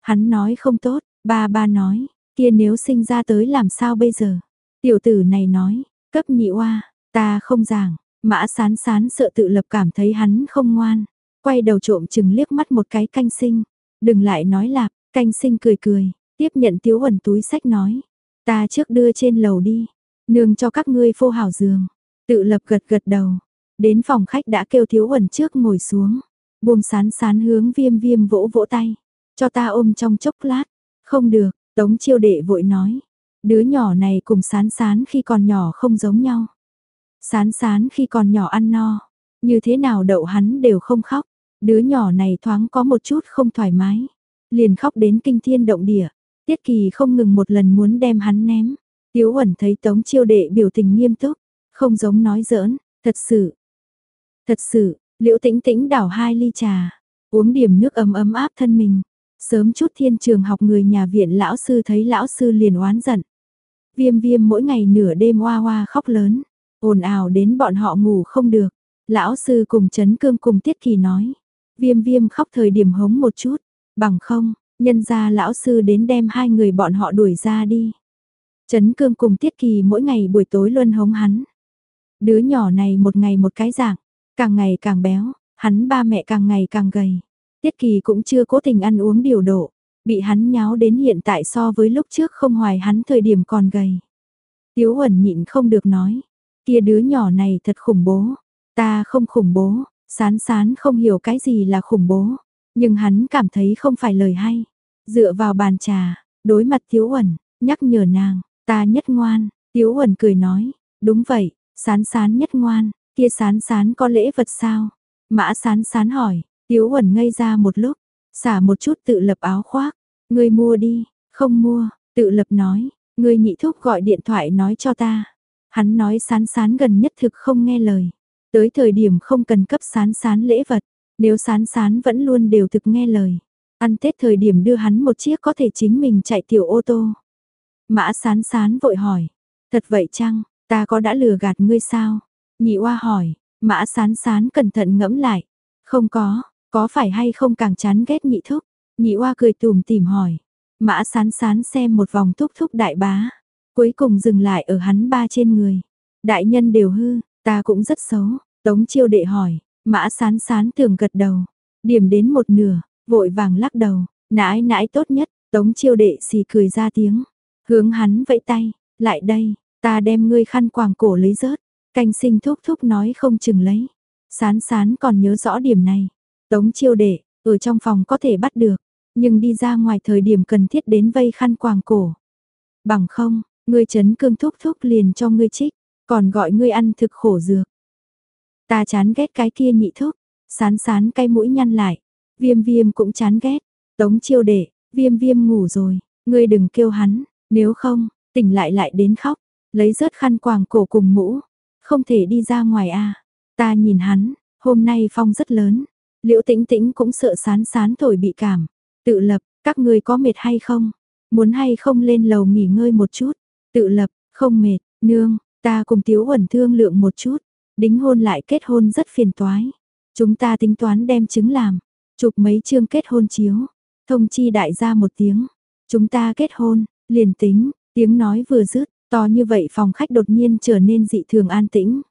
Hắn nói không tốt, ba ba nói, kia nếu sinh ra tới làm sao bây giờ? Tiểu tử này nói, cấp nhị oa, ta không giảng, mã sán sán sợ tự lập cảm thấy hắn không ngoan, quay đầu trộm chừng liếc mắt một cái canh sinh, đừng lại nói lạp, canh sinh cười cười, tiếp nhận tiếu huẩn túi sách nói, ta trước đưa trên lầu đi, nương cho các ngươi phô hảo giường, tự lập gật gật đầu, đến phòng khách đã kêu thiếu huẩn trước ngồi xuống, buông sán sán hướng viêm viêm vỗ vỗ tay, cho ta ôm trong chốc lát, không được, tống chiêu đệ vội nói, đứa nhỏ này cùng sán sán khi còn nhỏ không giống nhau. Sán sán khi còn nhỏ ăn no, như thế nào đậu hắn đều không khóc, đứa nhỏ này thoáng có một chút không thoải mái, liền khóc đến kinh thiên động địa, tiết kỳ không ngừng một lần muốn đem hắn ném. Tiếu ẩn thấy tống chiêu đệ biểu tình nghiêm túc, không giống nói giỡn, thật sự. Thật sự, liễu tĩnh tĩnh đảo hai ly trà, uống điểm nước ấm ấm áp thân mình. Sớm chút thiên trường học người nhà viện lão sư thấy lão sư liền oán giận. Viêm viêm mỗi ngày nửa đêm hoa hoa khóc lớn, ồn ào đến bọn họ ngủ không được. Lão sư cùng chấn cương cùng tiết kỳ nói. Viêm viêm khóc thời điểm hống một chút, bằng không, nhân ra lão sư đến đem hai người bọn họ đuổi ra đi. Trấn cương cùng tiết kỳ mỗi ngày buổi tối luôn hống hắn. Đứa nhỏ này một ngày một cái dạng, càng ngày càng béo, hắn ba mẹ càng ngày càng gầy. Tiết kỳ cũng chưa cố tình ăn uống điều độ, bị hắn nháo đến hiện tại so với lúc trước không hoài hắn thời điểm còn gầy. Tiếu Huẩn nhịn không được nói, kia đứa nhỏ này thật khủng bố, ta không khủng bố, sán sán không hiểu cái gì là khủng bố, nhưng hắn cảm thấy không phải lời hay. Dựa vào bàn trà, đối mặt Tiếu Huẩn, nhắc nhở nàng, ta nhất ngoan, Tiếu Huẩn cười nói, đúng vậy, sán sán nhất ngoan, kia sán sán có lễ vật sao? Mã sán sán hỏi, Tiếu ẩn ngây ra một lúc, xả một chút tự lập áo khoác, ngươi mua đi, không mua, tự lập nói, ngươi nhị thúc gọi điện thoại nói cho ta. Hắn nói sán sán gần nhất thực không nghe lời. Tới thời điểm không cần cấp sán sán lễ vật, nếu sán sán vẫn luôn đều thực nghe lời. Ăn Tết thời điểm đưa hắn một chiếc có thể chính mình chạy tiểu ô tô. Mã sán sán vội hỏi, thật vậy chăng, ta có đã lừa gạt ngươi sao? Nhị oa hỏi, mã sán sán cẩn thận ngẫm lại, không có, có phải hay không càng chán ghét nhị thúc? Nhị oa cười tùm tìm hỏi. Mã sán sán xem một vòng thúc thúc đại bá. Cuối cùng dừng lại ở hắn ba trên người. Đại nhân đều hư, ta cũng rất xấu. Tống chiêu đệ hỏi. Mã sán sán thường gật đầu. Điểm đến một nửa, vội vàng lắc đầu. Nãi nãi tốt nhất. Tống chiêu đệ xì cười ra tiếng. Hướng hắn vẫy tay. Lại đây, ta đem ngươi khăn quàng cổ lấy rớt. Canh sinh thúc thúc nói không chừng lấy. Sán sán còn nhớ rõ điểm này. Tống chiêu đệ, ở trong phòng có thể bắt được, nhưng đi ra ngoài thời điểm cần thiết đến vây khăn quàng cổ. Bằng không, ngươi chấn cương thúc thúc liền cho ngươi trích, còn gọi ngươi ăn thực khổ dược. Ta chán ghét cái kia nhị thúc, sán sán cái mũi nhăn lại, viêm viêm cũng chán ghét, tống chiêu đệ, viêm viêm ngủ rồi, ngươi đừng kêu hắn, nếu không, tỉnh lại lại đến khóc, lấy rớt khăn quàng cổ cùng mũ, không thể đi ra ngoài a. À. Ta nhìn hắn, hôm nay phong rất lớn, Liễu Tĩnh Tĩnh cũng sợ sán sán thổi bị cảm. Tự lập, các ngươi có mệt hay không? Muốn hay không lên lầu nghỉ ngơi một chút? Tự lập, không mệt, nương, ta cùng Tiếu Uẩn thương lượng một chút. Đính hôn lại kết hôn rất phiền toái. Chúng ta tính toán đem chứng làm, chụp mấy chương kết hôn chiếu, thông chi đại gia một tiếng. Chúng ta kết hôn, liền tính, tiếng nói vừa dứt, to như vậy phòng khách đột nhiên trở nên dị thường an tĩnh.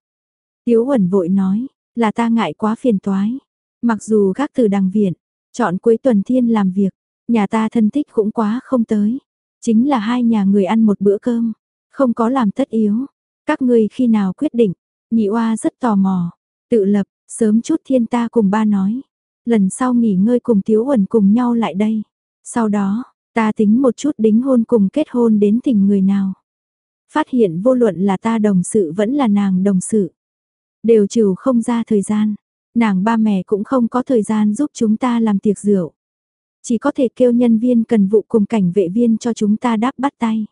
Tiếu Uẩn vội nói, là ta ngại quá phiền toái. Mặc dù gác từ đằng viện, chọn cuối tuần thiên làm việc, nhà ta thân thích cũng quá không tới. Chính là hai nhà người ăn một bữa cơm, không có làm tất yếu. Các ngươi khi nào quyết định, nhị oa rất tò mò, tự lập, sớm chút thiên ta cùng ba nói. Lần sau nghỉ ngơi cùng Tiếu Uẩn cùng nhau lại đây. Sau đó, Ta tính một chút đính hôn cùng kết hôn đến tỉnh người nào. Phát hiện vô luận là ta đồng sự vẫn là nàng đồng sự. Đều trừ không ra thời gian. Nàng ba mẹ cũng không có thời gian giúp chúng ta làm tiệc rượu. Chỉ có thể kêu nhân viên cần vụ cùng cảnh vệ viên cho chúng ta đáp bắt tay.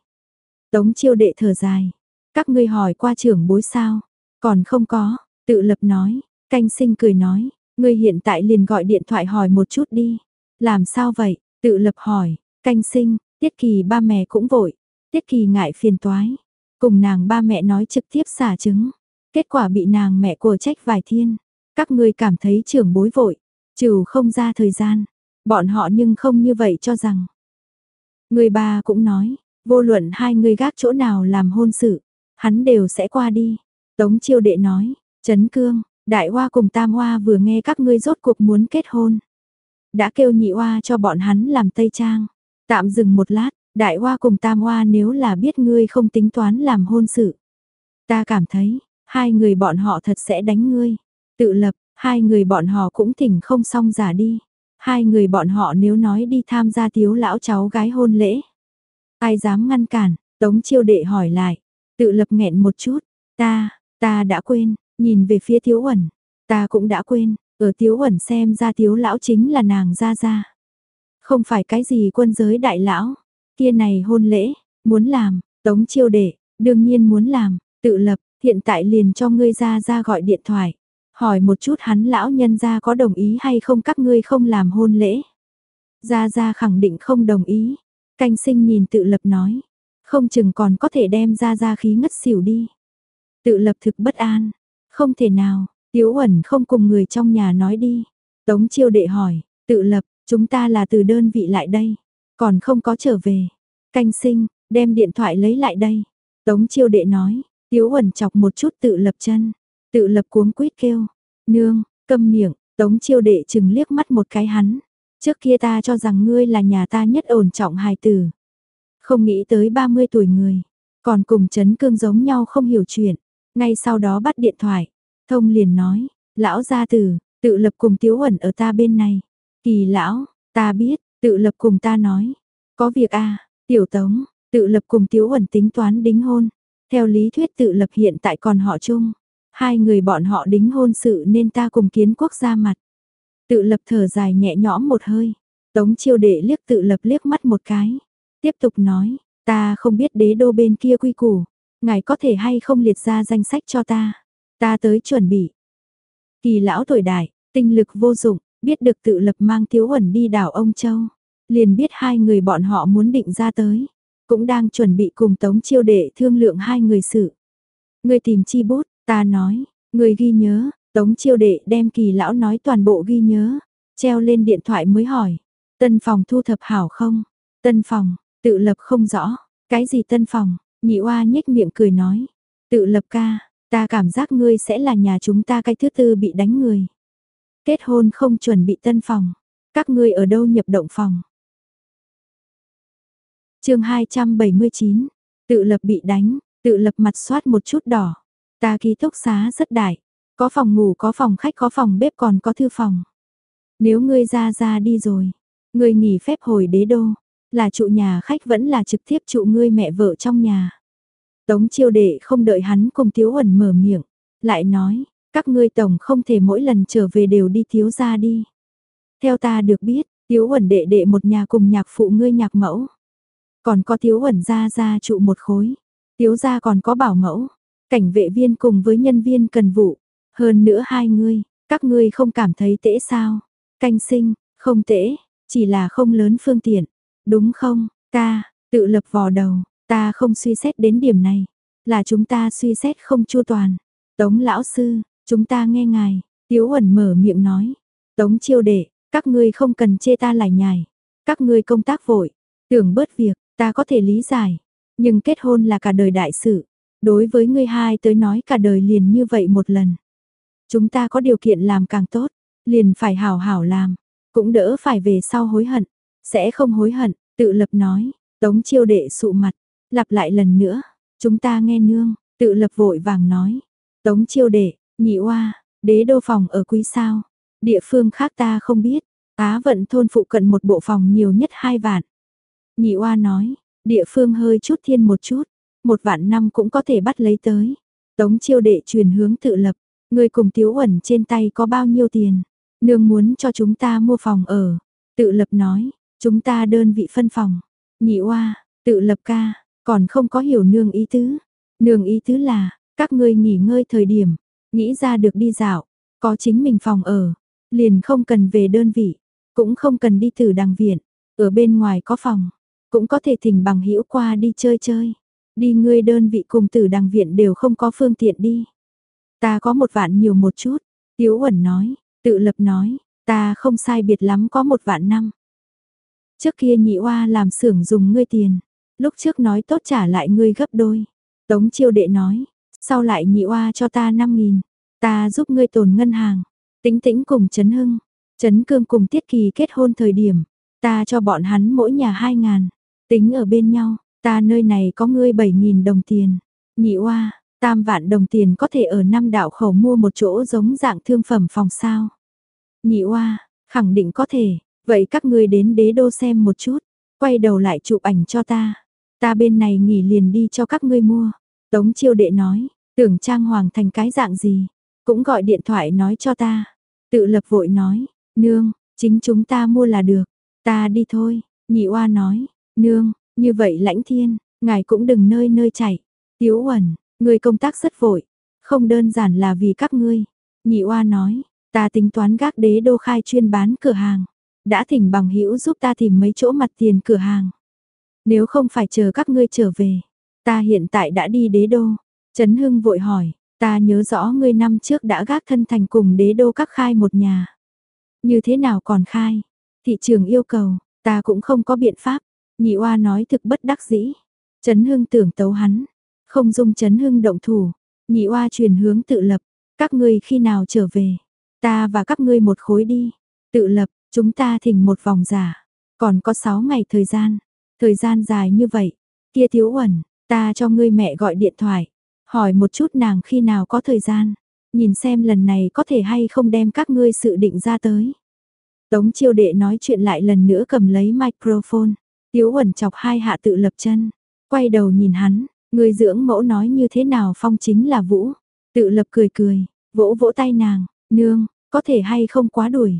Tống chiêu đệ thở dài. Các ngươi hỏi qua trưởng bối sao? Còn không có, tự lập nói, canh sinh cười nói, ngươi hiện tại liền gọi điện thoại hỏi một chút đi. Làm sao vậy? Tự lập hỏi, canh sinh, tiết kỳ ba mẹ cũng vội. Tiết kỳ ngại phiền toái. Cùng nàng ba mẹ nói trực tiếp xả trứng. Kết quả bị nàng mẹ của trách vài thiên. Các ngươi cảm thấy trưởng bối vội, trừ không ra thời gian. Bọn họ nhưng không như vậy cho rằng. Người ba cũng nói, vô luận hai người gác chỗ nào làm hôn sự, hắn đều sẽ qua đi. Tống chiêu đệ nói, Trấn Cương, Đại Hoa cùng Tam Hoa vừa nghe các ngươi rốt cuộc muốn kết hôn. Đã kêu nhị Hoa cho bọn hắn làm tây trang. Tạm dừng một lát, Đại Hoa cùng Tam Hoa nếu là biết ngươi không tính toán làm hôn sự. Ta cảm thấy, hai người bọn họ thật sẽ đánh ngươi. Tự lập, hai người bọn họ cũng thỉnh không xong giả đi. Hai người bọn họ nếu nói đi tham gia thiếu lão cháu gái hôn lễ. Ai dám ngăn cản, Tống chiêu đệ hỏi lại. Tự lập nghẹn một chút, ta, ta đã quên, nhìn về phía thiếu ẩn. ta cũng đã quên, ở thiếu ẩn xem ra thiếu lão chính là nàng gia gia. Không phải cái gì quân giới đại lão, kia này hôn lễ, muốn làm, Tống Chiêu Đệ, đương nhiên muốn làm, tự lập, hiện tại liền cho ngươi ra ra gọi điện thoại, hỏi một chút hắn lão nhân gia có đồng ý hay không các ngươi không làm hôn lễ. ra ra khẳng định không đồng ý. Canh sinh nhìn tự lập nói, không chừng còn có thể đem ra ra khí ngất xỉu đi. Tự lập thực bất an, không thể nào, Tiếu ẩn không cùng người trong nhà nói đi. Tống chiêu đệ hỏi, tự lập, chúng ta là từ đơn vị lại đây, còn không có trở về. Canh sinh, đem điện thoại lấy lại đây. Tống chiêu đệ nói, Tiếu huẩn chọc một chút tự lập chân, tự lập cuống quýt kêu, nương, câm miệng, Tống chiêu đệ chừng liếc mắt một cái hắn. Trước kia ta cho rằng ngươi là nhà ta nhất ổn trọng hài tử. Không nghĩ tới 30 tuổi người, còn cùng chấn cương giống nhau không hiểu chuyện. Ngay sau đó bắt điện thoại, thông liền nói, lão gia tử, tự lập cùng tiếu huẩn ở ta bên này. Kỳ lão, ta biết, tự lập cùng ta nói. Có việc a à, tiểu tống, tự lập cùng tiếu ẩn tính toán đính hôn. Theo lý thuyết tự lập hiện tại còn họ chung. Hai người bọn họ đính hôn sự nên ta cùng kiến quốc ra mặt. Tự lập thở dài nhẹ nhõm một hơi. Tống chiêu đệ liếc tự lập liếc mắt một cái. Tiếp tục nói, ta không biết đế đô bên kia quy củ, ngài có thể hay không liệt ra danh sách cho ta. Ta tới chuẩn bị. Kỳ lão tuổi đại, tinh lực vô dụng, biết được tự lập mang thiếu Huẩn đi đảo ông Châu. Liền biết hai người bọn họ muốn định ra tới. Cũng đang chuẩn bị cùng tống chiêu đệ thương lượng hai người sự. Người tìm chi bút, ta nói, người ghi nhớ, tống chiêu đệ đem kỳ lão nói toàn bộ ghi nhớ. Treo lên điện thoại mới hỏi, tân phòng thu thập hảo không? Tân phòng, Tự lập không rõ, cái gì tân phòng, nhị oa nhếch miệng cười nói. Tự lập ca, ta cảm giác ngươi sẽ là nhà chúng ta cái thứ tư bị đánh người. Kết hôn không chuẩn bị tân phòng, các ngươi ở đâu nhập động phòng. chương 279, tự lập bị đánh, tự lập mặt soát một chút đỏ. Ta ký túc xá rất đại, có phòng ngủ có phòng khách có phòng bếp còn có thư phòng. Nếu ngươi ra ra đi rồi, ngươi nghỉ phép hồi đế đô, là trụ nhà khách vẫn là trực tiếp trụ ngươi mẹ vợ trong nhà. Tống chiêu đệ không đợi hắn cùng Tiếu Huẩn mở miệng, lại nói, các ngươi tổng không thể mỗi lần trở về đều đi thiếu ra đi. Theo ta được biết, thiếu Ẩn đệ đệ một nhà cùng nhạc phụ ngươi nhạc mẫu. Còn có thiếu Ẩn ra ra trụ một khối. thiếu ra còn có bảo mẫu, cảnh vệ viên cùng với nhân viên cần vụ. Hơn nữa hai ngươi, các ngươi không cảm thấy tễ sao? Canh sinh, không tễ, chỉ là không lớn phương tiện. Đúng không, ta, tự lập vò đầu, ta không suy xét đến điểm này, là chúng ta suy xét không chu toàn. Tống lão sư, chúng ta nghe ngài, Tiếu Huẩn mở miệng nói. Tống chiêu đệ, các ngươi không cần chê ta lại nhài. Các ngươi công tác vội, tưởng bớt việc, ta có thể lý giải. Nhưng kết hôn là cả đời đại sự. Đối với ngươi hai tới nói cả đời liền như vậy một lần. Chúng ta có điều kiện làm càng tốt, liền phải hảo hảo làm, cũng đỡ phải về sau hối hận. Sẽ không hối hận, tự lập nói, tống chiêu đệ sụ mặt, lặp lại lần nữa, chúng ta nghe nương, tự lập vội vàng nói, tống chiêu đệ, nhị oa, đế đô phòng ở quý sao, địa phương khác ta không biết, Á vận thôn phụ cận một bộ phòng nhiều nhất hai vạn. Nhị oa nói, địa phương hơi chút thiên một chút, một vạn năm cũng có thể bắt lấy tới. Tống chiêu đệ truyền hướng tự lập, người cùng tiếu ẩn trên tay có bao nhiêu tiền, nương muốn cho chúng ta mua phòng ở. Tự lập nói, chúng ta đơn vị phân phòng. Nhị oa, tự lập ca, còn không có hiểu nương ý tứ. Nương ý tứ là, các ngươi nghỉ ngơi thời điểm, nghĩ ra được đi dạo, có chính mình phòng ở, liền không cần về đơn vị, cũng không cần đi từ đằng viện, ở bên ngoài có phòng, cũng có thể thỉnh bằng hữu qua đi chơi chơi. Đi ngươi đơn vị cùng tử đằng viện đều không có phương tiện đi. Ta có một vạn nhiều một chút, Tiếu Uẩn nói, tự lập nói, ta không sai biệt lắm có một vạn năm. Trước kia nhị oa làm xưởng dùng ngươi tiền, lúc trước nói tốt trả lại ngươi gấp đôi. Tống chiêu đệ nói, sau lại nhị oa cho ta năm nghìn, ta giúp ngươi tồn ngân hàng. Tĩnh tĩnh cùng Trấn Hưng, Trấn Cương cùng Tiết Kỳ kết hôn thời điểm, ta cho bọn hắn mỗi nhà hai ngàn, tính ở bên nhau, ta nơi này có ngươi bảy nghìn đồng tiền. Nhị oa, tam vạn đồng tiền có thể ở năm đạo khẩu mua một chỗ giống dạng thương phẩm phòng sao. Nhị oa, khẳng định có thể, vậy các ngươi đến đế đô xem một chút, quay đầu lại chụp ảnh cho ta. Ta bên này nghỉ liền đi cho các ngươi mua. Tống chiêu đệ nói, tưởng trang hoàng thành cái dạng gì, cũng gọi điện thoại nói cho ta. Tự lập vội nói, nương, chính chúng ta mua là được, ta đi thôi, nhị oa nói, nương, như vậy lãnh thiên, ngài cũng đừng nơi nơi chạy. Tiếu uẩn, người công tác rất vội, không đơn giản là vì các ngươi. Nhị oa nói, ta tính toán gác đế đô khai chuyên bán cửa hàng, đã thỉnh bằng hữu giúp ta tìm mấy chỗ mặt tiền cửa hàng. Nếu không phải chờ các ngươi trở về, ta hiện tại đã đi đế đô. Trấn Hưng vội hỏi, ta nhớ rõ ngươi năm trước đã gác thân thành cùng đế đô các khai một nhà. Như thế nào còn khai? Thị trường yêu cầu, ta cũng không có biện pháp. Nhị oa nói thực bất đắc dĩ. Trấn Hưng tưởng tấu hắn, không dung Trấn Hưng động thủ. Nhị oa truyền hướng tự lập, các ngươi khi nào trở về, ta và các ngươi một khối đi. Tự lập, chúng ta thỉnh một vòng giả, còn có 6 ngày thời gian, thời gian dài như vậy. Kia Thiếu ẩn, ta cho ngươi mẹ gọi điện thoại, hỏi một chút nàng khi nào có thời gian, nhìn xem lần này có thể hay không đem các ngươi sự định ra tới. Tống chiêu đệ nói chuyện lại lần nữa cầm lấy microphone. Tiếu Uẩn chọc hai hạ tự lập chân, quay đầu nhìn hắn, người dưỡng mẫu nói như thế nào phong chính là Vũ. Tự lập cười cười, vỗ vỗ tay nàng, nương, có thể hay không quá đuổi.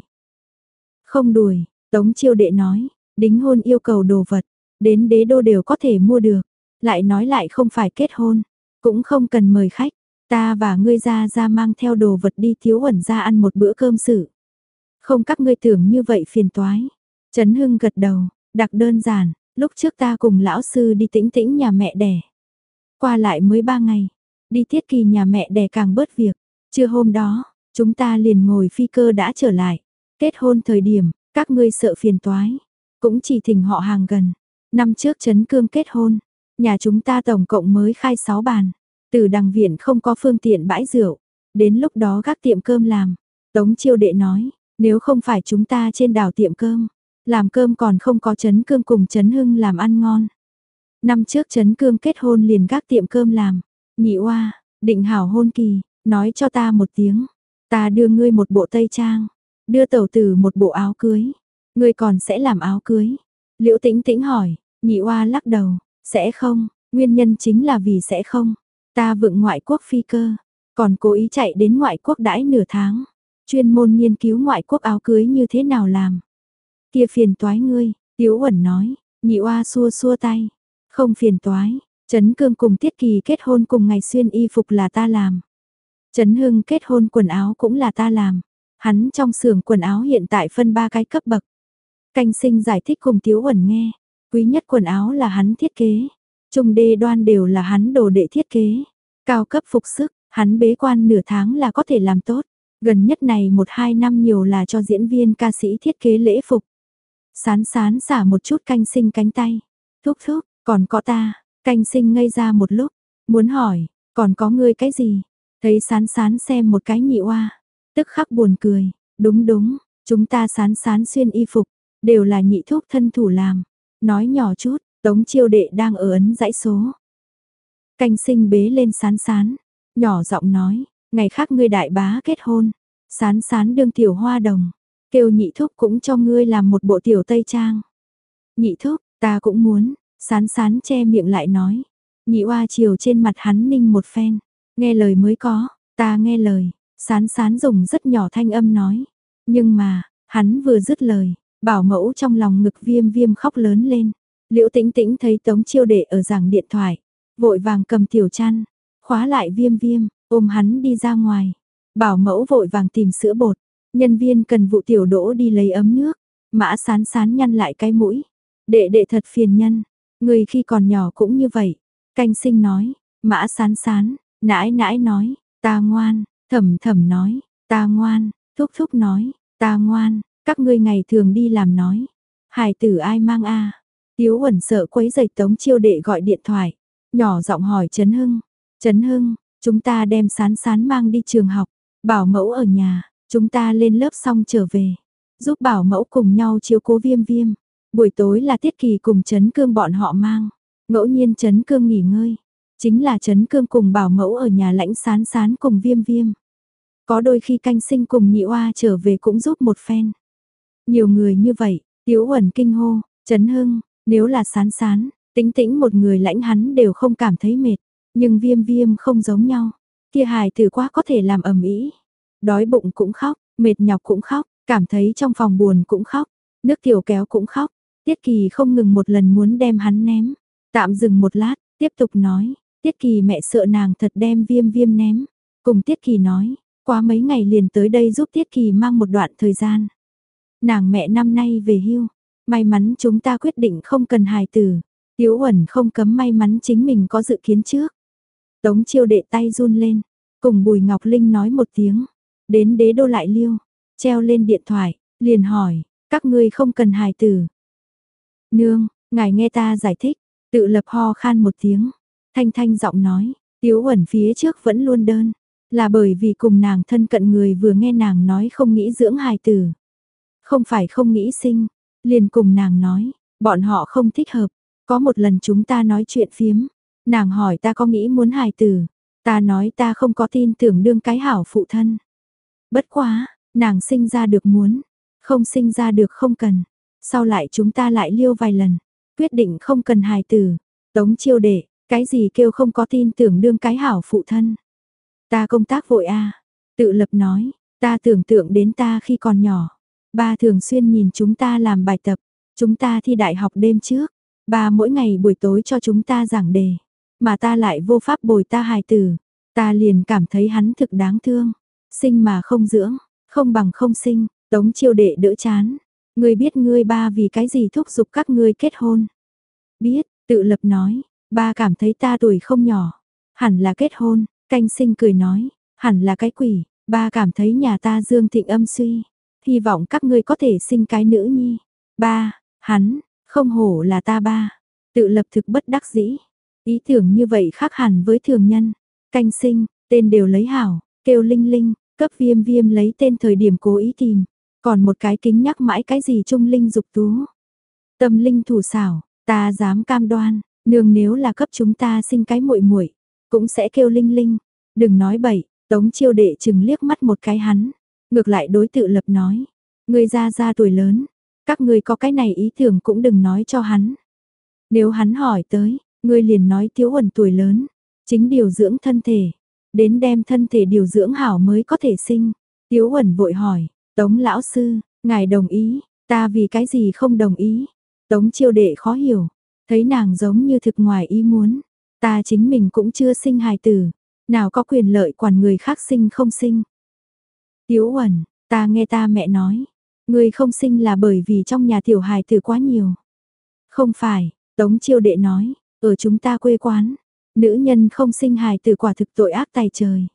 Không đuổi, Tống chiêu đệ nói, đính hôn yêu cầu đồ vật, đến đế đô đều có thể mua được, lại nói lại không phải kết hôn, cũng không cần mời khách, ta và ngươi ra ra mang theo đồ vật đi thiếu ẩn ra ăn một bữa cơm sự. Không các ngươi tưởng như vậy phiền toái. Trấn Hưng gật đầu, đặc đơn giản, lúc trước ta cùng lão sư đi tĩnh tĩnh nhà mẹ đẻ. Qua lại mới ba ngày, đi tiết kỳ nhà mẹ đẻ càng bớt việc. Trưa hôm đó, chúng ta liền ngồi phi cơ đã trở lại. Kết hôn thời điểm, các ngươi sợ phiền toái. Cũng chỉ thỉnh họ hàng gần. Năm trước Trấn Cương kết hôn, nhà chúng ta tổng cộng mới khai 6 bàn. Từ đằng viện không có phương tiện bãi rượu. Đến lúc đó gác tiệm cơm làm. Tống chiêu đệ nói, nếu không phải chúng ta trên đảo tiệm cơm, làm cơm còn không có Trấn Cương cùng Trấn Hưng làm ăn ngon. Năm trước Trấn Cương kết hôn liền gác tiệm cơm làm. Nhị oa, định hảo hôn kỳ, nói cho ta một tiếng. Ta đưa ngươi một bộ tây trang, đưa tẩu tử một bộ áo cưới. Ngươi còn sẽ làm áo cưới. Liễu tĩnh tĩnh hỏi, nhị oa lắc đầu, sẽ không, nguyên nhân chính là vì sẽ không. Ta vựng ngoại quốc phi cơ, còn cố ý chạy đến ngoại quốc đãi nửa tháng. Chuyên môn nghiên cứu ngoại quốc áo cưới như thế nào làm. Kia phiền toái ngươi, Tiếu Uẩn nói, nhị oa xua xua tay. Không phiền toái, Trấn Cương cùng Tiết Kỳ kết hôn cùng ngày xuyên y phục là ta làm. Trấn Hưng kết hôn quần áo cũng là ta làm. Hắn trong xưởng quần áo hiện tại phân ba cái cấp bậc. Canh sinh giải thích cùng Tiếu Uẩn nghe. Quý nhất quần áo là hắn thiết kế. Trung đê đoan đều là hắn đồ đệ thiết kế. Cao cấp phục sức, hắn bế quan nửa tháng là có thể làm tốt. Gần nhất này một hai năm nhiều là cho diễn viên ca sĩ thiết kế lễ phục. Sán sán xả một chút canh sinh cánh tay. Thúc thúc, còn có ta, canh sinh ngây ra một lúc. Muốn hỏi, còn có ngươi cái gì? Thấy sán sán xem một cái nhị oa, tức khắc buồn cười. Đúng đúng, chúng ta sán sán xuyên y phục, đều là nhị thúc thân thủ làm. Nói nhỏ chút, tống chiêu đệ đang ở ấn dãy số. Canh sinh bế lên sán sán, nhỏ giọng nói, ngày khác ngươi đại bá kết hôn, sán sán đương tiểu hoa đồng, kêu nhị thúc cũng cho ngươi làm một bộ tiểu tây trang. Nhị thúc, Ta cũng muốn, sán sán che miệng lại nói. Nhị oa chiều trên mặt hắn ninh một phen. Nghe lời mới có, ta nghe lời. Sán sán dùng rất nhỏ thanh âm nói. Nhưng mà, hắn vừa dứt lời, bảo mẫu trong lòng ngực viêm viêm khóc lớn lên. Liễu tĩnh tĩnh thấy tống chiêu đệ ở giảng điện thoại. Vội vàng cầm tiểu chăn, khóa lại viêm viêm, ôm hắn đi ra ngoài. Bảo mẫu vội vàng tìm sữa bột. Nhân viên cần vụ tiểu đỗ đi lấy ấm nước. Mã sán sán nhăn lại cái mũi. Đệ đệ thật phiền nhân. Người khi còn nhỏ cũng như vậy. Canh sinh nói. Mã sán sán. Nãi nãi nói. Ta ngoan. Thẩm thẩm nói. Ta ngoan. Thúc thúc nói. Ta ngoan. Các ngươi ngày thường đi làm nói. hài tử ai mang a Tiếu uẩn sợ quấy giày tống chiêu đệ gọi điện thoại. Nhỏ giọng hỏi Trấn Hưng. Trấn Hưng, chúng ta đem sán sán mang đi trường học. Bảo mẫu ở nhà, chúng ta lên lớp xong trở về. Giúp bảo mẫu cùng nhau chiếu cố viêm viêm. Buổi tối là tiết kỳ cùng Trấn Cương bọn họ mang. Ngẫu nhiên Trấn Cương nghỉ ngơi. Chính là Trấn Cương cùng bảo mẫu ở nhà lãnh sán sán cùng viêm viêm. Có đôi khi canh sinh cùng nhị oa trở về cũng giúp một phen. Nhiều người như vậy, Tiếu Uẩn kinh hô, Trấn Hưng, nếu là sán sán, tính tĩnh một người lãnh hắn đều không cảm thấy mệt. Nhưng viêm viêm không giống nhau. Kia hài tử quá có thể làm ầm ĩ. Đói bụng cũng khóc, mệt nhọc cũng khóc, cảm thấy trong phòng buồn cũng khóc, nước tiểu kéo cũng khóc. Tiết Kỳ không ngừng một lần muốn đem hắn ném. Tạm dừng một lát, tiếp tục nói, Tiết Kỳ mẹ sợ nàng thật đem viêm viêm ném. Cùng Tiết Kỳ nói, qua mấy ngày liền tới đây giúp Tiết Kỳ mang một đoạn thời gian. Nàng mẹ năm nay về hưu, may mắn chúng ta quyết định không cần hài tử. Tiếu Uẩn không cấm may mắn chính mình có dự kiến trước. Tống chiêu đệ tay run lên, cùng Bùi Ngọc Linh nói một tiếng, đến đế đô lại liêu, treo lên điện thoại, liền hỏi, các ngươi không cần hài tử. Nương, ngài nghe ta giải thích, tự lập ho khan một tiếng, thanh thanh giọng nói, tiếu Uẩn phía trước vẫn luôn đơn, là bởi vì cùng nàng thân cận người vừa nghe nàng nói không nghĩ dưỡng hài tử. Không phải không nghĩ sinh, liền cùng nàng nói, bọn họ không thích hợp, có một lần chúng ta nói chuyện phiếm, Nàng hỏi ta có nghĩ muốn hài tử, ta nói ta không có tin tưởng đương cái hảo phụ thân. Bất quá, nàng sinh ra được muốn, không sinh ra được không cần. Sau lại chúng ta lại liêu vài lần, quyết định không cần hài tử. Tống chiêu đệ, cái gì kêu không có tin tưởng đương cái hảo phụ thân. Ta công tác vội a tự lập nói, ta tưởng tượng đến ta khi còn nhỏ. Ba thường xuyên nhìn chúng ta làm bài tập, chúng ta thi đại học đêm trước. Ba mỗi ngày buổi tối cho chúng ta giảng đề. Mà ta lại vô pháp bồi ta hài tử, ta liền cảm thấy hắn thực đáng thương, sinh mà không dưỡng, không bằng không sinh, tống chiêu đệ đỡ chán, ngươi biết ngươi ba vì cái gì thúc giục các ngươi kết hôn. Biết, tự lập nói, ba cảm thấy ta tuổi không nhỏ, hẳn là kết hôn, canh sinh cười nói, hẳn là cái quỷ, ba cảm thấy nhà ta dương thịnh âm suy, hy vọng các ngươi có thể sinh cái nữ nhi. Ba, hắn, không hổ là ta ba, tự lập thực bất đắc dĩ, Ý tưởng như vậy khác hẳn với thường nhân. Canh sinh, tên đều lấy hảo, kêu linh linh, cấp viêm viêm lấy tên thời điểm cố ý tìm. Còn một cái kính nhắc mãi cái gì trung linh dục tú. Tâm linh thủ xảo, ta dám cam đoan, nương nếu là cấp chúng ta sinh cái muội muội cũng sẽ kêu linh linh. Đừng nói bậy, tống chiêu đệ chừng liếc mắt một cái hắn. Ngược lại đối tự lập nói, người ra ra tuổi lớn, các người có cái này ý tưởng cũng đừng nói cho hắn. Nếu hắn hỏi tới, Ngươi liền nói thiếu huẩn tuổi lớn, chính điều dưỡng thân thể, đến đem thân thể điều dưỡng hảo mới có thể sinh. Tiếu huẩn vội hỏi, Tống lão sư, ngài đồng ý, ta vì cái gì không đồng ý. Tống chiêu đệ khó hiểu, thấy nàng giống như thực ngoài ý muốn. Ta chính mình cũng chưa sinh hài tử, nào có quyền lợi quản người khác sinh không sinh. Tiếu ẩn, ta nghe ta mẹ nói, người không sinh là bởi vì trong nhà tiểu hài tử quá nhiều. Không phải, Tống chiêu đệ nói, ở chúng ta quê quán, nữ nhân không sinh hài tử quả thực tội ác tài trời.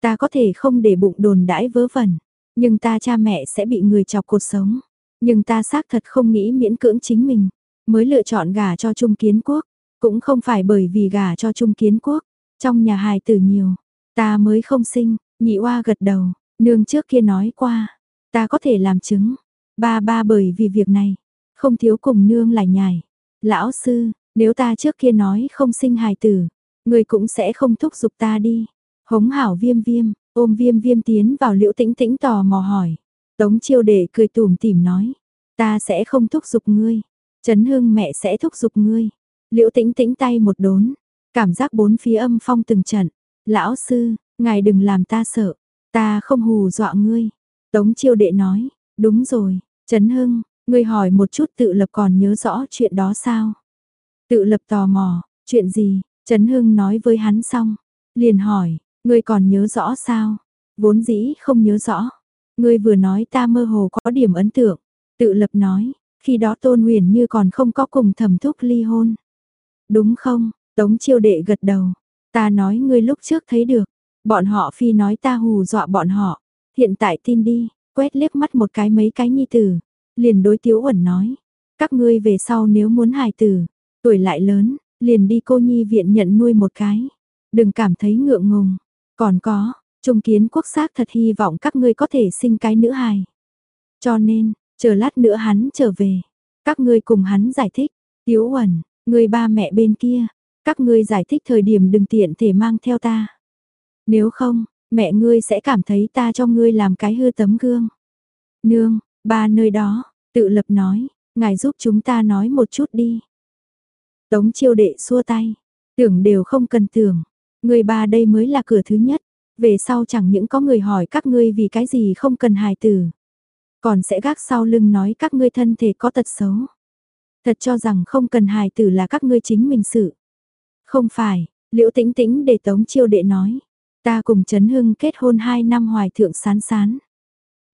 Ta có thể không để bụng đồn đãi vớ vẩn, nhưng ta cha mẹ sẽ bị người chọc cuộc sống. Nhưng ta xác thật không nghĩ miễn cưỡng chính mình, mới lựa chọn gả cho Trung Kiến Quốc. Cũng không phải bởi vì gả cho Trung Kiến Quốc, trong nhà hài tử nhiều, ta mới không sinh, nhị oa gật đầu, nương trước kia nói qua, ta có thể làm chứng. Ba ba bởi vì việc này, không thiếu cùng nương lại nhài. Lão sư, nếu ta trước kia nói không sinh hài tử, người cũng sẽ không thúc giục ta đi. Hống hảo viêm viêm, ôm viêm viêm tiến vào liễu tĩnh tĩnh tò mò hỏi. Tống chiêu đệ cười tủm tỉm nói, ta sẽ không thúc giục ngươi. Trấn hương mẹ sẽ thúc giục ngươi. Liễu Tĩnh Tĩnh tay một đốn, cảm giác bốn phía âm phong từng trận. Lão sư, ngài đừng làm ta sợ, ta không hù dọa ngươi. Tống chiêu đệ nói, đúng rồi, Trấn Hưng, ngươi hỏi một chút tự lập còn nhớ rõ chuyện đó sao? Tự lập tò mò, chuyện gì? Trấn Hưng nói với hắn xong, liền hỏi, ngươi còn nhớ rõ sao? Vốn dĩ không nhớ rõ. Ngươi vừa nói ta mơ hồ có điểm ấn tượng. Tự lập nói, khi đó Tôn Huyền như còn không có cùng thẩm thúc ly hôn. Đúng không? Tống chiêu đệ gật đầu. Ta nói ngươi lúc trước thấy được. Bọn họ phi nói ta hù dọa bọn họ. Hiện tại tin đi, quét liếc mắt một cái mấy cái nhi tử. Liền đối tiếu ẩn nói. Các ngươi về sau nếu muốn hài tử, tuổi lại lớn, liền đi cô nhi viện nhận nuôi một cái. Đừng cảm thấy ngượng ngùng. Còn có, Trung kiến quốc xác thật hy vọng các ngươi có thể sinh cái nữ hài. Cho nên, chờ lát nữa hắn trở về. Các ngươi cùng hắn giải thích. Tiếu ẩn, người ba mẹ bên kia. Các ngươi giải thích thời điểm đừng tiện thể mang theo ta. Nếu không, mẹ ngươi sẽ cảm thấy ta cho ngươi làm cái hư tấm gương. Nương, ba nơi đó, tự lập nói, ngài giúp chúng ta nói một chút đi. Tống chiêu đệ xua tay, tưởng đều không cần tưởng, người ba đây mới là cửa thứ nhất, về sau chẳng những có người hỏi các ngươi vì cái gì không cần hài tử, còn sẽ gác sau lưng nói các ngươi thân thể có tật xấu. Thật cho rằng không cần hài tử là các ngươi chính mình sự. Không phải, liễu tĩnh tĩnh để tống chiêu đệ nói. Ta cùng Trấn Hưng kết hôn 2 năm hoài thượng sán sán.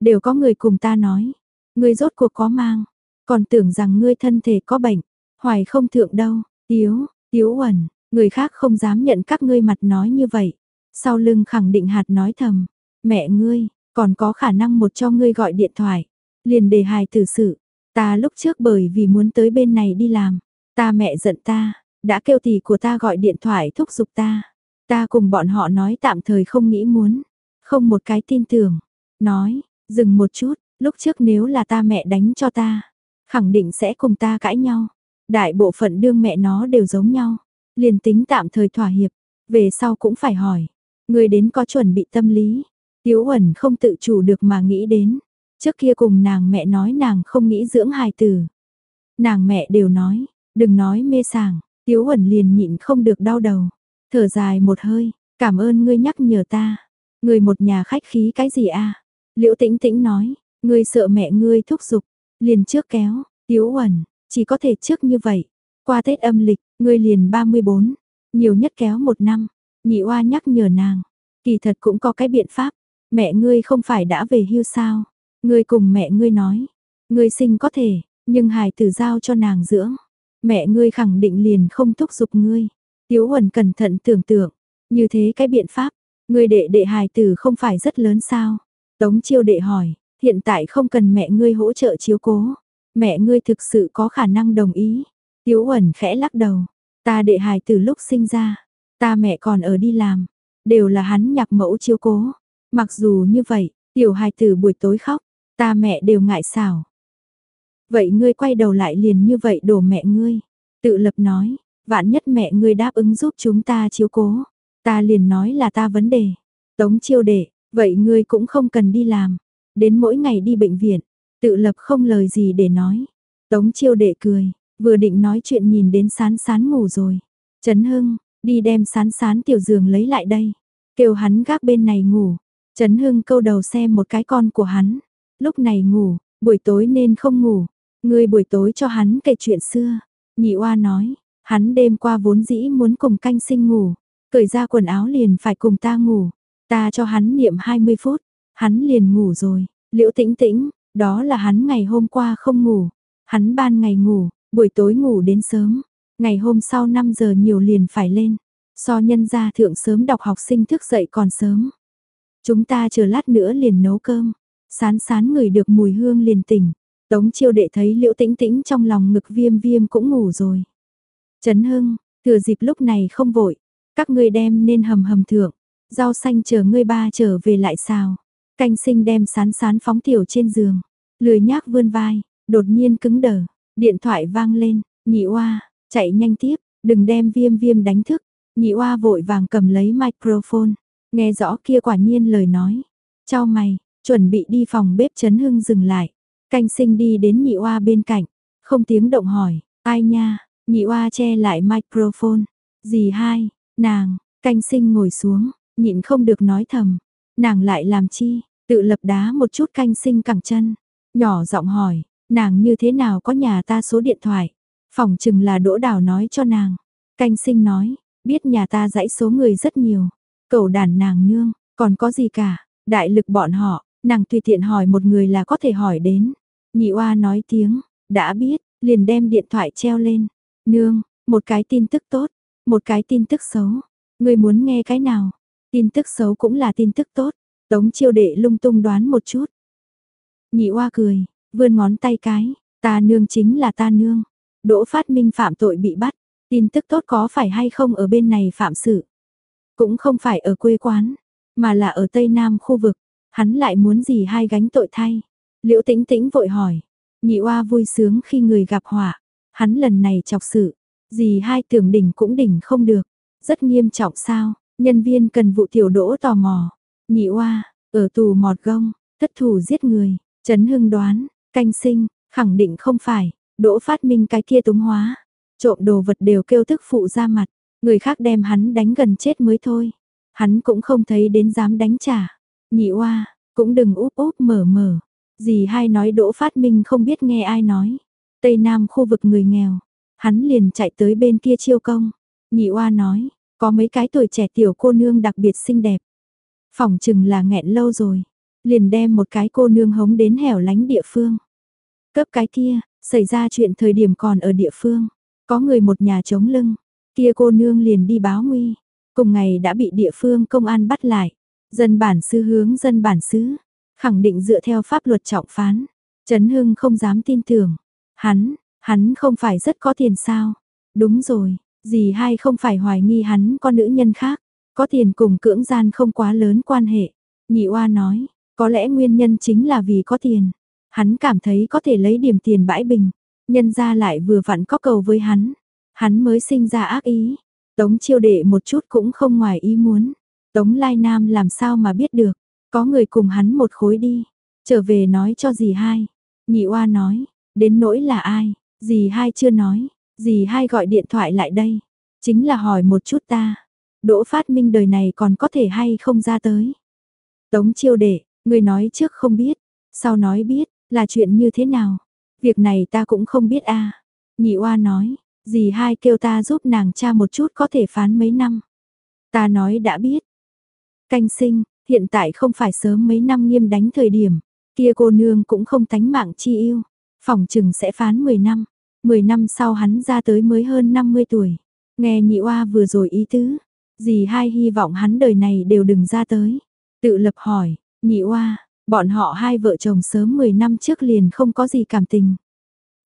Đều có người cùng ta nói. Ngươi rốt cuộc có mang. Còn tưởng rằng ngươi thân thể có bệnh. Hoài không thượng đâu. Tiếu, tiếu ẩn. Người khác không dám nhận các ngươi mặt nói như vậy. Sau lưng khẳng định hạt nói thầm. Mẹ ngươi, còn có khả năng một cho ngươi gọi điện thoại. Liền đề hài tử sự. Ta lúc trước bởi vì muốn tới bên này đi làm. Ta mẹ giận ta. Đã kêu tỷ của ta gọi điện thoại thúc giục ta. Ta cùng bọn họ nói tạm thời không nghĩ muốn. Không một cái tin tưởng. Nói, dừng một chút, lúc trước nếu là ta mẹ đánh cho ta. Khẳng định sẽ cùng ta cãi nhau. Đại bộ phận đương mẹ nó đều giống nhau. Liền tính tạm thời thỏa hiệp. Về sau cũng phải hỏi. Người đến có chuẩn bị tâm lý. Tiếu Uẩn không tự chủ được mà nghĩ đến. Trước kia cùng nàng mẹ nói nàng không nghĩ dưỡng hài tử. Nàng mẹ đều nói, đừng nói mê sảng, Tiếu Uẩn liền nhịn không được đau đầu. Thở dài một hơi, cảm ơn ngươi nhắc nhở ta. Người một nhà khách khí cái gì a? Liễu Tĩnh Tĩnh nói, ngươi sợ mẹ ngươi thúc giục, liền trước kéo, Tiếu Uẩn, chỉ có thể trước như vậy. Qua Tết âm lịch, ngươi liền 34, nhiều nhất kéo một năm. Nhị oa nhắc nhở nàng, kỳ thật cũng có cái biện pháp, mẹ ngươi không phải đã về hưu sao? Ngươi cùng mẹ ngươi nói, ngươi sinh có thể, nhưng hài tử giao cho nàng dưỡng. Mẹ ngươi khẳng định liền không thúc giục ngươi. Tiếu Huần cẩn thận tưởng tượng, như thế cái biện pháp, người đệ đệ hài tử không phải rất lớn sao? Tống chiêu đệ hỏi, hiện tại không cần mẹ ngươi hỗ trợ chiếu cố. Mẹ ngươi thực sự có khả năng đồng ý. Tiếu Huần khẽ lắc đầu, ta đệ hài tử lúc sinh ra, ta mẹ còn ở đi làm, đều là hắn nhạc mẫu chiếu cố. Mặc dù như vậy, tiểu hài tử buổi tối khóc, ta mẹ đều ngại xảo. Vậy ngươi quay đầu lại liền như vậy đổ mẹ ngươi. Tự lập nói, vạn nhất mẹ ngươi đáp ứng giúp chúng ta chiếu cố. Ta liền nói là ta vấn đề. Tống chiêu đệ, vậy ngươi cũng không cần đi làm. Đến mỗi ngày đi bệnh viện, tự lập không lời gì để nói. Tống chiêu đệ cười, vừa định nói chuyện nhìn đến sán sán ngủ rồi. Trấn Hưng, đi đem sán sán tiểu giường lấy lại đây. Kêu hắn gác bên này ngủ. Trấn Hưng câu đầu xem một cái con của hắn. Lúc này ngủ, buổi tối nên không ngủ. Ngươi buổi tối cho hắn kể chuyện xưa. Nhị oa nói, hắn đêm qua vốn dĩ muốn cùng canh sinh ngủ. Cởi ra quần áo liền phải cùng ta ngủ. Ta cho hắn niệm 20 phút. Hắn liền ngủ rồi. Liễu tĩnh tĩnh, đó là hắn ngày hôm qua không ngủ. Hắn ban ngày ngủ, buổi tối ngủ đến sớm. Ngày hôm sau 5 giờ nhiều liền phải lên. So nhân gia thượng sớm đọc học sinh thức dậy còn sớm. Chúng ta chờ lát nữa liền nấu cơm. Sán sán người được mùi hương liền tỉnh. Tống chiêu đệ thấy liễu tĩnh tĩnh trong lòng ngực viêm viêm cũng ngủ rồi. Trấn Hưng, thừa dịp lúc này không vội. Các ngươi đem nên hầm hầm thượng. Rau xanh chờ ngươi ba trở về lại xào. Canh sinh đem sán sán phóng tiểu trên giường. Lười nhác vươn vai, đột nhiên cứng đờ. Điện thoại vang lên, nhị oa, chạy nhanh tiếp, đừng đem viêm viêm đánh thức. Nhị oa vội vàng cầm lấy microphone, nghe rõ kia quả nhiên lời nói. Cho mày, chuẩn bị đi phòng bếp chấn hưng dừng lại. Canh sinh đi đến nhị oa bên cạnh, không tiếng động hỏi, ai nha, nhị oa che lại microphone, dì hai, nàng, canh sinh ngồi xuống, nhịn không được nói thầm, nàng lại làm chi, tự lập đá một chút canh sinh cẳng chân, nhỏ giọng hỏi, nàng như thế nào có nhà ta số điện thoại, phòng chừng là đỗ đào nói cho nàng, canh sinh nói, biết nhà ta dãy số người rất nhiều, cầu đàn nàng nương, còn có gì cả, đại lực bọn họ, nàng tùy tiện hỏi một người là có thể hỏi đến, nhị oa nói tiếng, đã biết, liền đem điện thoại treo lên, nương, một cái tin tức tốt, một cái tin tức xấu, người muốn nghe cái nào, tin tức xấu cũng là tin tức tốt, tống chiêu đệ lung tung đoán một chút. Nhị oa cười, vươn ngón tay cái, ta nương chính là ta nương, đỗ phát minh phạm tội bị bắt, tin tức tốt có phải hay không ở bên này phạm sự, cũng không phải ở quê quán, mà là ở Tây Nam khu vực, hắn lại muốn gì hai gánh tội thay. Liễu tĩnh tĩnh vội hỏi, nhị oa vui sướng khi người gặp họa, hắn lần này chọc sự, gì hai tưởng đỉnh cũng đỉnh không được, rất nghiêm trọng sao, nhân viên cần vụ tiểu đỗ tò mò, nhị oa, ở tù mọt gông, thất thủ giết người, Trấn Hưng đoán, canh sinh, khẳng định không phải, đỗ phát minh cái kia túng hóa, trộm đồ vật đều kêu thức phụ ra mặt, người khác đem hắn đánh gần chết mới thôi, hắn cũng không thấy đến dám đánh trả, nhị oa, cũng đừng úp úp mở mở, gì hai nói Đỗ Phát Minh không biết nghe ai nói. Tây Nam khu vực người nghèo. Hắn liền chạy tới bên kia chiêu công. Nhị oa nói, có mấy cái tuổi trẻ tiểu cô nương đặc biệt xinh đẹp. Phòng chừng là nghẹn lâu rồi. Liền đem một cái cô nương hống đến hẻo lánh địa phương. Cấp cái kia, xảy ra chuyện thời điểm còn ở địa phương. Có người một nhà chống lưng. Kia cô nương liền đi báo nguy. Cùng ngày đã bị địa phương công an bắt lại. Dân bản xứ hướng dân bản xứ khẳng định dựa theo pháp luật trọng phán. Trấn Hưng không dám tin tưởng. Hắn, hắn không phải rất có tiền sao? Đúng rồi, gì hay không phải hoài nghi hắn có nữ nhân khác, có tiền cùng cưỡng gian không quá lớn quan hệ. Nhị oa nói, có lẽ nguyên nhân chính là vì có tiền. Hắn cảm thấy có thể lấy điểm tiền bãi bình, nhân ra lại vừa vặn có cầu với hắn. Hắn mới sinh ra ác ý. Tống chiêu đệ một chút cũng không ngoài ý muốn. Tống Lai Nam làm sao mà biết được. Có người cùng hắn một khối đi, trở về nói cho dì hai. Nhị oa nói, đến nỗi là ai, dì hai chưa nói, dì hai gọi điện thoại lại đây. Chính là hỏi một chút ta, đỗ phát minh đời này còn có thể hay không ra tới. Tống chiêu đệ, người nói trước không biết, sau nói biết, là chuyện như thế nào. Việc này ta cũng không biết a Nhị oa nói, dì hai kêu ta giúp nàng cha một chút có thể phán mấy năm. Ta nói đã biết. Canh sinh, hiện tại không phải sớm mấy năm nghiêm đánh thời điểm, kia cô nương cũng không tánh mạng chi yêu, phòng trừng sẽ phán 10 năm, 10 năm sau hắn ra tới mới hơn 50 tuổi. Nghe nhị oa vừa rồi ý tứ, dì hai hy vọng hắn đời này đều đừng ra tới. Tự lập hỏi, nhị oa, bọn họ hai vợ chồng sớm 10 năm trước liền không có gì cảm tình.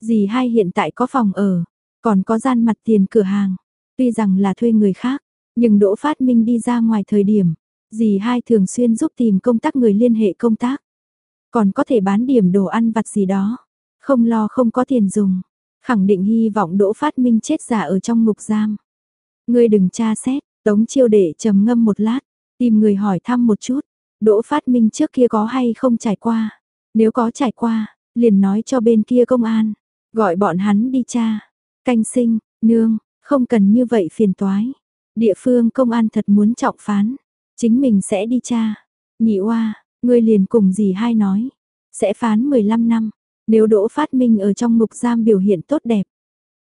Dì hai hiện tại có phòng ở, còn có gian mặt tiền cửa hàng, tuy rằng là thuê người khác, nhưng Đỗ Phát Minh đi ra ngoài thời điểm, Dì hai thường xuyên giúp tìm công tác người liên hệ công tác. Còn có thể bán điểm đồ ăn vặt gì đó. Không lo không có tiền dùng. Khẳng định hy vọng Đỗ Phát Minh chết giả ở trong ngục giam. Ngươi đừng tra xét, Tống Chiêu Đệ trầm ngâm một lát, tìm người hỏi thăm một chút. Đỗ Phát Minh trước kia có hay không trải qua? Nếu có trải qua, liền nói cho bên kia công an, gọi bọn hắn đi tra. Canh sinh, nương, không cần như vậy phiền toái. Địa phương công an thật muốn trọng phán. Chính mình sẽ đi cha. Nhị oa, ngươi liền cùng gì hai nói. Sẽ phán 15 năm. Nếu Đỗ Phát Minh ở trong ngục giam biểu hiện tốt đẹp.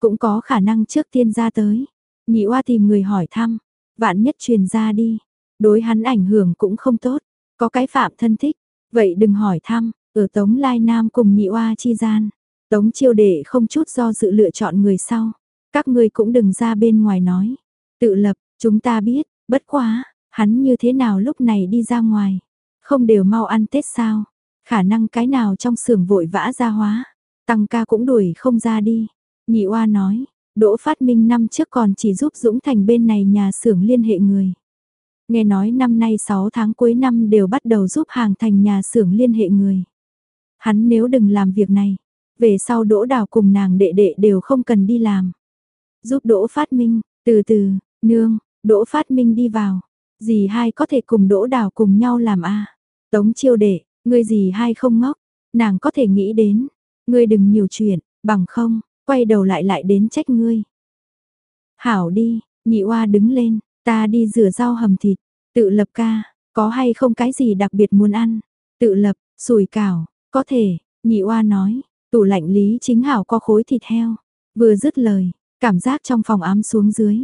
Cũng có khả năng trước tiên ra tới. Nhị oa tìm người hỏi thăm. Vạn nhất truyền ra đi. Đối hắn ảnh hưởng cũng không tốt. Có cái phạm thân thích. Vậy đừng hỏi thăm. Ở Tống Lai Nam cùng nhị oa chi gian. Tống chiêu đệ không chút do dự lựa chọn người sau. Các ngươi cũng đừng ra bên ngoài nói. Tự lập, chúng ta biết, bất quá, Hắn như thế nào lúc này đi ra ngoài? Không đều mau ăn Tết sao? Khả năng cái nào trong xưởng vội vã ra hóa. Tăng ca cũng đuổi không ra đi. Nhị oa nói, Đỗ Phát Minh năm trước còn chỉ giúp Dũng Thành bên này nhà xưởng liên hệ người. Nghe nói năm nay 6 tháng cuối năm đều bắt đầu giúp hàng thành nhà xưởng liên hệ người. Hắn nếu đừng làm việc này, về sau Đỗ Đào cùng nàng đệ đệ đều không cần đi làm. Giúp Đỗ Phát Minh, từ từ, nương, Đỗ Phát Minh đi vào, Dì hai có thể cùng đỗ đào cùng nhau làm a Tống chiêu đệ, ngươi gì hay không ngốc, nàng có thể nghĩ đến. Ngươi đừng nhiều chuyện, bằng không, quay đầu lại lại đến trách ngươi. Hảo đi, nhị oa đứng lên, ta đi rửa rau hầm thịt, tự lập ca, có hay không cái gì đặc biệt muốn ăn, tự lập, sủi cảo, có thể, nhị oa nói, tủ lạnh lý chính hảo có khối thịt heo, vừa dứt lời, cảm giác trong phòng ám xuống dưới,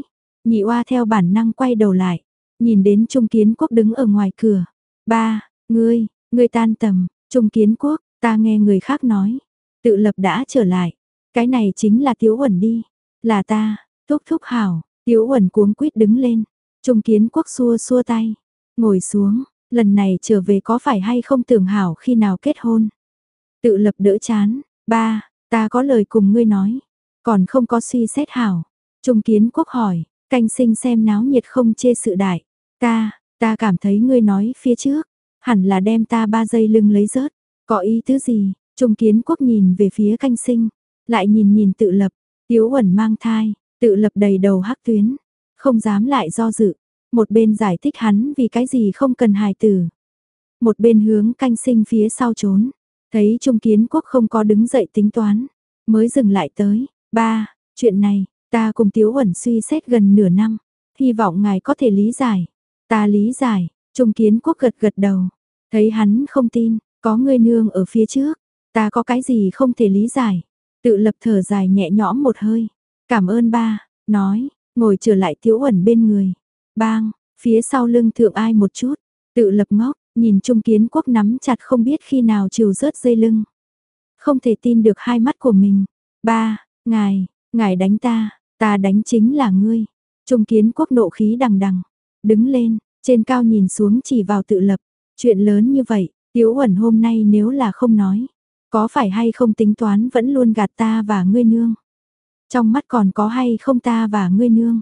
nhị oa theo bản năng quay đầu lại, nhìn đến Trung Kiến Quốc đứng ở ngoài cửa, ba, ngươi, người tan tầm, Trung Kiến Quốc, ta nghe người khác nói, tự lập đã trở lại, cái này chính là Tiếu Uẩn đi, là ta, thúc thúc hảo, Tiếu Uẩn cuống quýt đứng lên, Trung Kiến Quốc xua xua tay, ngồi xuống, lần này trở về có phải hay không tưởng hảo khi nào kết hôn. Tự lập đỡ chán, ba, ta có lời cùng ngươi nói, còn không có suy xét hảo. Trung Kiến Quốc hỏi, canh sinh xem náo nhiệt không chê sự đại, ta, ta cảm thấy ngươi nói phía trước, hẳn là đem ta ba giây lưng lấy rớt, có ý tứ gì, Trung Kiến Quốc nhìn về phía canh sinh, lại nhìn nhìn tự lập, Tiếu Uẩn mang thai, tự lập đầy đầu hắc tuyến, không dám lại do dự, một bên giải thích hắn vì cái gì không cần hài tử. Một bên hướng canh sinh phía sau trốn, thấy Trung Kiến Quốc không có đứng dậy tính toán, mới dừng lại tới, ba, chuyện này, ta cùng Tiếu Uẩn suy xét gần nửa năm, hy vọng ngài có thể lý giải. Ta lý giải, Trung Kiến Quốc gật gật đầu, thấy hắn không tin, có người nương ở phía trước, ta có cái gì không thể lý giải. Tự lập thở dài nhẹ nhõm một hơi, cảm ơn ba, nói, ngồi trở lại Tiếu Uẩn bên người. Bang, phía sau lưng thượng ai một chút, tự lập ngốc, nhìn Trung Kiến Quốc nắm chặt không biết khi nào chiều rớt dây lưng. Không thể tin được hai mắt của mình. Ba, ngài, ngài đánh ta, ta đánh chính là ngươi. Trung Kiến Quốc nộ khí đằng đằng, đứng lên, trên cao nhìn xuống chỉ vào tự lập. Chuyện lớn như vậy, Tiếu Huẩn hôm nay nếu là không nói, có phải hay không tính toán vẫn luôn gạt ta và ngươi nương. Trong mắt còn có hay không ta và ngươi nương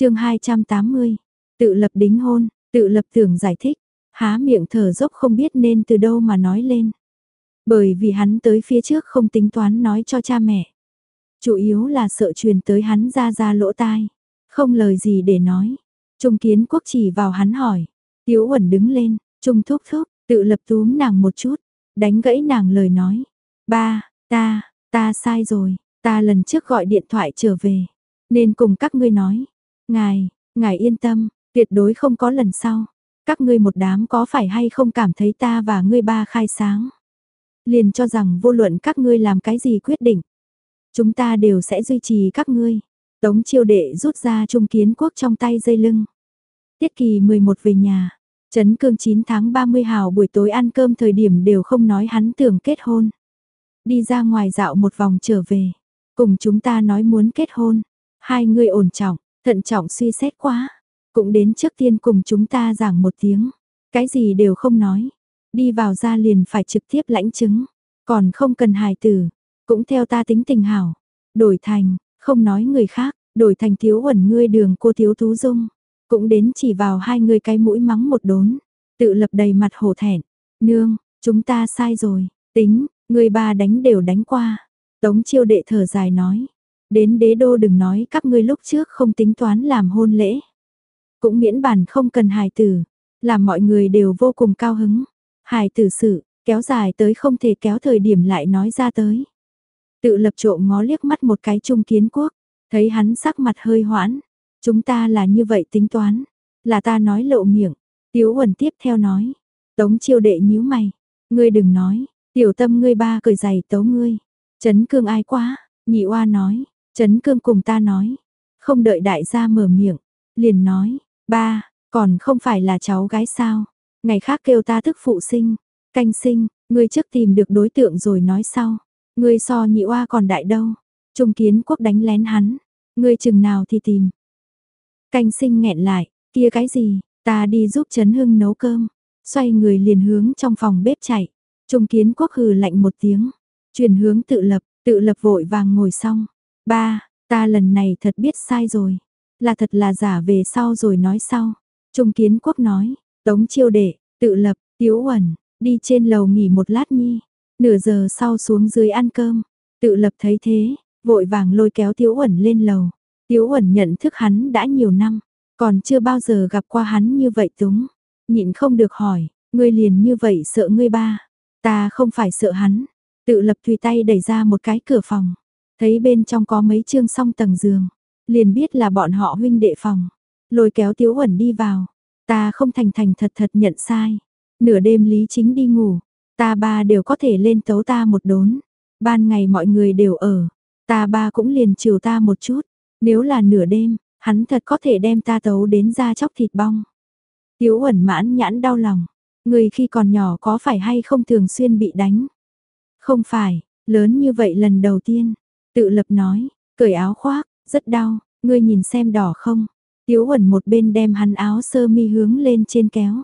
chương 280, tự lập đính hôn, tự lập tưởng giải thích, há miệng thở dốc không biết nên từ đâu mà nói lên. Bởi vì hắn tới phía trước không tính toán nói cho cha mẹ. Chủ yếu là sợ truyền tới hắn ra ra lỗ tai, không lời gì để nói. Trung kiến quốc chỉ vào hắn hỏi, tiếu uẩn đứng lên, trung thúc thúc, tự lập túm nàng một chút, đánh gãy nàng lời nói. Ba, ta, ta sai rồi, ta lần trước gọi điện thoại trở về, nên cùng các ngươi nói, Ngài, ngài yên tâm, tuyệt đối không có lần sau. Các ngươi một đám có phải hay không cảm thấy ta và ngươi ba khai sáng. Liền cho rằng vô luận các ngươi làm cái gì quyết định. Chúng ta đều sẽ duy trì các ngươi. Tống chiêu đệ rút ra trung kiến quốc trong tay dây lưng. Tiết kỳ 11 về nhà. Trấn cương 9 tháng 30 hào buổi tối ăn cơm thời điểm đều không nói hắn tưởng kết hôn. Đi ra ngoài dạo một vòng trở về. Cùng chúng ta nói muốn kết hôn. Hai người ổn trọng, Thận trọng suy xét quá, cũng đến trước tiên cùng chúng ta giảng một tiếng, cái gì đều không nói, đi vào ra liền phải trực tiếp lãnh chứng, còn không cần hài tử, cũng theo ta tính tình hảo, đổi thành, không nói người khác, đổi thành thiếu ẩn ngươi đường cô thiếu tú dung, cũng đến chỉ vào hai người cái mũi mắng một đốn, tự lập đầy mặt hổ thẹn, nương, chúng ta sai rồi, tính, người ba đánh đều đánh qua, tống chiêu đệ thở dài nói, Đến đế đô đừng nói các ngươi lúc trước không tính toán làm hôn lễ. Cũng miễn bản không cần hài tử, làm mọi người đều vô cùng cao hứng. Hài tử sự, kéo dài tới không thể kéo thời điểm lại nói ra tới. Tự lập trộm ngó liếc mắt một cái trung kiến quốc, thấy hắn sắc mặt hơi hoãn. Chúng ta là như vậy tính toán, là ta nói lộ miệng. Tiếu Huẩn tiếp theo nói, tống chiêu đệ nhíu mày, ngươi đừng nói, tiểu tâm ngươi ba cởi giày tấu ngươi. Chấn cương ai quá, nhị oa nói, Trấn cương cùng ta nói, không đợi đại gia mở miệng, liền nói, ba, còn không phải là cháu gái sao, ngày khác kêu ta thức phụ sinh, canh sinh, ngươi trước tìm được đối tượng rồi nói sau, ngươi so nhị oa còn đại đâu, trung kiến quốc đánh lén hắn, ngươi chừng nào thì tìm. Canh sinh nghẹn lại, kia cái gì, ta đi giúp Trấn Hưng nấu cơm, xoay người liền hướng trong phòng bếp chạy, trung kiến quốc hừ lạnh một tiếng, chuyển hướng tự lập, tự lập vội vàng ngồi xong, Ba, ta lần này thật biết sai rồi. Là thật là giả về sau rồi nói sau. Trung kiến quốc nói, tống chiêu đệ, tự lập, tiếu ẩn, đi trên lầu nghỉ một lát nhi. Nửa giờ sau xuống dưới ăn cơm. Tự lập thấy thế, vội vàng lôi kéo tiếu Uẩn lên lầu. Tiếu Uẩn nhận thức hắn đã nhiều năm, còn chưa bao giờ gặp qua hắn như vậy túng. Nhịn không được hỏi, ngươi liền như vậy sợ ngươi ba. Ta không phải sợ hắn, Tự lập tùy tay đẩy ra một cái cửa phòng. Thấy bên trong có mấy chương song tầng giường. Liền biết là bọn họ huynh đệ phòng. Lôi kéo Tiếu Uẩn đi vào. Ta không thành thành thật thật nhận sai. Nửa đêm Lý Chính đi ngủ. Ta ba đều có thể lên tấu ta một đốn. Ban ngày mọi người đều ở. Ta ba cũng liền chiều ta một chút. Nếu là nửa đêm, hắn thật có thể đem ta tấu đến ra chóc thịt bong. Tiếu ẩn mãn nhãn đau lòng. Người khi còn nhỏ có phải hay không thường xuyên bị đánh? Không phải, lớn như vậy lần đầu tiên. Tự lập nói, cởi áo khoác, rất đau, ngươi nhìn xem đỏ không? Tiếu ẩn một bên đem hắn áo sơ mi hướng lên trên kéo.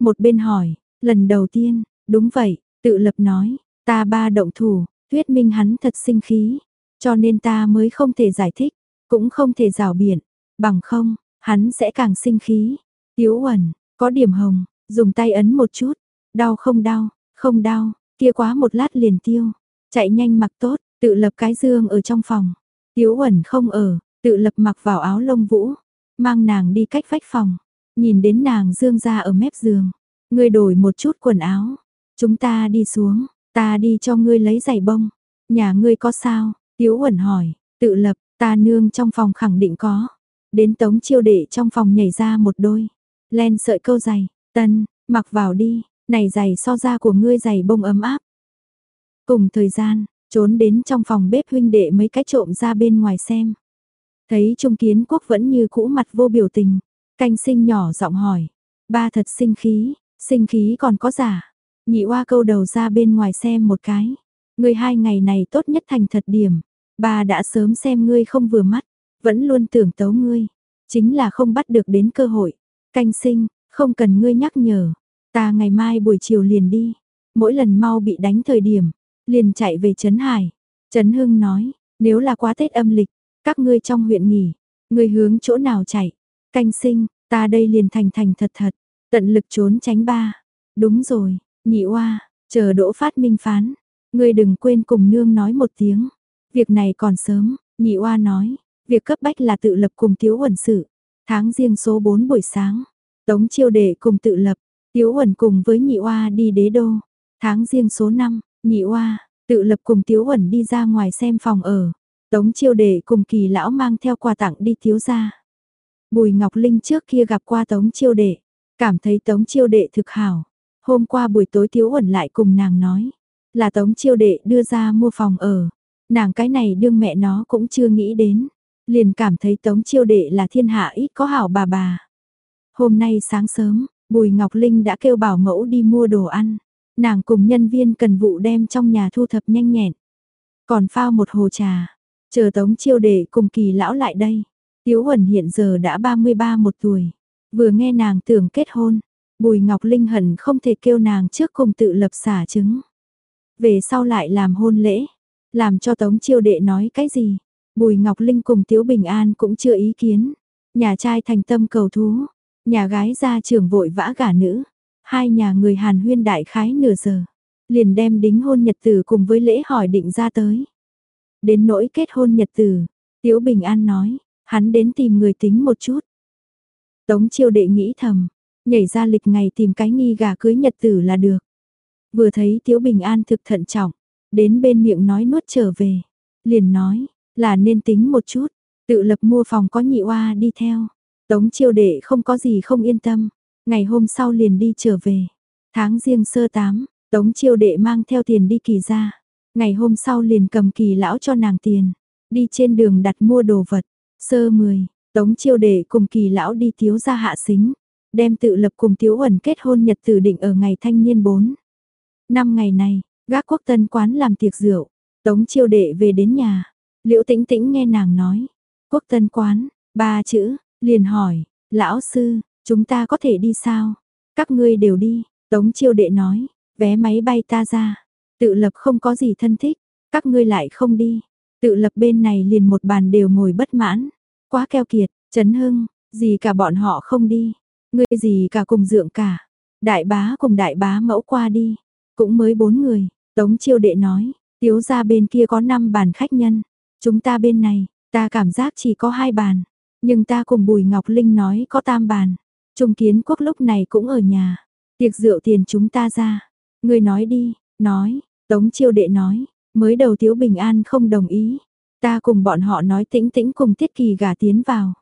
Một bên hỏi, lần đầu tiên, đúng vậy, tự lập nói, ta ba động thủ, thuyết minh hắn thật sinh khí, cho nên ta mới không thể giải thích, cũng không thể rào biển, bằng không, hắn sẽ càng sinh khí. Tiếu ẩn, có điểm hồng, dùng tay ấn một chút, đau không đau, không đau, kia quá một lát liền tiêu, chạy nhanh mặc tốt, tự lập cái dương ở trong phòng. Tiếu ẩn không ở, tự lập mặc vào áo lông vũ, mang nàng đi cách vách phòng, nhìn đến nàng dương ra ở mép giường. người đổi một chút quần áo, chúng ta đi xuống, ta đi cho ngươi lấy giày bông. Nhà ngươi có sao? Tiếu Uẩn hỏi, tự lập, ta nương trong phòng khẳng định có. Đến tống chiêu đệ trong phòng nhảy ra một đôi. Len sợi câu giày, tân, mặc vào đi, này giày so ra của ngươi giày bông ấm áp. Cùng thời gian, trốn đến trong phòng bếp huynh đệ mấy cái trộm ra bên ngoài xem. Thấy Trung Kiến Quốc vẫn như cũ mặt vô biểu tình, canh sinh nhỏ giọng hỏi, ba thật sinh khí, sinh khí còn có giả. Nhị oa câu đầu ra bên ngoài xem một cái, ngươi hai ngày này tốt nhất thành thật điểm, ba đã sớm xem ngươi không vừa mắt, vẫn luôn tưởng tấu ngươi, chính là không bắt được đến cơ hội. Canh sinh, không cần ngươi nhắc nhở, ta ngày mai buổi chiều liền đi, mỗi lần mau bị đánh thời điểm, liền chạy về Trấn Hải. Trấn Hưng nói, nếu là quá Tết âm lịch, các ngươi trong huyện nghỉ, ngươi hướng chỗ nào chạy? Canh sinh, ta đây liền thành thành thật thật, tận lực trốn tránh ba. Đúng rồi, nhị oa, chờ đỗ phát minh phán. Ngươi đừng quên cùng nương nói một tiếng. Việc này còn sớm, nhị oa nói, việc cấp bách là tự lập cùng tiếu huẩn sự. Tháng riêng số 4 buổi sáng, tống chiêu đệ cùng tự lập, tiếu huẩn cùng với nhị oa đi đế đô. Tháng riêng số 5, nhị oa, tự lập cùng tiếu huẩn đi ra ngoài xem phòng ở. Tống chiêu đệ cùng kỳ lão mang theo quà tặng đi thiếu gia. Bùi Ngọc Linh trước kia gặp qua Tống chiêu đệ, cảm thấy Tống chiêu đệ thực hảo. Hôm qua buổi tối thiếu ẩn lại cùng nàng nói, là Tống chiêu đệ đưa ra mua phòng ở. Nàng cái này đương mẹ nó cũng chưa nghĩ đến, liền cảm thấy Tống chiêu đệ là thiên hạ ít có hảo bà bà. Hôm nay sáng sớm, Bùi Ngọc Linh đã kêu bảo mẫu đi mua đồ ăn. Nàng cùng nhân viên cần vụ đem trong nhà thu thập nhanh nhẹn. Còn phao một hồ trà, Chờ tống chiêu đệ cùng kỳ lão lại đây. Tiếu Huẩn hiện giờ đã 33 một tuổi. Vừa nghe nàng tưởng kết hôn. Bùi Ngọc Linh hận không thể kêu nàng trước cùng tự lập xả trứng. Về sau lại làm hôn lễ. Làm cho tống chiêu đệ nói cái gì. Bùi Ngọc Linh cùng Tiếu Bình An cũng chưa ý kiến. Nhà trai thành tâm cầu thú. Nhà gái ra trường vội vã gả nữ. Hai nhà người Hàn huyên đại khái nửa giờ. Liền đem đính hôn nhật tử cùng với lễ hỏi định ra tới. Đến nỗi kết hôn nhật tử, Tiếu Bình An nói, hắn đến tìm người tính một chút. Tống chiêu đệ nghĩ thầm, nhảy ra lịch ngày tìm cái nghi gà cưới nhật tử là được. Vừa thấy Tiếu Bình An thực thận trọng, đến bên miệng nói nuốt trở về. Liền nói, là nên tính một chút, tự lập mua phòng có nhị oa đi theo. Tống chiêu đệ không có gì không yên tâm, ngày hôm sau liền đi trở về. Tháng riêng sơ tám, Tống chiêu đệ mang theo tiền đi kỳ ra. Ngày hôm sau liền cầm kỳ lão cho nàng tiền, đi trên đường đặt mua đồ vật. Sơ 10, Tống chiêu đệ cùng kỳ lão đi thiếu gia hạ xính, đem tự lập cùng Tiếu ẩn kết hôn nhật tử định ở ngày thanh niên 4. Năm ngày này, gác quốc tân quán làm tiệc rượu, tống chiêu đệ về đến nhà, liễu tĩnh tĩnh nghe nàng nói, quốc tân quán, ba chữ, liền hỏi, lão sư, chúng ta có thể đi sao? Các ngươi đều đi, tống chiêu đệ nói, vé máy bay ta ra, Tự lập không có gì thân thích, các ngươi lại không đi. Tự lập bên này liền một bàn đều ngồi bất mãn. Quá keo kiệt, chấn hưng, gì cả bọn họ không đi. Ngươi gì cả cùng dượng cả. Đại bá cùng đại bá mẫu qua đi. Cũng mới bốn người. Tống chiêu đệ nói, tiếu ra bên kia có năm bàn khách nhân. Chúng ta bên này, ta cảm giác chỉ có hai bàn. Nhưng ta cùng Bùi Ngọc Linh nói có tam bàn. Trung kiến quốc lúc này cũng ở nhà. Tiệc rượu tiền chúng ta ra. Ngươi nói đi, nói, Tống chiêu đệ nói, mới đầu Tiếu Bình An không đồng ý. Ta cùng bọn họ nói tĩnh tĩnh cùng Tiết Kỳ gả tiến vào.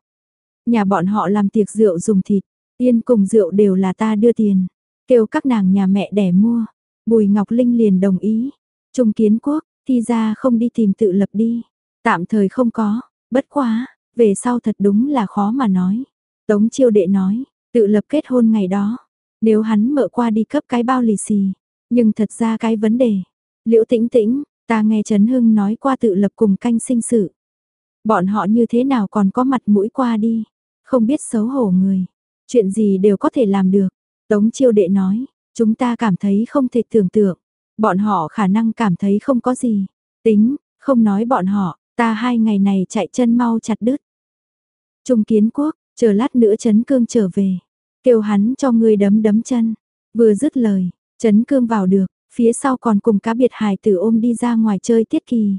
Nhà bọn họ làm tiệc rượu dùng thịt, Tiên cùng rượu đều là ta đưa tiền. Kêu các nàng nhà mẹ đẻ mua. Bùi Ngọc Linh liền đồng ý. Trung kiến quốc, thi ra không đi tìm tự lập đi. Tạm thời không có, bất quá, về sau thật đúng là khó mà nói. Tống chiêu đệ nói, tự lập kết hôn ngày đó. Nếu hắn mở qua đi cấp cái bao lì xì. Nhưng thật ra cái vấn đề. Liễu tĩnh tĩnh, ta nghe Trấn Hưng nói qua tự lập cùng canh sinh sự. Bọn họ như thế nào còn có mặt mũi qua đi. Không biết xấu hổ người. Chuyện gì đều có thể làm được. Tống chiêu đệ nói, chúng ta cảm thấy không thể tưởng tượng. Bọn họ khả năng cảm thấy không có gì. Tính, không nói bọn họ, ta hai ngày này chạy chân mau chặt đứt. Trung kiến quốc, chờ lát nữa chấn cương trở về. Kêu hắn cho người đấm đấm chân. Vừa dứt lời, chấn cương vào được, phía sau còn cùng cá biệt hài tử ôm đi ra ngoài chơi tiết kỳ.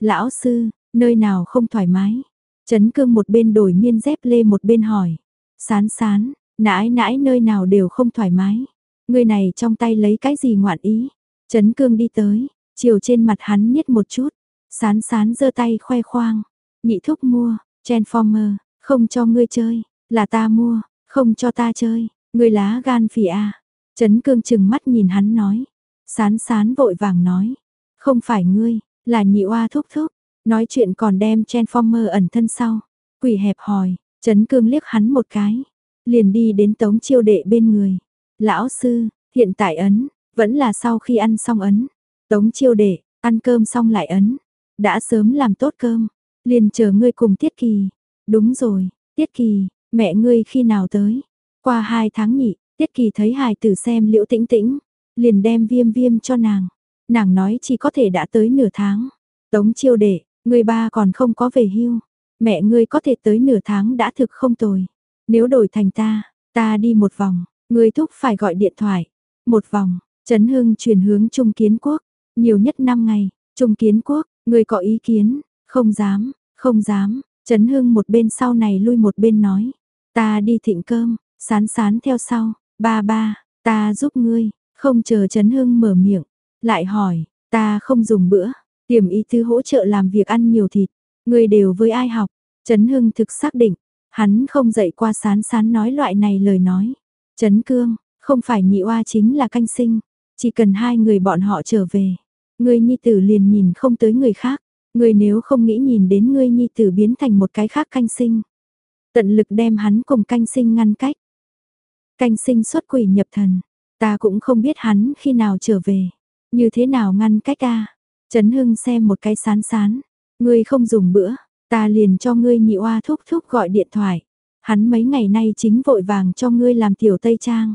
Lão sư, nơi nào không thoải mái? Chấn cương một bên đổi miên dép lê một bên hỏi. Sán sán, nãi nãi nơi nào đều không thoải mái. Người này trong tay lấy cái gì ngoạn ý. Chấn cương đi tới, chiều trên mặt hắn niết một chút. Sán sán giơ tay khoe khoang. Nhị thúc mua, Transformer, không cho ngươi chơi, là ta mua, không cho ta chơi, ngươi lá gan phì à. Chấn cương chừng mắt nhìn hắn nói. Sán sán vội vàng nói. Không phải ngươi, là nhị oa thúc thúc. Nói chuyện còn đem Transformer ẩn thân sau. Quỷ hẹp hòi, chấn cương liếc hắn một cái. Liền đi đến tống chiêu đệ bên người. Lão sư, hiện tại ấn, vẫn là sau khi ăn xong ấn. Tống chiêu đệ, ăn cơm xong lại ấn. Đã sớm làm tốt cơm. Liền chờ ngươi cùng Tiết Kỳ. Đúng rồi, Tiết Kỳ, mẹ ngươi khi nào tới? Qua hai tháng nhị, Tiết Kỳ thấy hài tử xem liễu tĩnh tĩnh. Liền đem viêm viêm cho nàng. Nàng nói chỉ có thể đã tới nửa tháng. Tống chiêu đệ, Người ba còn không có về hưu, mẹ ngươi có thể tới nửa tháng đã thực không tồi. Nếu đổi thành ta, ta đi một vòng, ngươi thúc phải gọi điện thoại. Một vòng, Trấn Hưng chuyển hướng Trung Kiến Quốc, nhiều nhất 5 ngày, Trung Kiến Quốc, ngươi có ý kiến, không dám, không dám, Trấn Hưng một bên sau này lui một bên nói, ta đi thịnh cơm, sán sán theo sau, ba ba, ta giúp ngươi, không chờ Trấn Hưng mở miệng, lại hỏi, ta không dùng bữa, Tiềm ý tư hỗ trợ làm việc ăn nhiều thịt, người đều với ai học. Trấn Hưng thực xác định, hắn không dạy qua sán sán nói loại này lời nói. Trấn Cương, không phải nhị oa chính là canh sinh, chỉ cần hai người bọn họ trở về. Người nhi tử liền nhìn không tới người khác, người nếu không nghĩ nhìn đến ngươi nhi tử biến thành một cái khác canh sinh. Tận lực đem hắn cùng canh sinh ngăn cách. Canh sinh xuất quỷ nhập thần, ta cũng không biết hắn khi nào trở về, như thế nào ngăn cách a Trấn Hưng xem một cái sán sán, ngươi không dùng bữa, ta liền cho ngươi nhị oa thúc thúc gọi điện thoại. Hắn mấy ngày nay chính vội vàng cho ngươi làm tiểu tây trang.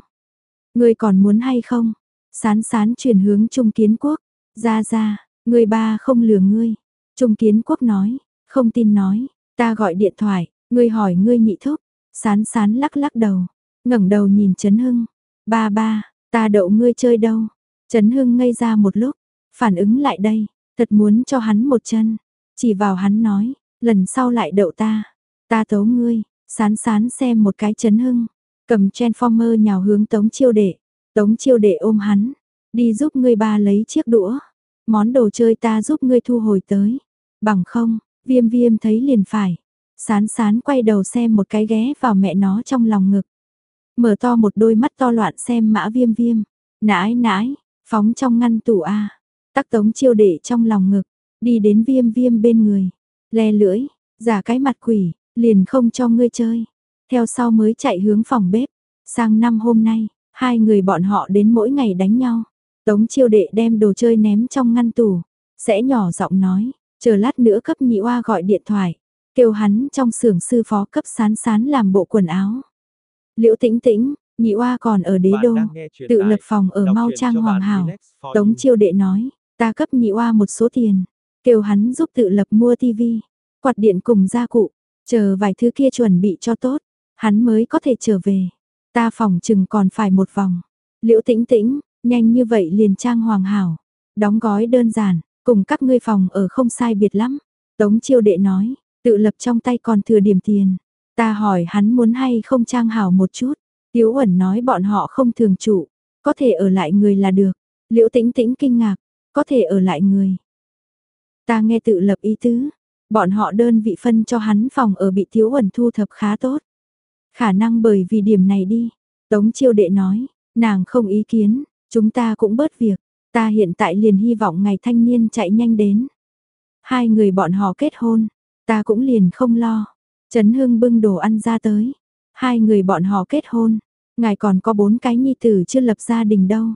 Ngươi còn muốn hay không? Sán sán chuyển hướng Trung Kiến Quốc. Ra ra, ngươi ba không lừa ngươi. Trung Kiến Quốc nói, không tin nói, ta gọi điện thoại, ngươi hỏi ngươi nhị thúc. Sán sán lắc lắc đầu, ngẩng đầu nhìn Trấn Hưng. Ba ba, ta đậu ngươi chơi đâu? Trấn Hưng ngây ra một lúc, phản ứng lại đây, thật muốn cho hắn một chân, chỉ vào hắn nói, lần sau lại đậu ta, ta tấu ngươi, sán sán xem một cái chấn hưng, cầm transformer nhào hướng tống chiêu đệ, tống chiêu đệ ôm hắn, đi giúp ngươi ba lấy chiếc đũa, món đồ chơi ta giúp ngươi thu hồi tới, bằng không, viêm viêm thấy liền phải, sán sán quay đầu xem một cái ghé vào mẹ nó trong lòng ngực, mở to một đôi mắt to loạn xem mã viêm viêm, nãi nãi, phóng trong ngăn tủ a Tắc tống chiêu đệ trong lòng ngực, đi đến viêm viêm bên người, le lưỡi, giả cái mặt quỷ, liền không cho ngươi chơi. Theo sau mới chạy hướng phòng bếp, sang năm hôm nay, hai người bọn họ đến mỗi ngày đánh nhau. Tống chiêu đệ đem đồ chơi ném trong ngăn tủ, sẽ nhỏ giọng nói, chờ lát nữa cấp nhị oa gọi điện thoại, kêu hắn trong xưởng sư phó cấp sán sán làm bộ quần áo. Liễu tĩnh tĩnh, nhị oa còn ở đế đô, tự lập phòng ở mau trang hoàng hảo. Tống chiêu đệ nói, Ta cấp nhị oa một số tiền, kêu hắn giúp tự lập mua tivi, quạt điện cùng gia cụ, chờ vài thứ kia chuẩn bị cho tốt, hắn mới có thể trở về. Ta phòng chừng còn phải một vòng. Liễu tĩnh tĩnh, nhanh như vậy liền trang hoàng hảo, đóng gói đơn giản, cùng các ngươi phòng ở không sai biệt lắm. Tống chiêu đệ nói, tự lập trong tay còn thừa điểm tiền. Ta hỏi hắn muốn hay không trang hảo một chút. Tiếu ẩn nói bọn họ không thường trụ, có thể ở lại người là được. Liễu tĩnh tĩnh kinh ngạc, có thể ở lại người. Ta nghe tự lập ý tứ, bọn họ đơn vị phân cho hắn phòng ở bị thiếu ẩn thu thập khá tốt. Khả năng bởi vì điểm này đi, Tống chiêu đệ nói, nàng không ý kiến, chúng ta cũng bớt việc, ta hiện tại liền hy vọng ngày thanh niên chạy nhanh đến. Hai người bọn họ kết hôn, ta cũng liền không lo. Trấn Hưng bưng đồ ăn ra tới, hai người bọn họ kết hôn, ngài còn có bốn cái nhi tử chưa lập gia đình đâu.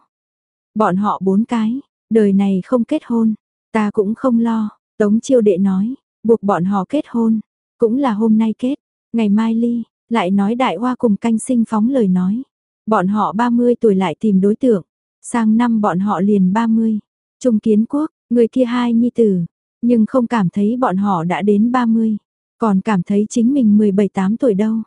Bọn họ bốn cái, đời này không kết hôn, ta cũng không lo, Tống chiêu đệ nói, buộc bọn họ kết hôn, cũng là hôm nay kết, ngày mai ly, lại nói đại hoa cùng canh sinh phóng lời nói. Bọn họ 30 tuổi lại tìm đối tượng, sang năm bọn họ liền 30. Trung kiến quốc, người kia hai nhi tử, nhưng không cảm thấy bọn họ đã đến 30, còn cảm thấy chính mình 17-8 tuổi đâu.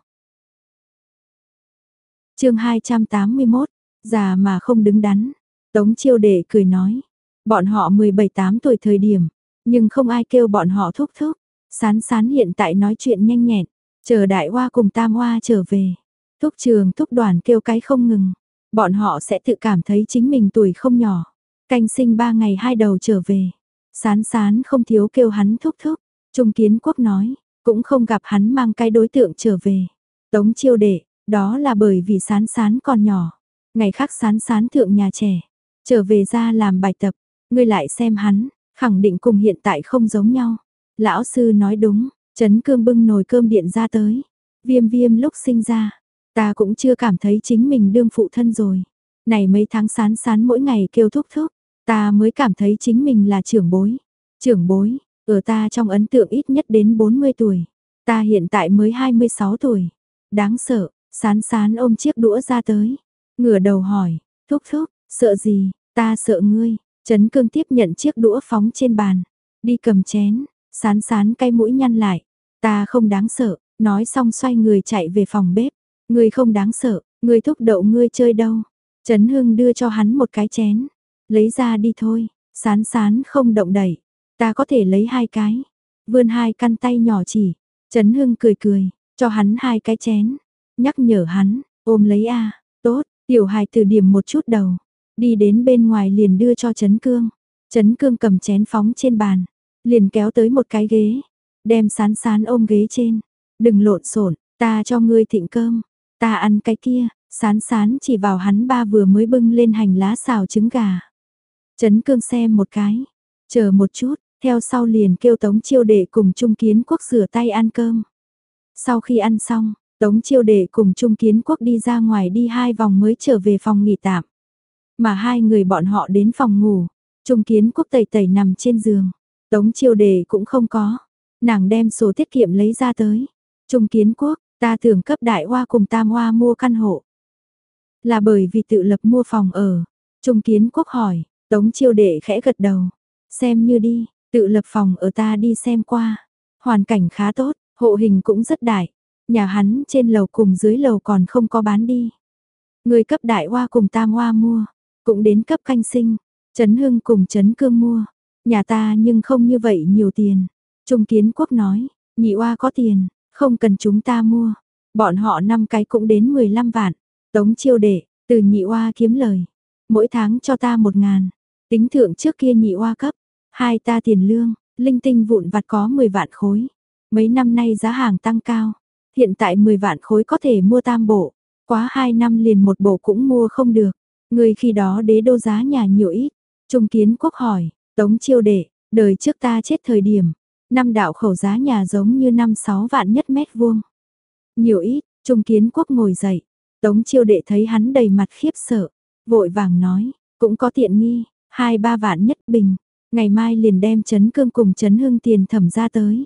chương 281, già mà không đứng đắn, Tống chiêu đệ cười nói, bọn họ 17-8 tuổi thời điểm, nhưng không ai kêu bọn họ thúc thúc, sán sán hiện tại nói chuyện nhanh nhẹn, chờ đại hoa cùng tam hoa trở về, thúc trường thúc đoàn kêu cái không ngừng, bọn họ sẽ tự cảm thấy chính mình tuổi không nhỏ, canh sinh ba ngày hai đầu trở về, sán sán không thiếu kêu hắn thúc thúc, trung kiến quốc nói, cũng không gặp hắn mang cái đối tượng trở về, tống chiêu đệ, đó là bởi vì sán sán còn nhỏ, ngày khác sán sán thượng nhà trẻ, trở về ra làm bài tập, ngươi lại xem hắn, khẳng định cùng hiện tại không giống nhau. Lão sư nói đúng, Trấn Cương bưng nồi cơm điện ra tới. Viêm viêm lúc sinh ra, ta cũng chưa cảm thấy chính mình đương phụ thân rồi. Này mấy tháng sán sán mỗi ngày kêu thúc thúc, ta mới cảm thấy chính mình là trưởng bối. Trưởng bối, ở ta trong ấn tượng ít nhất đến 40 tuổi. Ta hiện tại mới 26 tuổi. Đáng sợ, sán sán ôm chiếc đũa ra tới. Ngửa đầu hỏi, thúc thúc, sợ gì, ta sợ ngươi. Trấn cương tiếp nhận chiếc đũa phóng trên bàn. Đi cầm chén, sán sán cay mũi nhăn lại. Ta không đáng sợ, nói xong xoay người chạy về phòng bếp. Ngươi không đáng sợ, ngươi thúc đậu ngươi chơi đâu. Trấn Hưng đưa cho hắn một cái chén. Lấy ra đi thôi, sán sán không động đẩy. Ta có thể lấy hai cái. Vươn hai căn tay nhỏ chỉ. Trấn Hưng cười cười, cho hắn hai cái chén. Nhắc nhở hắn, ôm lấy a tốt, tiểu hài từ điểm một chút đầu. Đi đến bên ngoài liền đưa cho Trấn Cương. Trấn Cương cầm chén phóng trên bàn. Liền kéo tới một cái ghế. Đem sán sán ôm ghế trên. Đừng lộn xộn ta cho ngươi thịnh cơm. Ta ăn cái kia, sán sán chỉ vào hắn ba vừa mới bưng lên hành lá xào trứng gà. Trấn Cương xem một cái. Chờ một chút, theo sau liền kêu Tống Chiêu Đệ cùng Trung Kiến Quốc rửa tay ăn cơm. Sau khi ăn xong, Tống Chiêu Đệ cùng Trung Kiến Quốc đi ra ngoài đi hai vòng mới trở về phòng nghỉ tạm. Mà hai người bọn họ đến phòng ngủ, Trung Kiến Quốc tẩy tẩy nằm trên giường, Tống Chiêu Đề cũng không có. Nàng đem sổ tiết kiệm lấy ra tới. Trung Kiến Quốc, ta tưởng cấp đại hoa cùng tam hoa mua căn hộ. Là bởi vì tự lập mua phòng ở. Trung Kiến Quốc hỏi, Tống Chiêu Đệ khẽ gật đầu. Xem như đi, tự lập phòng ở ta đi xem qua. Hoàn cảnh khá tốt, hộ hình cũng rất đại. Nhà hắn trên lầu cùng dưới lầu còn không có bán đi. Người cấp đại hoa cùng tam hoa mua. Cũng đến cấp canh sinh, Trấn Hưng cùng Trấn Cương mua. Nhà ta nhưng không như vậy nhiều tiền. Trung Kiến Quốc nói, nhị oa có tiền, không cần chúng ta mua. Bọn họ năm cái cũng đến 15 vạn. Tống chiêu đệ, từ nhị oa kiếm lời. Mỗi tháng cho ta một ngàn. Tính thượng trước kia nhị oa cấp. Hai ta tiền lương, linh tinh vụn vặt có 10 vạn khối. Mấy năm nay giá hàng tăng cao. Hiện tại 10 vạn khối có thể mua tam bộ. Quá 2 năm liền một bộ cũng mua không được. Người khi đó đế đô giá nhà nhiều ít. Trung kiến quốc hỏi, tống chiêu đệ, đời trước ta chết thời điểm. Năm đạo khẩu giá nhà giống như năm sáu vạn nhất mét vuông. Nhiều ít, trung kiến quốc ngồi dậy. Tống chiêu đệ thấy hắn đầy mặt khiếp sợ. Vội vàng nói, cũng có tiện nghi, hai ba vạn nhất bình. Ngày mai liền đem chấn cương cùng chấn hương tiền thẩm ra tới.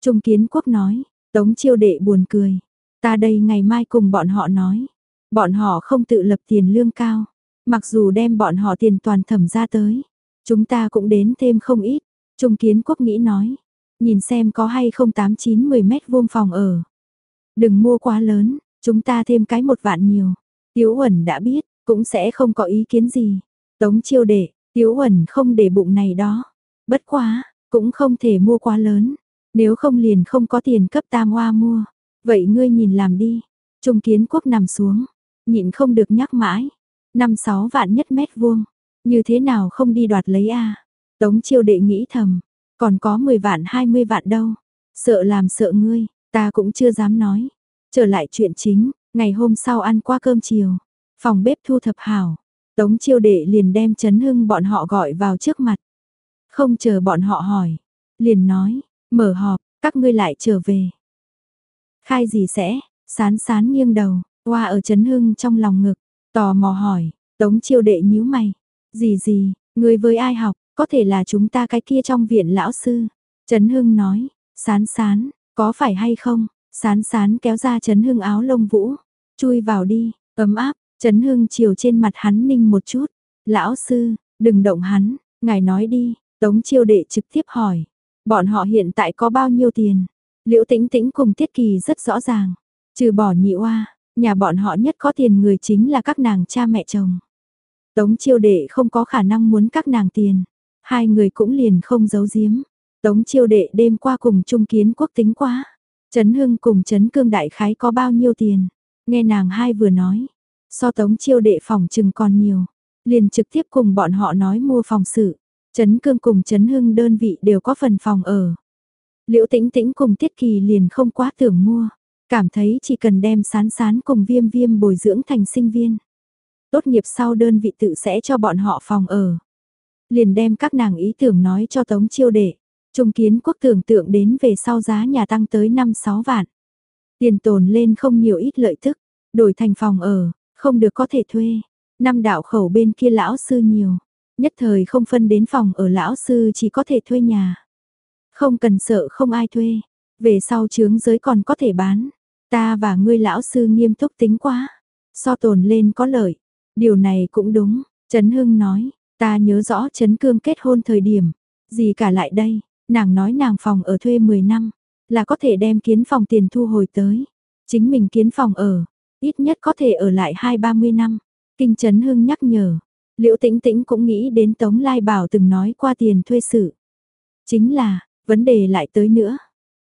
Trung kiến quốc nói, tống chiêu đệ buồn cười. Ta đây ngày mai cùng bọn họ nói. Bọn họ không tự lập tiền lương cao, mặc dù đem bọn họ tiền toàn thẩm ra tới, chúng ta cũng đến thêm không ít. Trung kiến quốc nghĩ nói, nhìn xem có hay không 8-9-10 mét vuông phòng ở. Đừng mua quá lớn, chúng ta thêm cái một vạn nhiều. Tiếu Huẩn đã biết, cũng sẽ không có ý kiến gì. Tống chiêu đệ, Tiếu Huẩn không để bụng này đó. Bất quá, cũng không thể mua quá lớn. Nếu không liền không có tiền cấp tam hoa mua. Vậy ngươi nhìn làm đi. Trung kiến quốc nằm xuống, nhịn không được nhắc mãi. Năm sáu vạn nhất mét vuông, như thế nào không đi đoạt lấy a? Tống chiêu đệ nghĩ thầm, còn có 10 vạn 20 vạn đâu, sợ làm sợ ngươi, ta cũng chưa dám nói. Trở lại chuyện chính, ngày hôm sau ăn qua cơm chiều, phòng bếp thu thập hảo, Tống chiêu đệ liền đem chấn hưng bọn họ gọi vào trước mặt. Không chờ bọn họ hỏi, liền nói, mở họp, các ngươi lại trở về. Khai gì sẽ, sán sán nghiêng đầu, hoa ở chấn hưng trong lòng ngực, tò mò hỏi, tống chiêu đệ nhíu mày. Gì gì, người với ai học, có thể là chúng ta cái kia trong viện lão sư. Trấn Hưng nói, sán sán, có phải hay không? Sán sán kéo ra Trấn Hưng áo lông vũ, chui vào đi, ấm áp, Trấn Hưng chiều trên mặt hắn ninh một chút. Lão sư, đừng động hắn, ngài nói đi, Tống chiêu đệ trực tiếp hỏi. Bọn họ hiện tại có bao nhiêu tiền? Liễu tĩnh tĩnh cùng Tiết Kỳ rất rõ ràng. Trừ bỏ nhị oa, nhà bọn họ nhất có tiền người chính là các nàng cha mẹ chồng. Tống chiêu đệ không có khả năng muốn các nàng tiền. Hai người cũng liền không giấu giếm. Tống chiêu đệ đêm qua cùng trung kiến quốc tính quá. Trấn Hưng cùng Trấn Cương Đại Khái có bao nhiêu tiền. Nghe nàng hai vừa nói. So tống chiêu đệ phòng chừng còn nhiều. Liền trực tiếp cùng bọn họ nói mua phòng sự. Trấn Cương cùng Trấn Hưng đơn vị đều có phần phòng ở. Liễu tĩnh tĩnh cùng Tiết Kỳ liền không quá tưởng mua. Cảm thấy chỉ cần đem sán sán cùng viêm viêm bồi dưỡng thành sinh viên. Tốt nghiệp sau đơn vị tự sẽ cho bọn họ phòng ở. Liền đem các nàng ý tưởng nói cho Tống Chiêu Đệ. Trung kiến quốc tưởng tượng đến về sau giá nhà tăng tới 5-6 vạn. Tiền tồn lên không nhiều ít lợi tức, đổi thành phòng ở, không được có thể thuê. Năm đạo khẩu bên kia lão sư nhiều, nhất thời không phân đến phòng ở lão sư chỉ có thể thuê nhà. Không cần sợ không ai thuê, về sau chướng giới còn có thể bán. Ta và ngươi lão sư nghiêm túc tính quá, so tồn lên có lợi. Điều này cũng đúng, Trấn Hưng nói, ta nhớ rõ Trấn Cương kết hôn thời điểm, gì cả lại đây, nàng nói nàng phòng ở thuê 10 năm, là có thể đem kiến phòng tiền thu hồi tới. Chính mình kiến phòng ở, ít nhất có thể ở lại 2-30 năm. Kinh Trấn Hưng nhắc nhở, Liễu Tĩnh Tĩnh cũng nghĩ đến Tống Lai Bảo từng nói qua tiền thuê sự. Chính là, vấn đề lại tới nữa.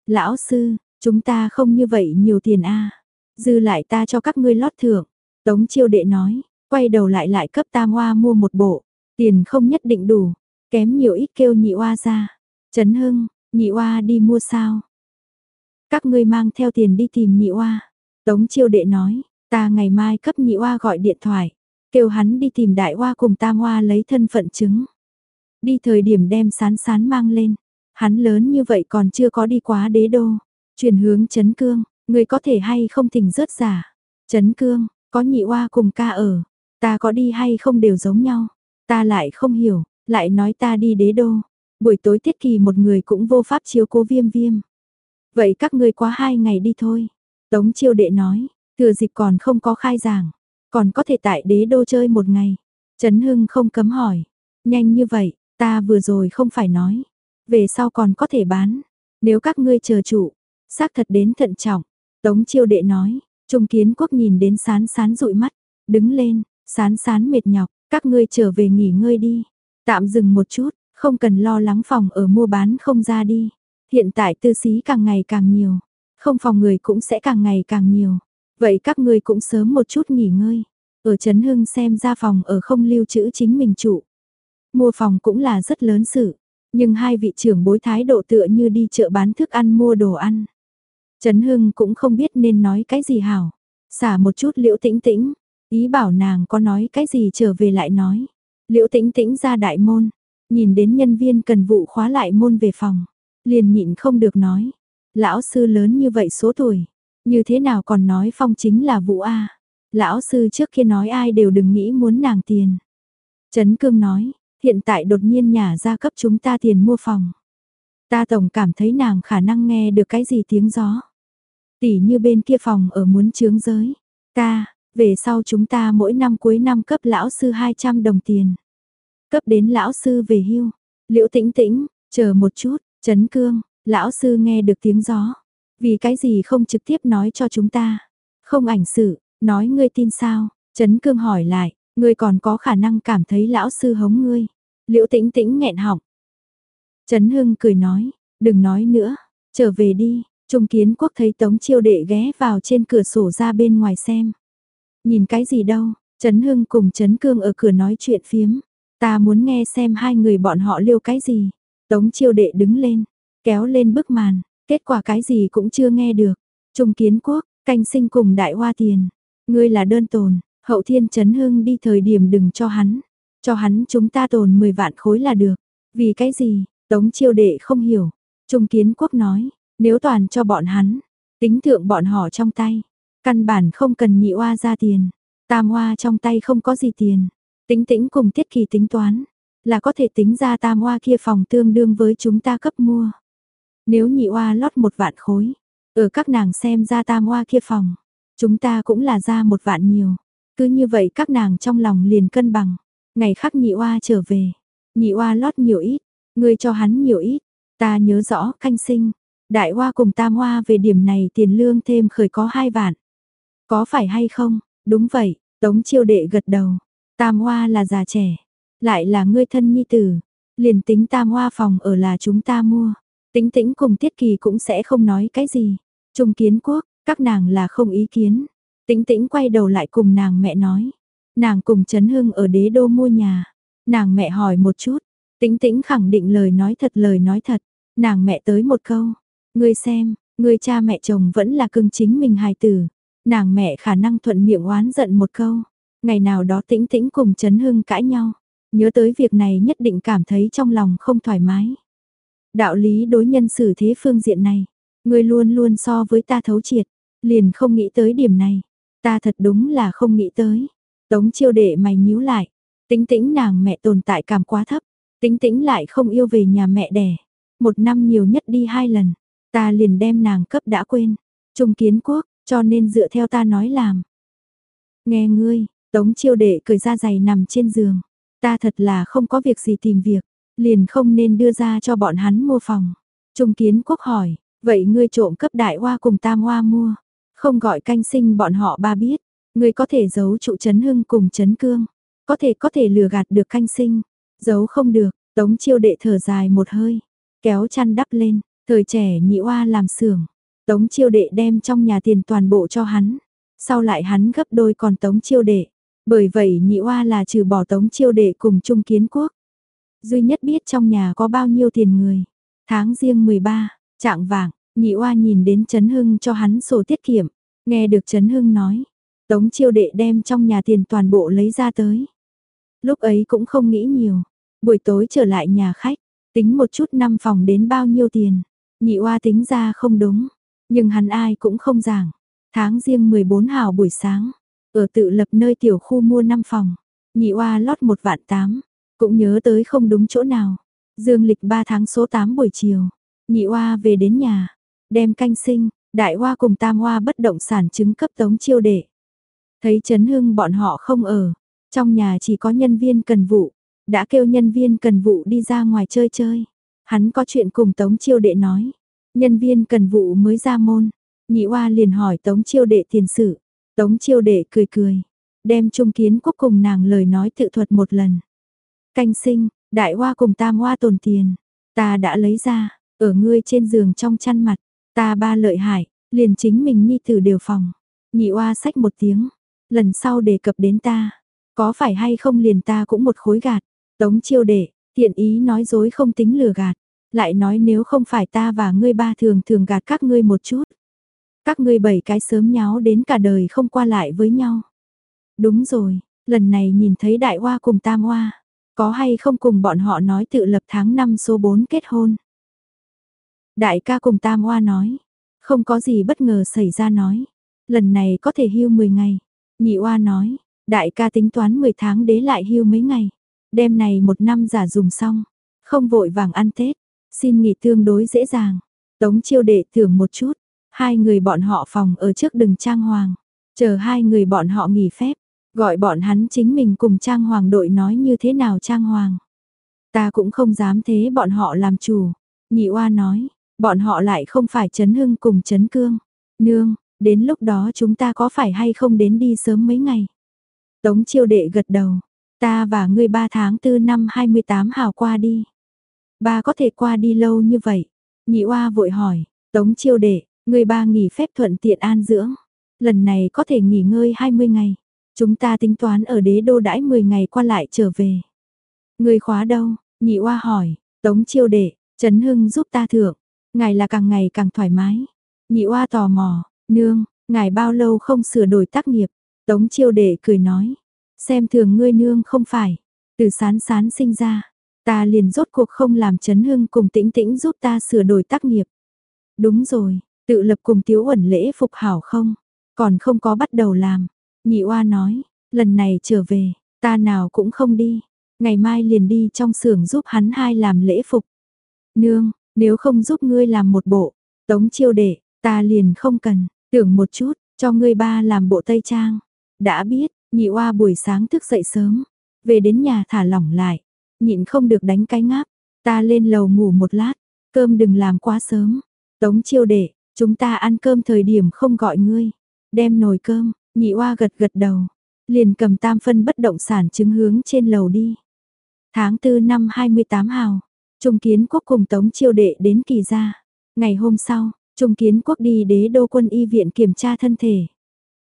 Lão sư, chúng ta không như vậy nhiều tiền a Dư lại ta cho các ngươi lót thưởng. Tống chiêu đệ nói, quay đầu lại lại cấp tam hoa mua một bộ. Tiền không nhất định đủ, kém nhiều ít kêu nhị oa ra. Trấn Hưng, nhị oa đi mua sao? Các ngươi mang theo tiền đi tìm nhị oa. Tống chiêu đệ nói, ta ngày mai cấp nhị oa gọi điện thoại, kêu hắn đi tìm đại oa cùng tam oa lấy thân phận chứng. Đi thời điểm đem sán sán mang lên, hắn lớn như vậy còn chưa có đi quá đế đô. Chuyển hướng Trấn Cương, người có thể hay không thỉnh rớt giả. Trấn Cương, có nhị oa cùng ca ở, ta có đi hay không đều giống nhau. Ta lại không hiểu, lại nói ta đi đế đô. Buổi tối tiết kỳ một người cũng vô pháp chiếu cố viêm viêm. Vậy các ngươi quá hai ngày đi thôi. Tống chiêu đệ nói, thừa dịp còn không có khai giảng, còn có thể tại đế đô chơi một ngày. Trấn Hưng không cấm hỏi, nhanh như vậy, ta vừa rồi không phải nói, về sau còn có thể bán, nếu các ngươi chờ chủ, xác thật đến thận trọng. Tống chiêu đệ nói, Trung Kiến Quốc nhìn đến sán sán dụi mắt, đứng lên, sán sán mệt nhọc, các ngươi trở về nghỉ ngơi đi. Tạm dừng một chút, không cần lo lắng phòng ở mua bán không ra đi. Hiện tại tư xí càng ngày càng nhiều, không phòng người cũng sẽ càng ngày càng nhiều. Vậy các ngươi cũng sớm một chút nghỉ ngơi. Ở Trấn Hưng xem ra phòng ở không lưu trữ chính mình trụ. Mua phòng cũng là rất lớn sự. Nhưng hai vị trưởng bối thái độ tựa như đi chợ bán thức ăn mua đồ ăn. Trấn Hưng cũng không biết nên nói cái gì hảo. Xả một chút liễu tĩnh tĩnh, ý bảo nàng có nói cái gì trở về lại nói. Liễu tĩnh tĩnh ra đại môn, nhìn đến nhân viên cần vụ khóa lại môn về phòng, liền nhịn không được nói. Lão sư lớn như vậy số tuổi, như thế nào còn nói phong chính là vụ A. Lão sư trước kia nói ai đều đừng nghĩ muốn nàng tiền. Trấn Cương nói, hiện tại đột nhiên nhà ra cấp chúng ta tiền mua phòng. Ta tổng cảm thấy nàng khả năng nghe được cái gì tiếng gió. Tỷ như bên kia phòng ở muốn chướng giới. Ta, về sau chúng ta mỗi năm cuối năm cấp lão sư 200 đồng tiền. Cấp đến lão sư về hưu. Liễu tĩnh tĩnh, chờ một chút, chấn cương, lão sư nghe được tiếng gió. Vì cái gì không trực tiếp nói cho chúng ta. Không ảnh sự, nói ngươi tin sao, chấn cương hỏi lại, ngươi còn có khả năng cảm thấy lão sư hống ngươi. Liễu tĩnh tĩnh nghẹn họng. Trấn Hưng cười nói, đừng nói nữa, trở về đi, Trung Kiến Quốc thấy Tống Chiêu Đệ ghé vào trên cửa sổ ra bên ngoài xem. Nhìn cái gì đâu, Trấn Hưng cùng Trấn Cương ở cửa nói chuyện phiếm. Ta muốn nghe xem hai người bọn họ liêu cái gì. Tống chiêu đệ đứng lên, kéo lên bức màn, kết quả cái gì cũng chưa nghe được. Trung kiến quốc, canh sinh cùng đại hoa tiền. Ngươi là đơn tồn, hậu thiên Trấn hưng đi thời điểm đừng cho hắn. Cho hắn chúng ta tồn 10 vạn khối là được. Vì cái gì, tống chiêu đệ không hiểu. Trung kiến quốc nói, nếu toàn cho bọn hắn, tính thượng bọn họ trong tay. Căn bản không cần nhị oa ra tiền. Tam oa trong tay không có gì tiền. Tính tĩnh cùng tiết kỳ tính toán. Là có thể tính ra tam oa kia phòng tương đương với chúng ta cấp mua. Nếu nhị oa lót một vạn khối. Ở các nàng xem ra tam oa kia phòng. Chúng ta cũng là ra một vạn nhiều. Cứ như vậy các nàng trong lòng liền cân bằng. Ngày khác nhị oa trở về. Nhị oa lót nhiều ít. Ngươi cho hắn nhiều ít. Ta nhớ rõ canh sinh. Đại hoa cùng tam hoa về điểm này tiền lương thêm khởi có hai vạn. Có phải hay không? Đúng vậy, Tống chiêu đệ gật đầu. Tam hoa là già trẻ, lại là ngươi thân nhi tử. Liền tính tam hoa phòng ở là chúng ta mua. Tính tĩnh cùng tiết kỳ cũng sẽ không nói cái gì. Trung kiến quốc, các nàng là không ý kiến. Tĩnh tĩnh quay đầu lại cùng nàng mẹ nói. Nàng cùng Trấn Hưng ở đế đô mua nhà. Nàng mẹ hỏi một chút. Tĩnh tĩnh khẳng định lời nói thật lời nói thật. Nàng mẹ tới một câu. Ngươi xem, người cha mẹ chồng vẫn là cưng chính mình hài tử. Nàng mẹ khả năng thuận miệng oán giận một câu. Ngày nào đó tĩnh tĩnh cùng Trấn Hưng cãi nhau. Nhớ tới việc này nhất định cảm thấy trong lòng không thoải mái. Đạo lý đối nhân xử thế phương diện này. Ngươi luôn luôn so với ta thấu triệt. Liền không nghĩ tới điểm này. Ta thật đúng là không nghĩ tới. Tống chiêu đệ mày nhíu lại. Tĩnh tĩnh nàng mẹ tồn tại cảm quá thấp. Tĩnh tĩnh lại không yêu về nhà mẹ đẻ. Một năm nhiều nhất đi hai lần. Ta liền đem nàng cấp đã quên. Trung kiến quốc, cho nên dựa theo ta nói làm. Nghe ngươi, tống chiêu đệ cười ra giày nằm trên giường. Ta thật là không có việc gì tìm việc, liền không nên đưa ra cho bọn hắn mua phòng. Trung kiến quốc hỏi, vậy ngươi trộm cấp đại hoa cùng tam hoa mua, không gọi canh sinh bọn họ ba biết, ngươi có thể giấu trụ chấn hưng cùng chấn cương, có thể có thể lừa gạt được canh sinh, giấu không được, tống chiêu đệ thở dài một hơi, kéo chăn đắp lên, Thời trẻ nhị oa làm xưởng, tống chiêu đệ đem trong nhà tiền toàn bộ cho hắn. Sau lại hắn gấp đôi còn tống chiêu đệ. Bởi vậy nhị oa là trừ bỏ tống chiêu đệ cùng trung kiến quốc. Duy nhất biết trong nhà có bao nhiêu tiền người. Tháng riêng 13, trạng vàng, nhị oa nhìn đến Trấn Hưng cho hắn sổ tiết kiệm. Nghe được Trấn Hưng nói, tống chiêu đệ đem trong nhà tiền toàn bộ lấy ra tới. Lúc ấy cũng không nghĩ nhiều, buổi tối trở lại nhà khách, tính một chút năm phòng đến bao nhiêu tiền. Nhị oa tính ra không đúng, nhưng hắn ai cũng không giảng. Tháng riêng 14 hào buổi sáng, ở tự lập nơi tiểu khu mua 5 phòng, nhị oa lót một vạn tám, cũng nhớ tới không đúng chỗ nào. Dương lịch 3 tháng số 8 buổi chiều, nhị oa về đến nhà, đem canh sinh, đại oa cùng tam oa bất động sản chứng cấp tống chiêu đệ. Thấy Trấn Hưng bọn họ không ở, trong nhà chỉ có nhân viên cần vụ, đã kêu nhân viên cần vụ đi ra ngoài chơi chơi. Hắn có chuyện cùng Tống Chiêu Đệ nói. Nhân viên cần vụ mới ra môn. Nhị oa liền hỏi Tống Chiêu Đệ tiền sự Tống Chiêu Đệ cười cười. Đem trung kiến quốc cùng nàng lời nói tự thuật một lần. Canh sinh, đại oa cùng tam oa tồn tiền. Ta đã lấy ra, ở ngươi trên giường trong chăn mặt. Ta ba lợi hại, liền chính mình nhi tử đều phòng. Nhị oa sách một tiếng. Lần sau đề cập đến ta. Có phải hay không liền ta cũng một khối gạt. Tống chiêu đệ, Thiện ý nói dối không tính lừa gạt, lại nói nếu không phải ta và ngươi ba thường thường gạt các ngươi một chút. Các ngươi bảy cái sớm nháo đến cả đời không qua lại với nhau. Đúng rồi, lần này nhìn thấy đại hoa cùng tam hoa, có hay không cùng bọn họ nói tự lập tháng 5 số 4 kết hôn. Đại ca cùng tam hoa nói, không có gì bất ngờ xảy ra nói, lần này có thể hưu 10 ngày. Nhị hoa nói, đại ca tính toán 10 tháng đế lại hưu mấy ngày. Đêm này một năm giả dùng xong, không vội vàng ăn Tết, xin nghỉ tương đối dễ dàng. Tống chiêu đệ thưởng một chút, hai người bọn họ phòng ở trước đừng trang hoàng, chờ hai người bọn họ nghỉ phép, gọi bọn hắn chính mình cùng trang hoàng đội nói như thế nào trang hoàng. Ta cũng không dám thế bọn họ làm chủ, nhị oa nói, bọn họ lại không phải chấn hưng cùng chấn cương. Nương, đến lúc đó chúng ta có phải hay không đến đi sớm mấy ngày? Tống chiêu đệ gật đầu, Ta và ngươi 3 tháng 4 năm 28 hào qua đi. Ba có thể qua đi lâu như vậy. Nhị oa vội hỏi, tống chiêu đệ, ngươi ba nghỉ phép thuận tiện an dưỡng. Lần này có thể nghỉ ngơi 20 ngày. Chúng ta tính toán ở đế đô đãi 10 ngày qua lại trở về. Người khóa đâu? Nhị oa hỏi, Tống chiêu đệ, Trấn Hưng giúp ta thượng. Ngài là càng ngày càng thoải mái. Nhị oa tò mò, nương, ngài bao lâu không sửa đổi tác nghiệp. Tống chiêu đệ cười nói, xem thường ngươi nương không phải. Từ sán sán sinh ra, ta liền rốt cuộc không làm chấn Hưng cùng tĩnh tĩnh giúp ta sửa đổi tác nghiệp. Đúng rồi, tự lập cùng tiếu ẩn lễ phục hảo không? Còn không có bắt đầu làm. Nhị oa nói, lần này trở về, ta nào cũng không đi. Ngày mai liền đi trong xưởng giúp hắn hai làm lễ phục. Nương, nếu không giúp ngươi làm một bộ, tống chiêu đệ, ta liền không cần, tưởng một chút, cho ngươi ba làm bộ tây trang. Đã biết, nhị oa buổi sáng thức dậy sớm, về đến nhà thả lỏng lại, nhịn không được đánh cái ngáp, ta lên lầu ngủ một lát, cơm đừng làm quá sớm. Tống chiêu đệ, chúng ta ăn cơm thời điểm không gọi ngươi, đem nồi cơm, nhị oa gật gật đầu, liền cầm tam phân bất động sản chứng hướng trên lầu đi. Tháng 4 năm 28 hào, Trung Kiến Quốc cùng Tống Chiêu Đệ đến kỳ gia. Ngày hôm sau, Trung Kiến Quốc đi đế đô quân y viện kiểm tra thân thể.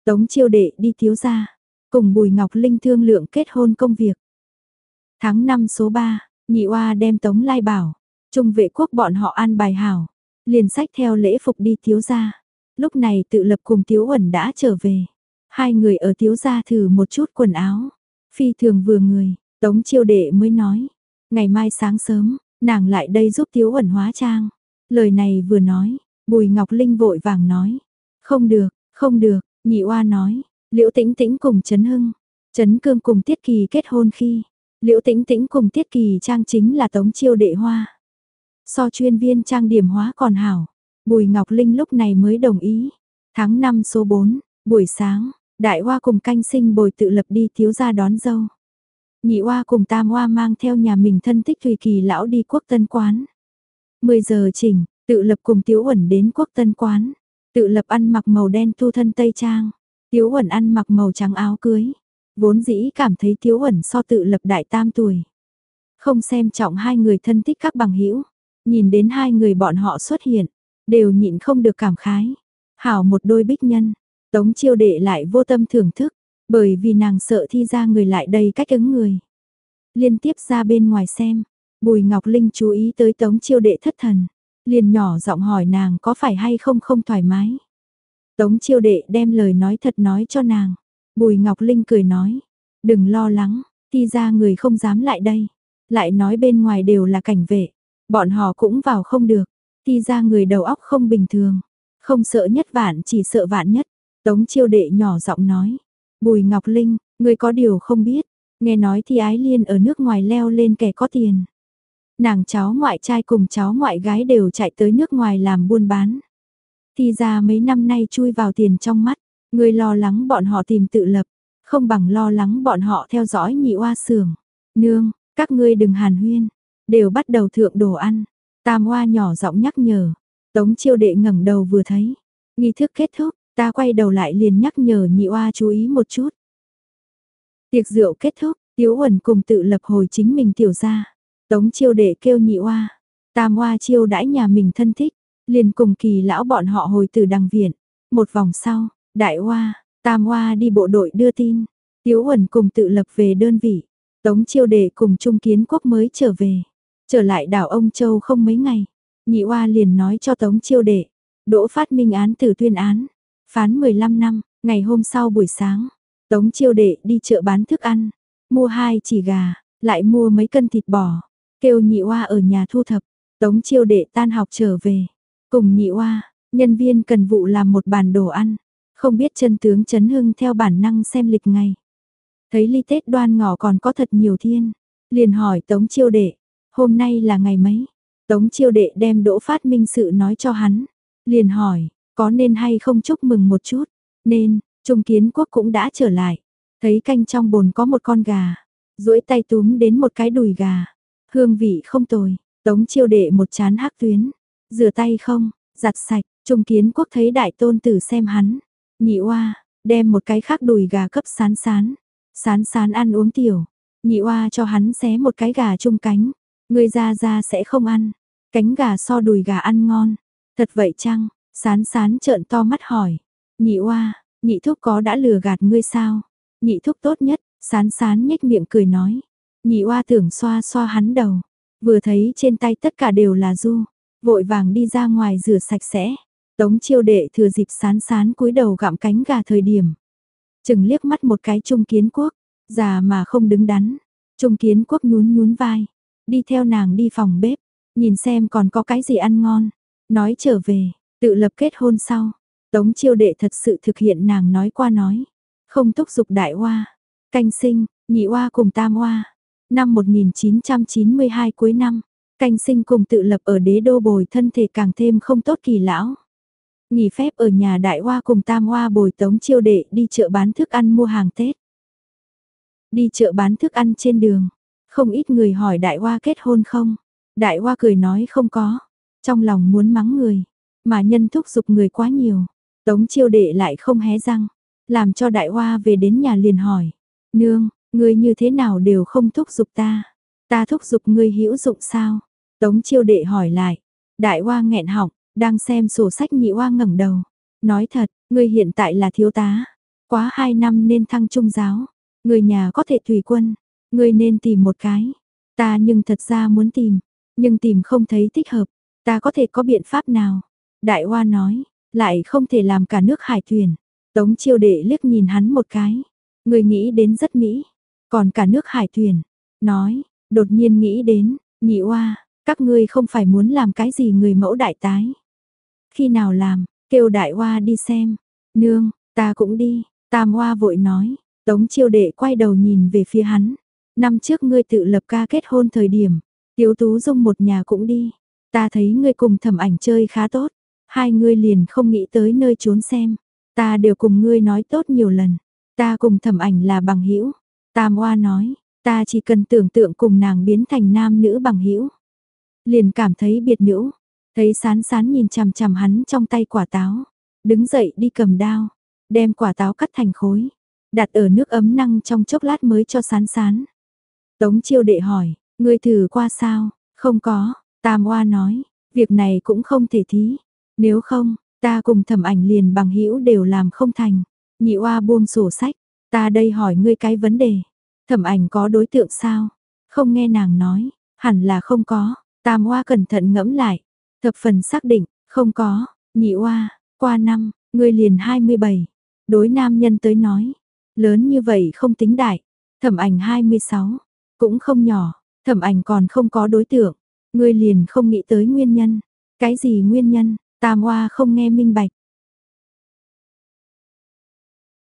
Tống Chiêu Đệ đi thiếu gia, cùng Bùi Ngọc Linh thương lượng kết hôn công việc. Tháng 5 số 3, Nhị Oa đem Tống Lai bảo, Trung vệ quốc bọn họ an bài hảo, liền sách theo lễ phục đi thiếu gia. Lúc này tự lập cùng Tiếu Uẩn đã trở về. Hai người ở thiếu gia thử một chút quần áo. Phi thường vừa người, Tống chiêu đệ mới nói, ngày mai sáng sớm, nàng lại đây giúp Tiếu Uẩn hóa trang. Lời này vừa nói, Bùi Ngọc Linh vội vàng nói, không được, không được, nhị oa nói, Liễu Tĩnh Tĩnh cùng Trấn Hưng, Trấn Cương cùng Tiết Kỳ kết hôn khi, Liễu Tĩnh Tĩnh cùng Tiết Kỳ trang chính là Tống Chiêu đệ hoa. So chuyên viên trang điểm hóa còn hảo, Bùi Ngọc Linh lúc này mới đồng ý. Tháng 5 số 4, buổi sáng, Đại Hoa cùng canh sinh bồi tự lập đi thiếu gia đón dâu. Nhị hoa cùng tam hoa mang theo nhà mình thân thích Thùy Kỳ lão đi quốc tân quán. 10 giờ chỉnh, tự lập cùng Tiếu Uẩn đến quốc tân quán. Tự lập ăn mặc màu đen tu thân tây trang. Tiếu Huẩn ăn mặc màu trắng áo cưới. Vốn dĩ cảm thấy Tiếu Huẩn so tự lập đại tam tuổi. Không xem trọng hai người thân thích các bằng hữu Nhìn đến hai người bọn họ xuất hiện. Đều nhịn không được cảm khái. Hảo một đôi bích nhân. Tống chiêu đệ lại vô tâm thưởng thức. Bởi vì nàng sợ thi ra người lại đầy cách ứng người. Liên tiếp ra bên ngoài xem, Bùi Ngọc Linh chú ý tới tống chiêu đệ thất thần. Liền nhỏ giọng hỏi nàng có phải hay không không thoải mái. Tống chiêu đệ đem lời nói thật nói cho nàng. Bùi Ngọc Linh cười nói, đừng lo lắng, thi ra người không dám lại đây. Lại nói bên ngoài đều là cảnh vệ, bọn họ cũng vào không được. Thi ra người đầu óc không bình thường, không sợ nhất vạn chỉ sợ vạn nhất. Tống chiêu đệ nhỏ giọng nói, Bùi Ngọc Linh, người có điều không biết, nghe nói thì ái liên ở nước ngoài leo lên kẻ có tiền. Nàng cháu ngoại trai cùng cháu ngoại gái đều chạy tới nước ngoài làm buôn bán. Ti ra mấy năm nay chui vào tiền trong mắt, người lo lắng bọn họ tìm tự lập, không bằng lo lắng bọn họ theo dõi nhị oa sưởng. Nương, các ngươi đừng hàn huyên, đều bắt đầu thượng đồ ăn. Tam oa nhỏ giọng nhắc nhở, tống chiêu đệ ngẩng đầu vừa thấy, nghi thức kết thúc, Ta quay đầu lại liền nhắc nhở nhị oa chú ý một chút. Tiệc rượu kết thúc, Tiếu Uẩn cùng tự lập hồi chính mình tiểu ra. Tống chiêu đệ kêu nhị oa, tam oa chiêu đãi nhà mình thân thích, liền cùng kỳ lão bọn họ hồi từ đằng viện. Một vòng sau, đại hoa, tam hoa đi bộ đội đưa tin, Tiếu Huẩn cùng tự lập về đơn vị. Tống chiêu đệ cùng Trung Kiến Quốc mới trở về. Trở lại đảo ông Châu không mấy ngày. Nhị Hoa liền nói cho Tống chiêu đệ. Đỗ phát minh án từ tuyên án. Phán 15 năm, ngày hôm sau buổi sáng, Tống chiêu đệ đi chợ bán thức ăn, mua hai chỉ gà, lại mua mấy cân thịt bò, kêu nhị Hoa ở nhà thu thập, Tống chiêu đệ tan học trở về, cùng nhị oa, nhân viên cần vụ làm một bàn đồ ăn, không biết chân tướng chấn hưng theo bản năng xem lịch ngày. Thấy ly Tết đoan ngọ còn có thật nhiều thiên, liền hỏi Tống chiêu đệ, hôm nay là ngày mấy? Tống chiêu đệ đem đỗ phát minh sự nói cho hắn, liền hỏi, có nên hay không chúc mừng một chút? Nên, Trung Kiến Quốc cũng đã trở lại. Thấy canh trong bồn có một con gà. duỗi tay túm đến một cái đùi gà. Hương vị không tồi. Tống chiêu đệ một chán hắc tuyến. Rửa tay không, giặt sạch. Trung Kiến Quốc thấy đại tôn tử xem hắn. Nhị oa, đem một cái khác đùi gà cấp sán sán. Sán sán ăn uống tiểu. Nhị oa cho hắn xé một cái gà chung cánh. Người ra ra sẽ không ăn. Cánh gà so đùi gà ăn ngon. Thật vậy chăng? Sán sán trợn to mắt hỏi. Nhị oa, nhị thúc có đã lừa gạt ngươi sao? Nhị thúc tốt nhất, sán sán nhếch miệng cười nói. Nhị oa tưởng xoa xoa hắn đầu, vừa thấy trên tay tất cả đều là du, vội vàng đi ra ngoài rửa sạch sẽ. Tống chiêu đệ thừa dịp sán sán cúi đầu gặm cánh gà thời điểm. Chừng liếc mắt một cái trung kiến quốc, già mà không đứng đắn. Trung kiến quốc nhún nhún vai, đi theo nàng đi phòng bếp, nhìn xem còn có cái gì ăn ngon. Nói trở về, tự lập kết hôn sau. Tống chiêu đệ thật sự thực hiện nàng nói qua nói. Không thúc giục đại hoa, canh sinh, nhị hoa cùng tam hoa. Năm 1992 cuối năm, canh sinh cùng tự lập ở đế đô bồi thân thể càng thêm không tốt kỳ lão. Nghỉ phép ở nhà đại hoa cùng tam hoa bồi tống chiêu đệ đi chợ bán thức ăn mua hàng Tết. Đi chợ bán thức ăn trên đường, không ít người hỏi đại hoa kết hôn không? Đại hoa cười nói không có, trong lòng muốn mắng người, mà nhân thúc giục người quá nhiều. Tống chiêu đệ lại không hé răng, làm cho đại hoa về đến nhà liền hỏi. Nương, ngươi như thế nào đều không thúc giục ta. Ta thúc giục ngươi hữu dụng sao? Tống chiêu đệ hỏi lại. Đại hoa nghẹn họng, đang xem sổ sách nhị hoa ngẩng đầu. Nói thật, ngươi hiện tại là thiếu tá. Quá hai năm nên thăng trung giáo. Người nhà có thể tùy quân. Ngươi nên tìm một cái. Ta nhưng thật ra muốn tìm. Nhưng tìm không thấy thích hợp. Ta có thể có biện pháp nào? Đại hoa nói, lại không thể làm cả nước hải thuyền. Tống chiêu đệ liếc nhìn hắn một cái. Người nghĩ đến rất mỹ. Còn cả nước hải thuyền. Nói, đột nhiên nghĩ đến, nhị oa, các ngươi không phải muốn làm cái gì người mẫu đại tái. Khi nào làm, kêu đại hoa đi xem. Nương, ta cũng đi. Tam hoa vội nói. Tống chiêu đệ quay đầu nhìn về phía hắn. Năm trước ngươi tự lập ca kết hôn thời điểm. Tiếu tú dung một nhà cũng đi. Ta thấy ngươi cùng thẩm ảnh chơi khá tốt. Hai ngươi liền không nghĩ tới nơi trốn xem. Ta đều cùng ngươi nói tốt nhiều lần. Ta cùng thẩm ảnh là bằng hữu Tam Oa nói, ta chỉ cần tưởng tượng cùng nàng biến thành nam nữ bằng hữu Liền cảm thấy biệt nữ. Thấy sán sán nhìn chằm chằm hắn trong tay quả táo. Đứng dậy đi cầm đao. Đem quả táo cắt thành khối. Đặt ở nước ấm năng trong chốc lát mới cho sán sán. Tống chiêu đệ hỏi, ngươi thử qua sao? Không có, Tam Oa nói, việc này cũng không thể thí. Nếu không, ta cùng thẩm ảnh liền bằng hữu đều làm không thành. Nhị Oa buông sổ sách, ta đây hỏi ngươi cái vấn đề. Thẩm ảnh có đối tượng sao? Không nghe nàng nói, hẳn là không có. Tam Oa cẩn thận ngẫm lại, thập phần xác định, không có. Nhị Oa, qua năm, ngươi liền 27. Đối nam nhân tới nói, lớn như vậy không tính đại. Thẩm ảnh 26, cũng không nhỏ, thẩm ảnh còn không có đối tượng. Ngươi liền không nghĩ tới nguyên nhân. Cái gì nguyên nhân? Tam Oa không nghe minh bạch.